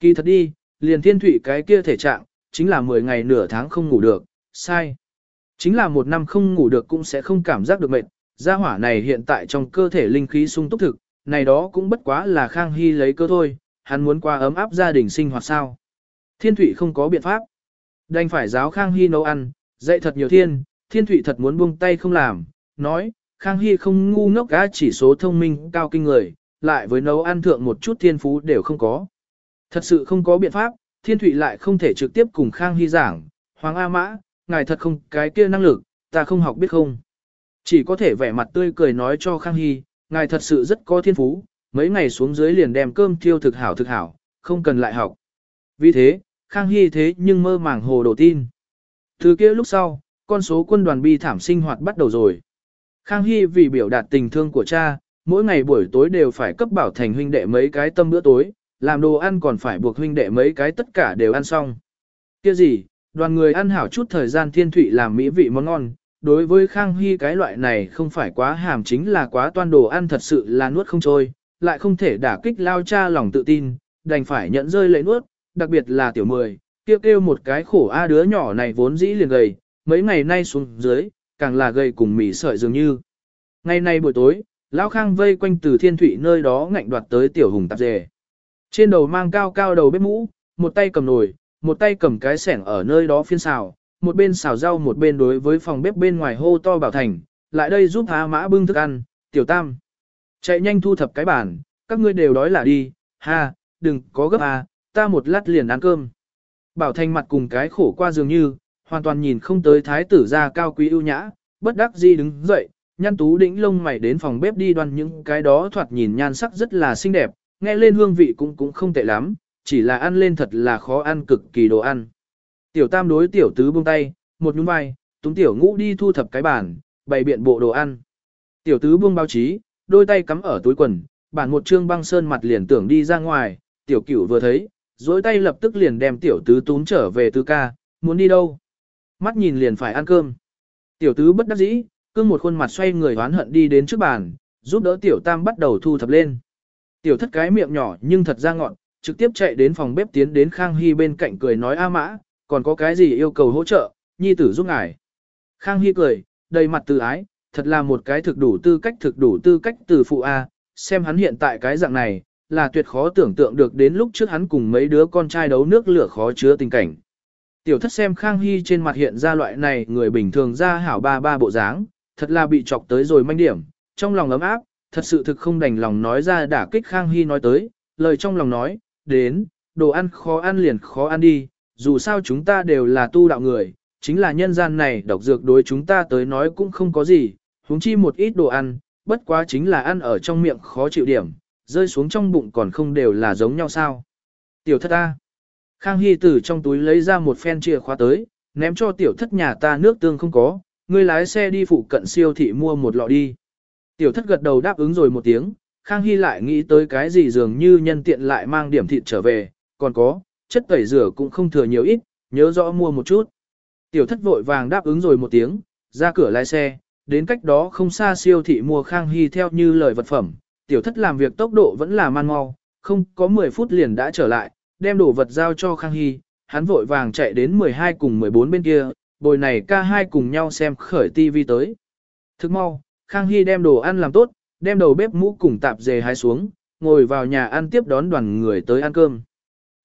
Kỳ thật đi, liền thiên thụy cái kia thể trạng, chính là 10 ngày nửa tháng không ngủ được, sai. Chính là một năm không ngủ được cũng sẽ không cảm giác được mệt, gia hỏa này hiện tại trong cơ thể linh khí sung túc thực, này đó cũng bất quá là Khang Hy lấy cơ thôi, hắn muốn qua ấm áp gia đình sinh hoạt sao. Thiên Thụy không có biện pháp. Đành phải giáo Khang Hy nấu ăn, dạy thật nhiều thiên, Thiên Thụy thật muốn buông tay không làm, nói, Khang Hy không ngu ngốc gã chỉ số thông minh cao kinh người, lại với nấu ăn thượng một chút thiên phú đều không có. Thật sự không có biện pháp, Thiên Thụy lại không thể trực tiếp cùng Khang Hy giảng, Hoàng A Mã, ngài thật không cái kia năng lực, ta không học biết không. Chỉ có thể vẻ mặt tươi cười nói cho Khang Hy, ngài thật sự rất có thiên phú, mấy ngày xuống dưới liền đem cơm thiêu thực hảo thực hảo, không cần lại học. Vì thế, Khang Hy thế nhưng mơ màng hồ đồ tin. Từ kia lúc sau, con số quân đoàn bi thảm sinh hoạt bắt đầu rồi. Khang Hy vì biểu đạt tình thương của cha, mỗi ngày buổi tối đều phải cấp bảo thành huynh đệ mấy cái tâm bữa tối, làm đồ ăn còn phải buộc huynh đệ mấy cái tất cả đều ăn xong. Kia gì, đoàn người ăn hảo chút thời gian thiên thụy làm mỹ vị món ngon, đối với Khang Hy cái loại này không phải quá hàm chính là quá toan đồ ăn thật sự là nuốt không trôi, lại không thể đả kích lao cha lòng tự tin, đành phải nhận rơi lệ nuốt, đặc biệt là tiểu mười, kêu kêu một cái khổ a đứa nhỏ này vốn dĩ liền gầy, mấy ngày nay xuống dưới, càng là gầy cùng mỉ sợi dường như. Ngày nay buổi tối, Lão Khang vây quanh từ thiên thủy nơi đó ngạnh đoạt tới tiểu hùng tạp dề. Trên đầu mang cao cao đầu bếp mũ, một tay cầm nồi, một tay cầm cái sẻng ở nơi đó phiên xào, một bên xào rau một bên đối với phòng bếp bên ngoài hô to bảo thành, lại đây giúp há mã bưng thức ăn, tiểu tam. Chạy nhanh thu thập cái bàn, các ngươi đều đói là đi, ha, đừng có gấp à, ta một lát liền ăn cơm. Bảo thành mặt cùng cái khổ qua dường như, hoàn toàn nhìn không tới thái tử ra cao quý ưu nhã, bất đắc dĩ đứng dậy, nhăn tú đĩnh lông mày đến phòng bếp đi đoan những cái đó thoạt nhìn nhan sắc rất là xinh đẹp, nghe lên hương vị cũng cũng không tệ lắm, chỉ là ăn lên thật là khó ăn cực kỳ đồ ăn. Tiểu tam đối tiểu tứ buông tay, một nhún vai, túng tiểu ngũ đi thu thập cái bàn, bày biện bộ đồ ăn. Tiểu tứ buông báo chí, đôi tay cắm ở túi quần, bản một trương băng sơn mặt liền tưởng đi ra ngoài, tiểu cửu vừa thấy, dối tay lập tức liền đem tiểu tứ tún trở về tứ ca, muốn đi đâu. Mắt nhìn liền phải ăn cơm. Tiểu tứ bất đắc dĩ, cương một khuôn mặt xoay người hoán hận đi đến trước bàn, giúp đỡ tiểu tam bắt đầu thu thập lên. Tiểu thất cái miệng nhỏ nhưng thật ra ngọn, trực tiếp chạy đến phòng bếp tiến đến Khang Hy bên cạnh cười nói A mã, còn có cái gì yêu cầu hỗ trợ, nhi tử giúp ngài. Khang Hy cười, đầy mặt từ ái, thật là một cái thực đủ tư cách thực đủ tư cách từ phụ A, xem hắn hiện tại cái dạng này, là tuyệt khó tưởng tượng được đến lúc trước hắn cùng mấy đứa con trai đấu nước lửa khó chứa tình cảnh. Tiểu thất xem Khang Hy trên mặt hiện ra loại này người bình thường ra hảo ba ba bộ dáng, thật là bị chọc tới rồi manh điểm, trong lòng ấm áp, thật sự thực không đành lòng nói ra đả kích Khang Hy nói tới, lời trong lòng nói, đến, đồ ăn khó ăn liền khó ăn đi, dù sao chúng ta đều là tu đạo người, chính là nhân gian này độc dược đối chúng ta tới nói cũng không có gì, huống chi một ít đồ ăn, bất quá chính là ăn ở trong miệng khó chịu điểm, rơi xuống trong bụng còn không đều là giống nhau sao. Tiểu thất ta. Khang Hy từ trong túi lấy ra một phen chìa khóa tới, ném cho tiểu thất nhà ta nước tương không có, ngươi lái xe đi phụ cận siêu thị mua một lọ đi. Tiểu thất gật đầu đáp ứng rồi một tiếng, Khang Hy lại nghĩ tới cái gì dường như nhân tiện lại mang điểm thịt trở về, còn có, chất tẩy rửa cũng không thừa nhiều ít, nhớ rõ mua một chút. Tiểu thất vội vàng đáp ứng rồi một tiếng, ra cửa lái xe, đến cách đó không xa siêu thị mua Khang Hy theo như lời vật phẩm. Tiểu thất làm việc tốc độ vẫn là man mau, không có 10 phút liền đã trở lại, đem đồ vật giao cho Khang Hy, hắn vội vàng chạy đến 12 cùng 14 bên kia, bồi này ca hai cùng nhau xem khởi tivi tới. Thức mau, Khang Hy đem đồ ăn làm tốt, đem đầu bếp mũ cùng tạp dề hái xuống, ngồi vào nhà ăn tiếp đón đoàn người tới ăn cơm.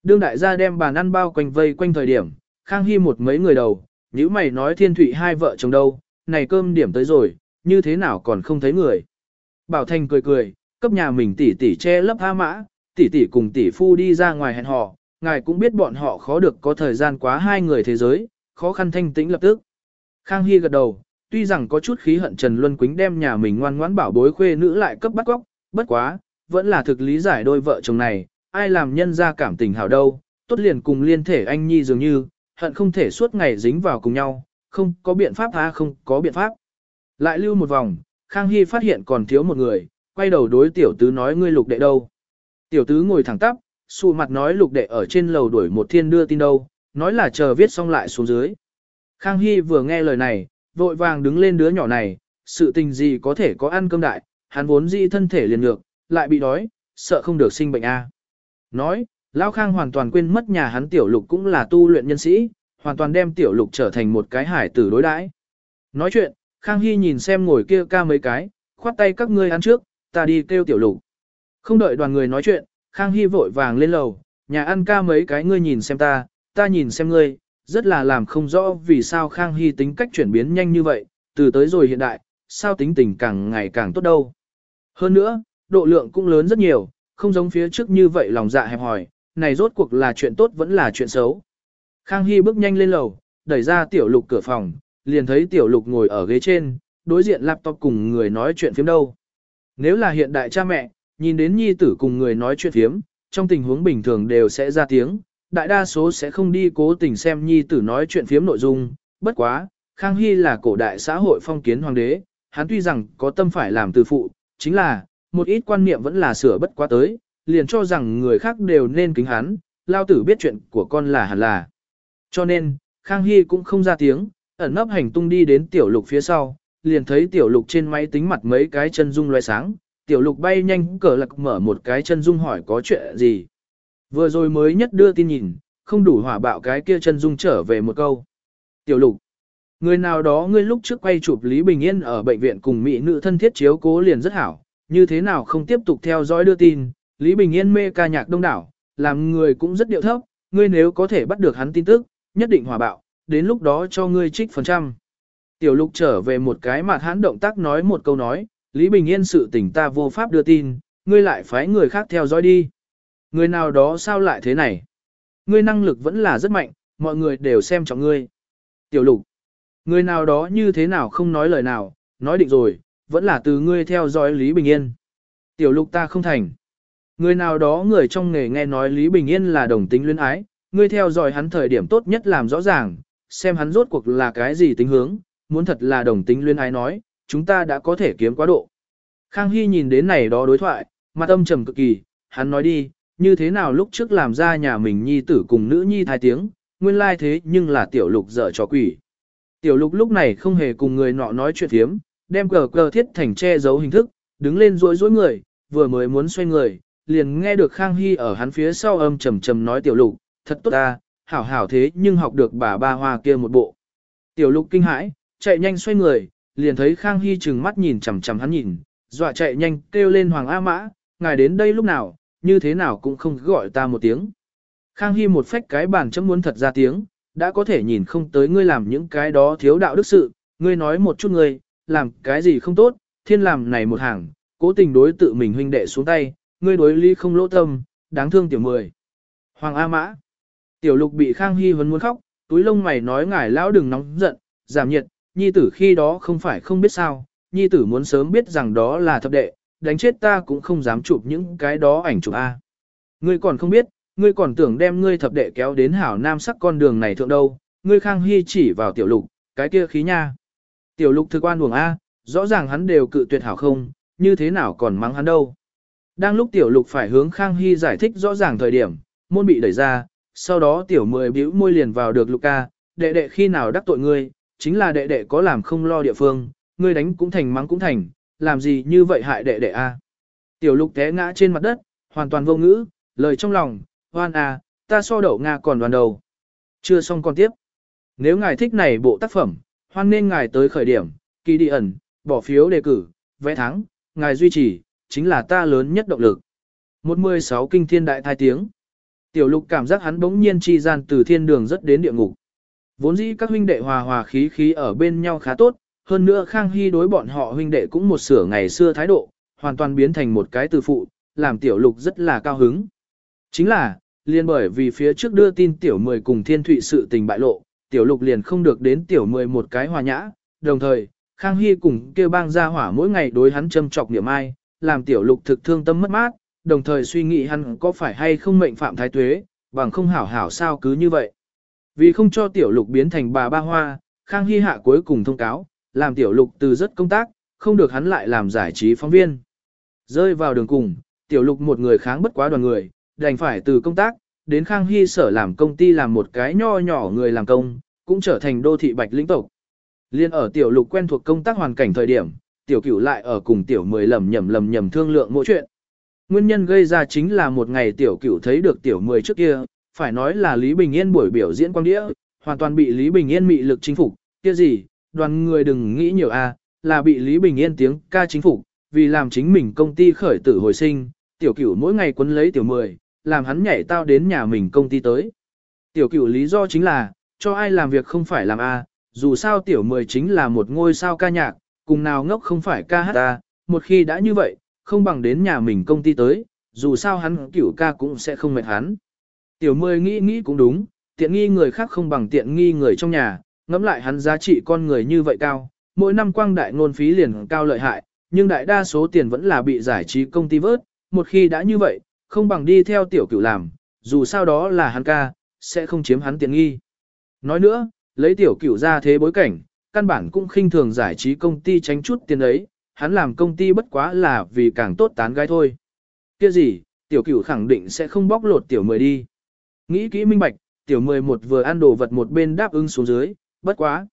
Đương đại gia đem bàn ăn bao quanh vây quanh thời điểm, Khang Hy một mấy người đầu, nếu mày nói thiên thụy hai vợ chồng đâu, này cơm điểm tới rồi, như thế nào còn không thấy người. Bảo Thành cười cười, cấp nhà mình tỷ tỷ che lấp A mã, tỷ tỷ cùng tỷ phu đi ra ngoài hẹn hò, ngài cũng biết bọn họ khó được có thời gian quá hai người thế giới, khó khăn thanh tĩnh lập tức. Khang Hy gật đầu, tuy rằng có chút khí hận Trần Luân Quýnh đem nhà mình ngoan ngoãn bảo bối khuê nữ lại cấp bắt góc, bất quá, vẫn là thực lý giải đôi vợ chồng này, ai làm nhân ra cảm tình hảo đâu, tốt liền cùng liên thể anh nhi dường như, hận không thể suốt ngày dính vào cùng nhau, không có biện pháp ha không có biện pháp. Lại lưu một vòng, Khang Hy phát hiện còn thiếu một người, quay đầu đối tiểu tứ nói ngươi lục đệ đâu. Tiểu tứ ngồi thẳng tắp, xù mặt nói lục đệ ở trên lầu đuổi một thiên đưa tin đâu, nói là chờ viết xong lại xuống dưới. Khang Hy vừa nghe lời này, vội vàng đứng lên đứa nhỏ này, sự tình gì có thể có ăn cơm đại, hắn vốn dĩ thân thể liền ngược, lại bị đói, sợ không được sinh bệnh a. Nói, Lão Khang hoàn toàn quên mất nhà hắn tiểu lục cũng là tu luyện nhân sĩ, hoàn toàn đem tiểu lục trở thành một cái hải tử đối đãi. Nói chuyện, Khang Hy nhìn xem ngồi kia ca mấy cái, khoát tay các ngươi ăn trước, ta đi kêu tiểu lục. Không đợi đoàn người nói chuyện, Khang Hy vội vàng lên lầu, nhà ăn ca mấy cái ngươi nhìn xem ta, ta nhìn xem ngươi, rất là làm không rõ vì sao Khang Hy tính cách chuyển biến nhanh như vậy, từ tới rồi hiện đại, sao tính tình càng ngày càng tốt đâu. Hơn nữa, độ lượng cũng lớn rất nhiều, không giống phía trước như vậy lòng dạ hẹp hòi, này rốt cuộc là chuyện tốt vẫn là chuyện xấu. Khang Hy bước nhanh lên lầu, đẩy ra tiểu lục cửa phòng, liền thấy tiểu lục ngồi ở ghế trên, đối diện laptop cùng người nói chuyện phiếm đâu. Nếu là hiện đại cha mẹ, nhìn đến nhi tử cùng người nói chuyện phiếm, trong tình huống bình thường đều sẽ ra tiếng, đại đa số sẽ không đi cố tình xem nhi tử nói chuyện phiếm nội dung, bất quá, Khang Hy là cổ đại xã hội phong kiến hoàng đế, hắn tuy rằng có tâm phải làm từ phụ, chính là, một ít quan niệm vẫn là sửa bất quá tới, liền cho rằng người khác đều nên kính hắn, lao tử biết chuyện của con là hẳn là. Cho nên, Khang Hy cũng không ra tiếng, ẩn nấp hành tung đi đến tiểu lục phía sau, liền thấy tiểu lục trên máy tính mặt mấy cái chân dung loe sáng, tiểu lục bay nhanh cờ lạc mở một cái chân dung hỏi có chuyện gì. Vừa rồi mới nhất đưa tin nhìn, không đủ hỏa bạo cái kia chân dung trở về một câu. Tiểu lục, người nào đó ngươi lúc trước quay chụp Lý Bình Yên ở bệnh viện cùng mỹ nữ thân thiết chiếu cố liền rất hảo, như thế nào không tiếp tục theo dõi đưa tin, Lý Bình Yên mê ca nhạc đông đảo, làm người cũng rất điệu thấp, ngươi nếu có thể bắt được hắn tin tức, nhất định hòa bạo, đến lúc đó cho ngươi trích phần trăm. Tiểu lục trở về một cái mặt hắn động tác nói một câu nói, Lý Bình Yên sự tình ta vô pháp đưa tin, ngươi lại phái người khác theo dõi đi. Người nào đó sao lại thế này? Ngươi năng lực vẫn là rất mạnh, mọi người đều xem trọng ngươi. Tiểu lục, người nào đó như thế nào không nói lời nào, nói định rồi, vẫn là từ ngươi theo dõi Lý Bình Yên. Tiểu lục ta không thành. Người nào đó người trong nghề nghe nói Lý Bình Yên là đồng tính luyến ái, ngươi theo dõi hắn thời điểm tốt nhất làm rõ ràng, xem hắn rốt cuộc là cái gì tính hướng, muốn thật là đồng tính luyên ái nói, chúng ta đã có thể kiếm quá độ. Khang Hy nhìn đến này đó đối thoại, mặt âm trầm cực kỳ, hắn nói đi, như thế nào lúc trước làm ra nhà mình nhi tử cùng nữ nhi thai tiếng, nguyên lai thế nhưng là tiểu lục dở trò quỷ. Tiểu lục lúc này không hề cùng người nọ nói chuyện thiếm, đem cờ cờ thiết thành che giấu hình thức, đứng lên rối rối người, vừa mới muốn xoay người, liền nghe được Khang Hy ở hắn phía sau âm trầm trầm nói tiểu lục, thật tốt ta, hảo hảo thế nhưng học được bà ba hoa kia một bộ. Tiểu lục kinh hãi, chạy nhanh xoay người, liền thấy Khang Hy trừng mắt nhìn chằm chằm hắn nhìn, dọa chạy nhanh kêu lên Hoàng A Mã, ngài đến đây lúc nào, như thế nào cũng không gọi ta một tiếng. Khang Hy một phách cái bàn chấm muốn thật ra tiếng, đã có thể nhìn không tới ngươi làm những cái đó thiếu đạo đức sự, ngươi nói một chút ngươi, làm cái gì không tốt, thiên làm này một hàng, cố tình đối tự mình huynh đệ xuống tay, ngươi đối ly không lỗ tâm, đáng thương tiểu mười. Hoàng A Mã. Tiểu lục bị Khang Hy vẫn muốn khóc, túi lông mày nói ngài lão đừng nóng giận, giảm nhiệt, nhi tử khi đó không phải không biết sao, nhi tử muốn sớm biết rằng đó là thập đệ, đánh chết ta cũng không dám chụp những cái đó ảnh chụp A. Ngươi còn không biết, ngươi còn tưởng đem ngươi thập đệ kéo đến hảo nam sắc con đường này thượng đâu, ngươi Khang Hy chỉ vào tiểu lục, cái kia khí nha. Tiểu lục thực quan buồng A, rõ ràng hắn đều cự tuyệt hảo không, như thế nào còn mắng hắn đâu. Đang lúc tiểu lục phải hướng Khang Hy giải thích rõ ràng thời điểm, môn bị đẩy ra, sau đó tiểu mười bĩu môi liền vào được lục ca, đệ đệ khi nào đắc tội ngươi, chính là đệ đệ có làm không lo địa phương, ngươi đánh cũng thành mắng cũng thành, làm gì như vậy hại đệ đệ a? Tiểu lục té ngã trên mặt đất, hoàn toàn vô ngữ, lời trong lòng, hoan à, ta so đậu Nga còn đoàn đầu. Chưa xong còn tiếp. Nếu ngài thích này bộ tác phẩm, hoan nên ngài tới khởi điểm, kỳ đi ẩn, bỏ phiếu đề cử, vẽ thắng, ngài duy trì, chính là ta lớn nhất động lực. 116 kinh thiên đại thai tiếng. Tiểu lục cảm giác hắn bỗng nhiên chi gian từ thiên đường rất đến địa ngục. Vốn dĩ các huynh đệ hòa hòa khí khí ở bên nhau khá tốt, hơn nữa Khang Hy đối bọn họ huynh đệ cũng một sửa ngày xưa thái độ, hoàn toàn biến thành một cái từ phụ, làm tiểu lục rất là cao hứng. Chính là, liền bởi vì phía trước đưa tin tiểu mười cùng thiên thụy sự tình bại lộ, tiểu lục liền không được đến tiểu mười một cái hòa nhã, đồng thời, Khang Hy cùng kêu bang ra hỏa mỗi ngày đối hắn châm trọc niệm ai, làm tiểu lục thực thương tâm mất mát, đồng thời suy nghĩ hắn có phải hay không mệnh phạm thái tuế, bằng không hảo hảo sao cứ như vậy. Vì không cho tiểu lục biến thành bà ba hoa, Khang Hy hạ cuối cùng thông cáo, làm tiểu lục từ rất công tác, không được hắn lại làm giải trí phóng viên. Rơi vào đường cùng, tiểu lục một người kháng bất quá đoàn người, đành phải từ công tác, đến Khang Hy sở làm công ty làm một cái nho nhỏ người làm công, cũng trở thành đô thị bạch lĩnh tộc. Liên ở tiểu lục quen thuộc công tác hoàn cảnh thời điểm, tiểu cửu lại ở cùng tiểu mười lầm nhầm lầm nhầm thương lượng mỗi chuyện. Nguyên nhân gây ra chính là một ngày tiểu cửu thấy được tiểu mười trước kia, phải nói là Lý Bình Yên buổi biểu diễn quang đĩa, hoàn toàn bị Lý Bình Yên mị lực chính phục, kia gì, đoàn người đừng nghĩ nhiều a, là bị Lý Bình Yên tiếng ca chính phục, vì làm chính mình công ty khởi tử hồi sinh, tiểu cửu mỗi ngày quấn lấy tiểu mười, làm hắn nhảy tao đến nhà mình công ty tới. Tiểu cửu lý do chính là, cho ai làm việc không phải làm a, dù sao tiểu mười chính là một ngôi sao ca nhạc, cùng nào ngốc không phải ca hát ta, một khi đã như vậy, không bằng đến nhà mình công ty tới, dù sao hắn cửu ca cũng sẽ không mệt hắn. Tiểu mười nghĩ nghĩ cũng đúng, tiện nghi người khác không bằng tiện nghi người trong nhà, ngẫm lại hắn giá trị con người như vậy cao, mỗi năm quang đại ngôn phí liền cao lợi hại, nhưng đại đa số tiền vẫn là bị giải trí công ty vớt, một khi đã như vậy, không bằng đi theo tiểu cửu làm, dù sao đó là hắn ca, sẽ không chiếm hắn tiện nghi. Nói nữa, lấy tiểu cửu ra thế bối cảnh, căn bản cũng khinh thường giải trí công ty tránh chút tiền ấy, hắn làm công ty bất quá là vì càng tốt tán gái thôi. Kia gì, tiểu cửu khẳng định sẽ không bóc lột tiểu mười đi. Nghĩ kỹ minh bạch, tiểu mười một vừa ăn đồ vật một bên đáp ứng xuống dưới, bất quá.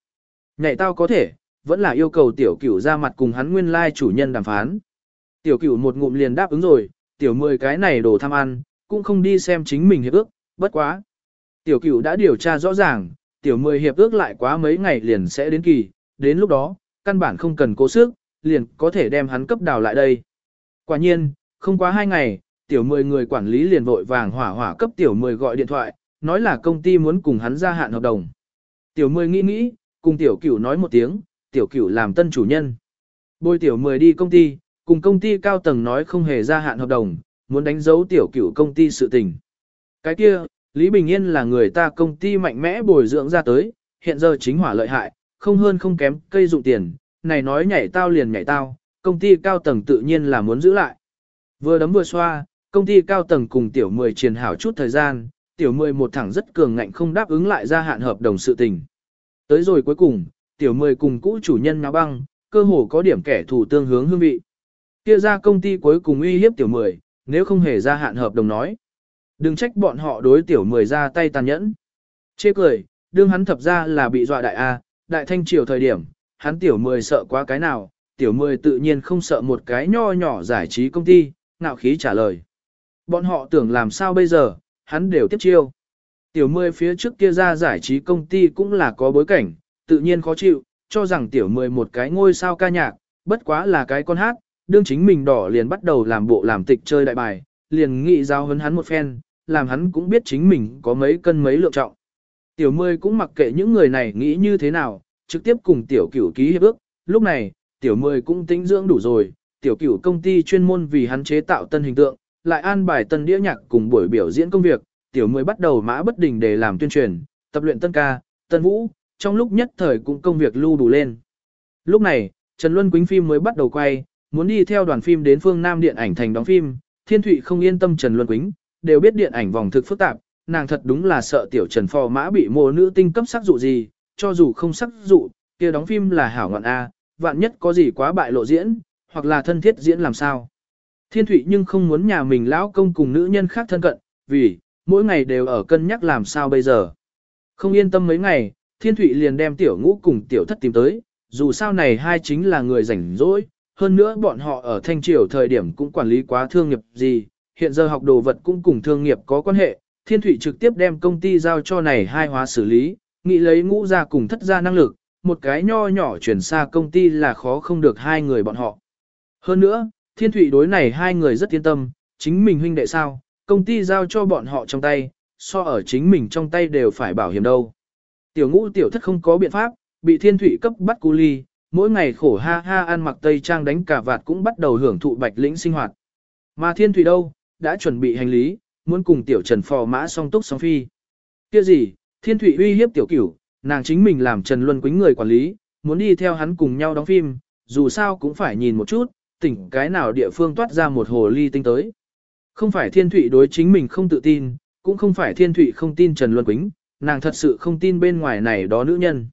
Nhảy tao có thể, vẫn là yêu cầu tiểu cửu ra mặt cùng hắn nguyên lai chủ nhân đàm phán. Tiểu cửu một ngụm liền đáp ứng rồi, tiểu mười cái này đồ tham ăn, cũng không đi xem chính mình hiệp ước, bất quá. Tiểu cửu đã điều tra rõ ràng, tiểu mười hiệp ước lại quá mấy ngày liền sẽ đến kỳ, đến lúc đó, căn bản không cần cố sức, liền có thể đem hắn cấp đào lại đây. Quả nhiên, không quá hai ngày, tiểu mười người quản lý liền vội vàng hỏa hỏa cấp tiểu mười gọi điện thoại, nói là công ty muốn cùng hắn gia hạn hợp đồng. Tiểu mười nghĩ nghĩ, cùng tiểu cửu nói một tiếng, tiểu cửu làm tân chủ nhân. Bôi tiểu mười đi công ty, cùng công ty cao tầng nói không hề gia hạn hợp đồng, muốn đánh dấu tiểu cửu công ty sự tình. Cái kia, Lý Bình Yên là người ta công ty mạnh mẽ bồi dưỡng ra tới, hiện giờ chính hỏa lợi hại, không hơn không kém cây dụng tiền, này nói nhảy tao liền nhảy tao, công ty cao tầng tự nhiên là muốn giữ lại. Vừa đấm vừa xoa, công ty cao tầng cùng tiểu 10 truyền hảo chút thời gian, tiểu 10 một thẳng rất cường ngạnh không đáp ứng lại gia hạn hợp đồng sự tình. Tới rồi cuối cùng, tiểu 10 cùng cũ chủ nhân náo băng, cơ hồ có điểm kẻ thù tương hướng hương vị. Kia ra công ty cuối cùng uy hiếp tiểu 10, nếu không hề gia hạn hợp đồng nói. Đừng trách bọn họ đối tiểu 10 ra tay tàn nhẫn. Chê cười, đương hắn thập ra là bị dọa đại A, đại thanh triều thời điểm, hắn tiểu 10 sợ quá cái nào, tiểu 10 tự nhiên không sợ một cái nho nhỏ giải trí công ty, ngạo khí trả lời. Bọn họ tưởng làm sao bây giờ, hắn đều tiếp chiêu. Tiểu mười phía trước kia ra giải trí công ty cũng là có bối cảnh, tự nhiên khó chịu, cho rằng tiểu mười một cái ngôi sao ca nhạc, bất quá là cái con hát, đương chính mình đỏ liền bắt đầu làm bộ làm tịch chơi đại bài, liền nghị giao hấn hắn một phen, làm hắn cũng biết chính mình có mấy cân mấy lượng trọng. Tiểu mười cũng mặc kệ những người này nghĩ như thế nào, trực tiếp cùng tiểu cửu ký hiệp ước, lúc này, tiểu mười cũng tính dưỡng đủ rồi, tiểu cửu công ty chuyên môn vì hắn chế tạo tân hình tượng, lại an bài tân đĩa nhạc cùng buổi biểu diễn công việc, tiểu mới bắt đầu mã bất đình để làm tuyên truyền, tập luyện tân ca, tân vũ, trong lúc nhất thời cũng công việc lưu đủ lên. Lúc này, Trần Luân Quýnh phim mới bắt đầu quay, muốn đi theo đoàn phim đến phương Nam điện ảnh thành đóng phim, Thiên Thụy không yên tâm Trần Luân Quýnh, đều biết điện ảnh vòng thực phức tạp, nàng thật đúng là sợ tiểu Trần phò mã bị mồ nữ tinh cấp sắc dụ gì, cho dù không sắc dụ, kia đóng phim là hảo ngọn A, vạn nhất có gì quá bại lộ diễn, hoặc là thân thiết diễn làm sao. Thiên Thụy nhưng không muốn nhà mình lão công cùng nữ nhân khác thân cận, vì, mỗi ngày đều ở cân nhắc làm sao bây giờ. Không yên tâm mấy ngày, Thiên Thụy liền đem tiểu ngũ cùng tiểu thất tìm tới, dù sao này hai chính là người rảnh rỗi, hơn nữa bọn họ ở Thanh Triều thời điểm cũng quản lý quá thương nghiệp gì, hiện giờ học đồ vật cũng cùng thương nghiệp có quan hệ, Thiên Thụy trực tiếp đem công ty giao cho này hai hóa xử lý, nghĩ lấy ngũ ra cùng thất ra năng lực, một cái nho nhỏ chuyển xa công ty là khó không được hai người bọn họ. Hơn nữa, Thiên Thụy đối này hai người rất yên tâm, chính mình huynh đệ sao, công ty giao cho bọn họ trong tay, so ở chính mình trong tay đều phải bảo hiểm đâu. Tiểu ngũ tiểu thất không có biện pháp, bị Thiên Thụy cấp bắt cu ly, mỗi ngày khổ ha ha ăn mặc tây trang đánh cả vạt cũng bắt đầu hưởng thụ bạch lĩnh sinh hoạt. Mà Thiên Thụy đâu, đã chuẩn bị hành lý, muốn cùng tiểu Trần phò mã song túc song phi. Kia gì, Thiên Thụy uy hiếp tiểu cửu, nàng chính mình làm Trần Luân quính người quản lý, muốn đi theo hắn cùng nhau đóng phim, dù sao cũng phải nhìn một chút, tỉnh cái nào địa phương toát ra một hồ ly tinh tới. Không phải Thiên Thụy đối chính mình không tự tin, cũng không phải Thiên Thụy không tin Trần Luân Quýnh, nàng thật sự không tin bên ngoài này đó nữ nhân.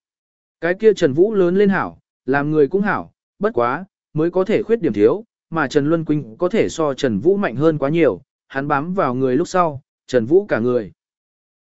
Cái kia Trần Vũ lớn lên hảo, làm người cũng hảo, bất quá, mới có thể khuyết điểm thiếu, mà Trần Luân Quýnh có thể so Trần Vũ mạnh hơn quá nhiều, hắn bám vào người lúc sau, Trần Vũ cả người.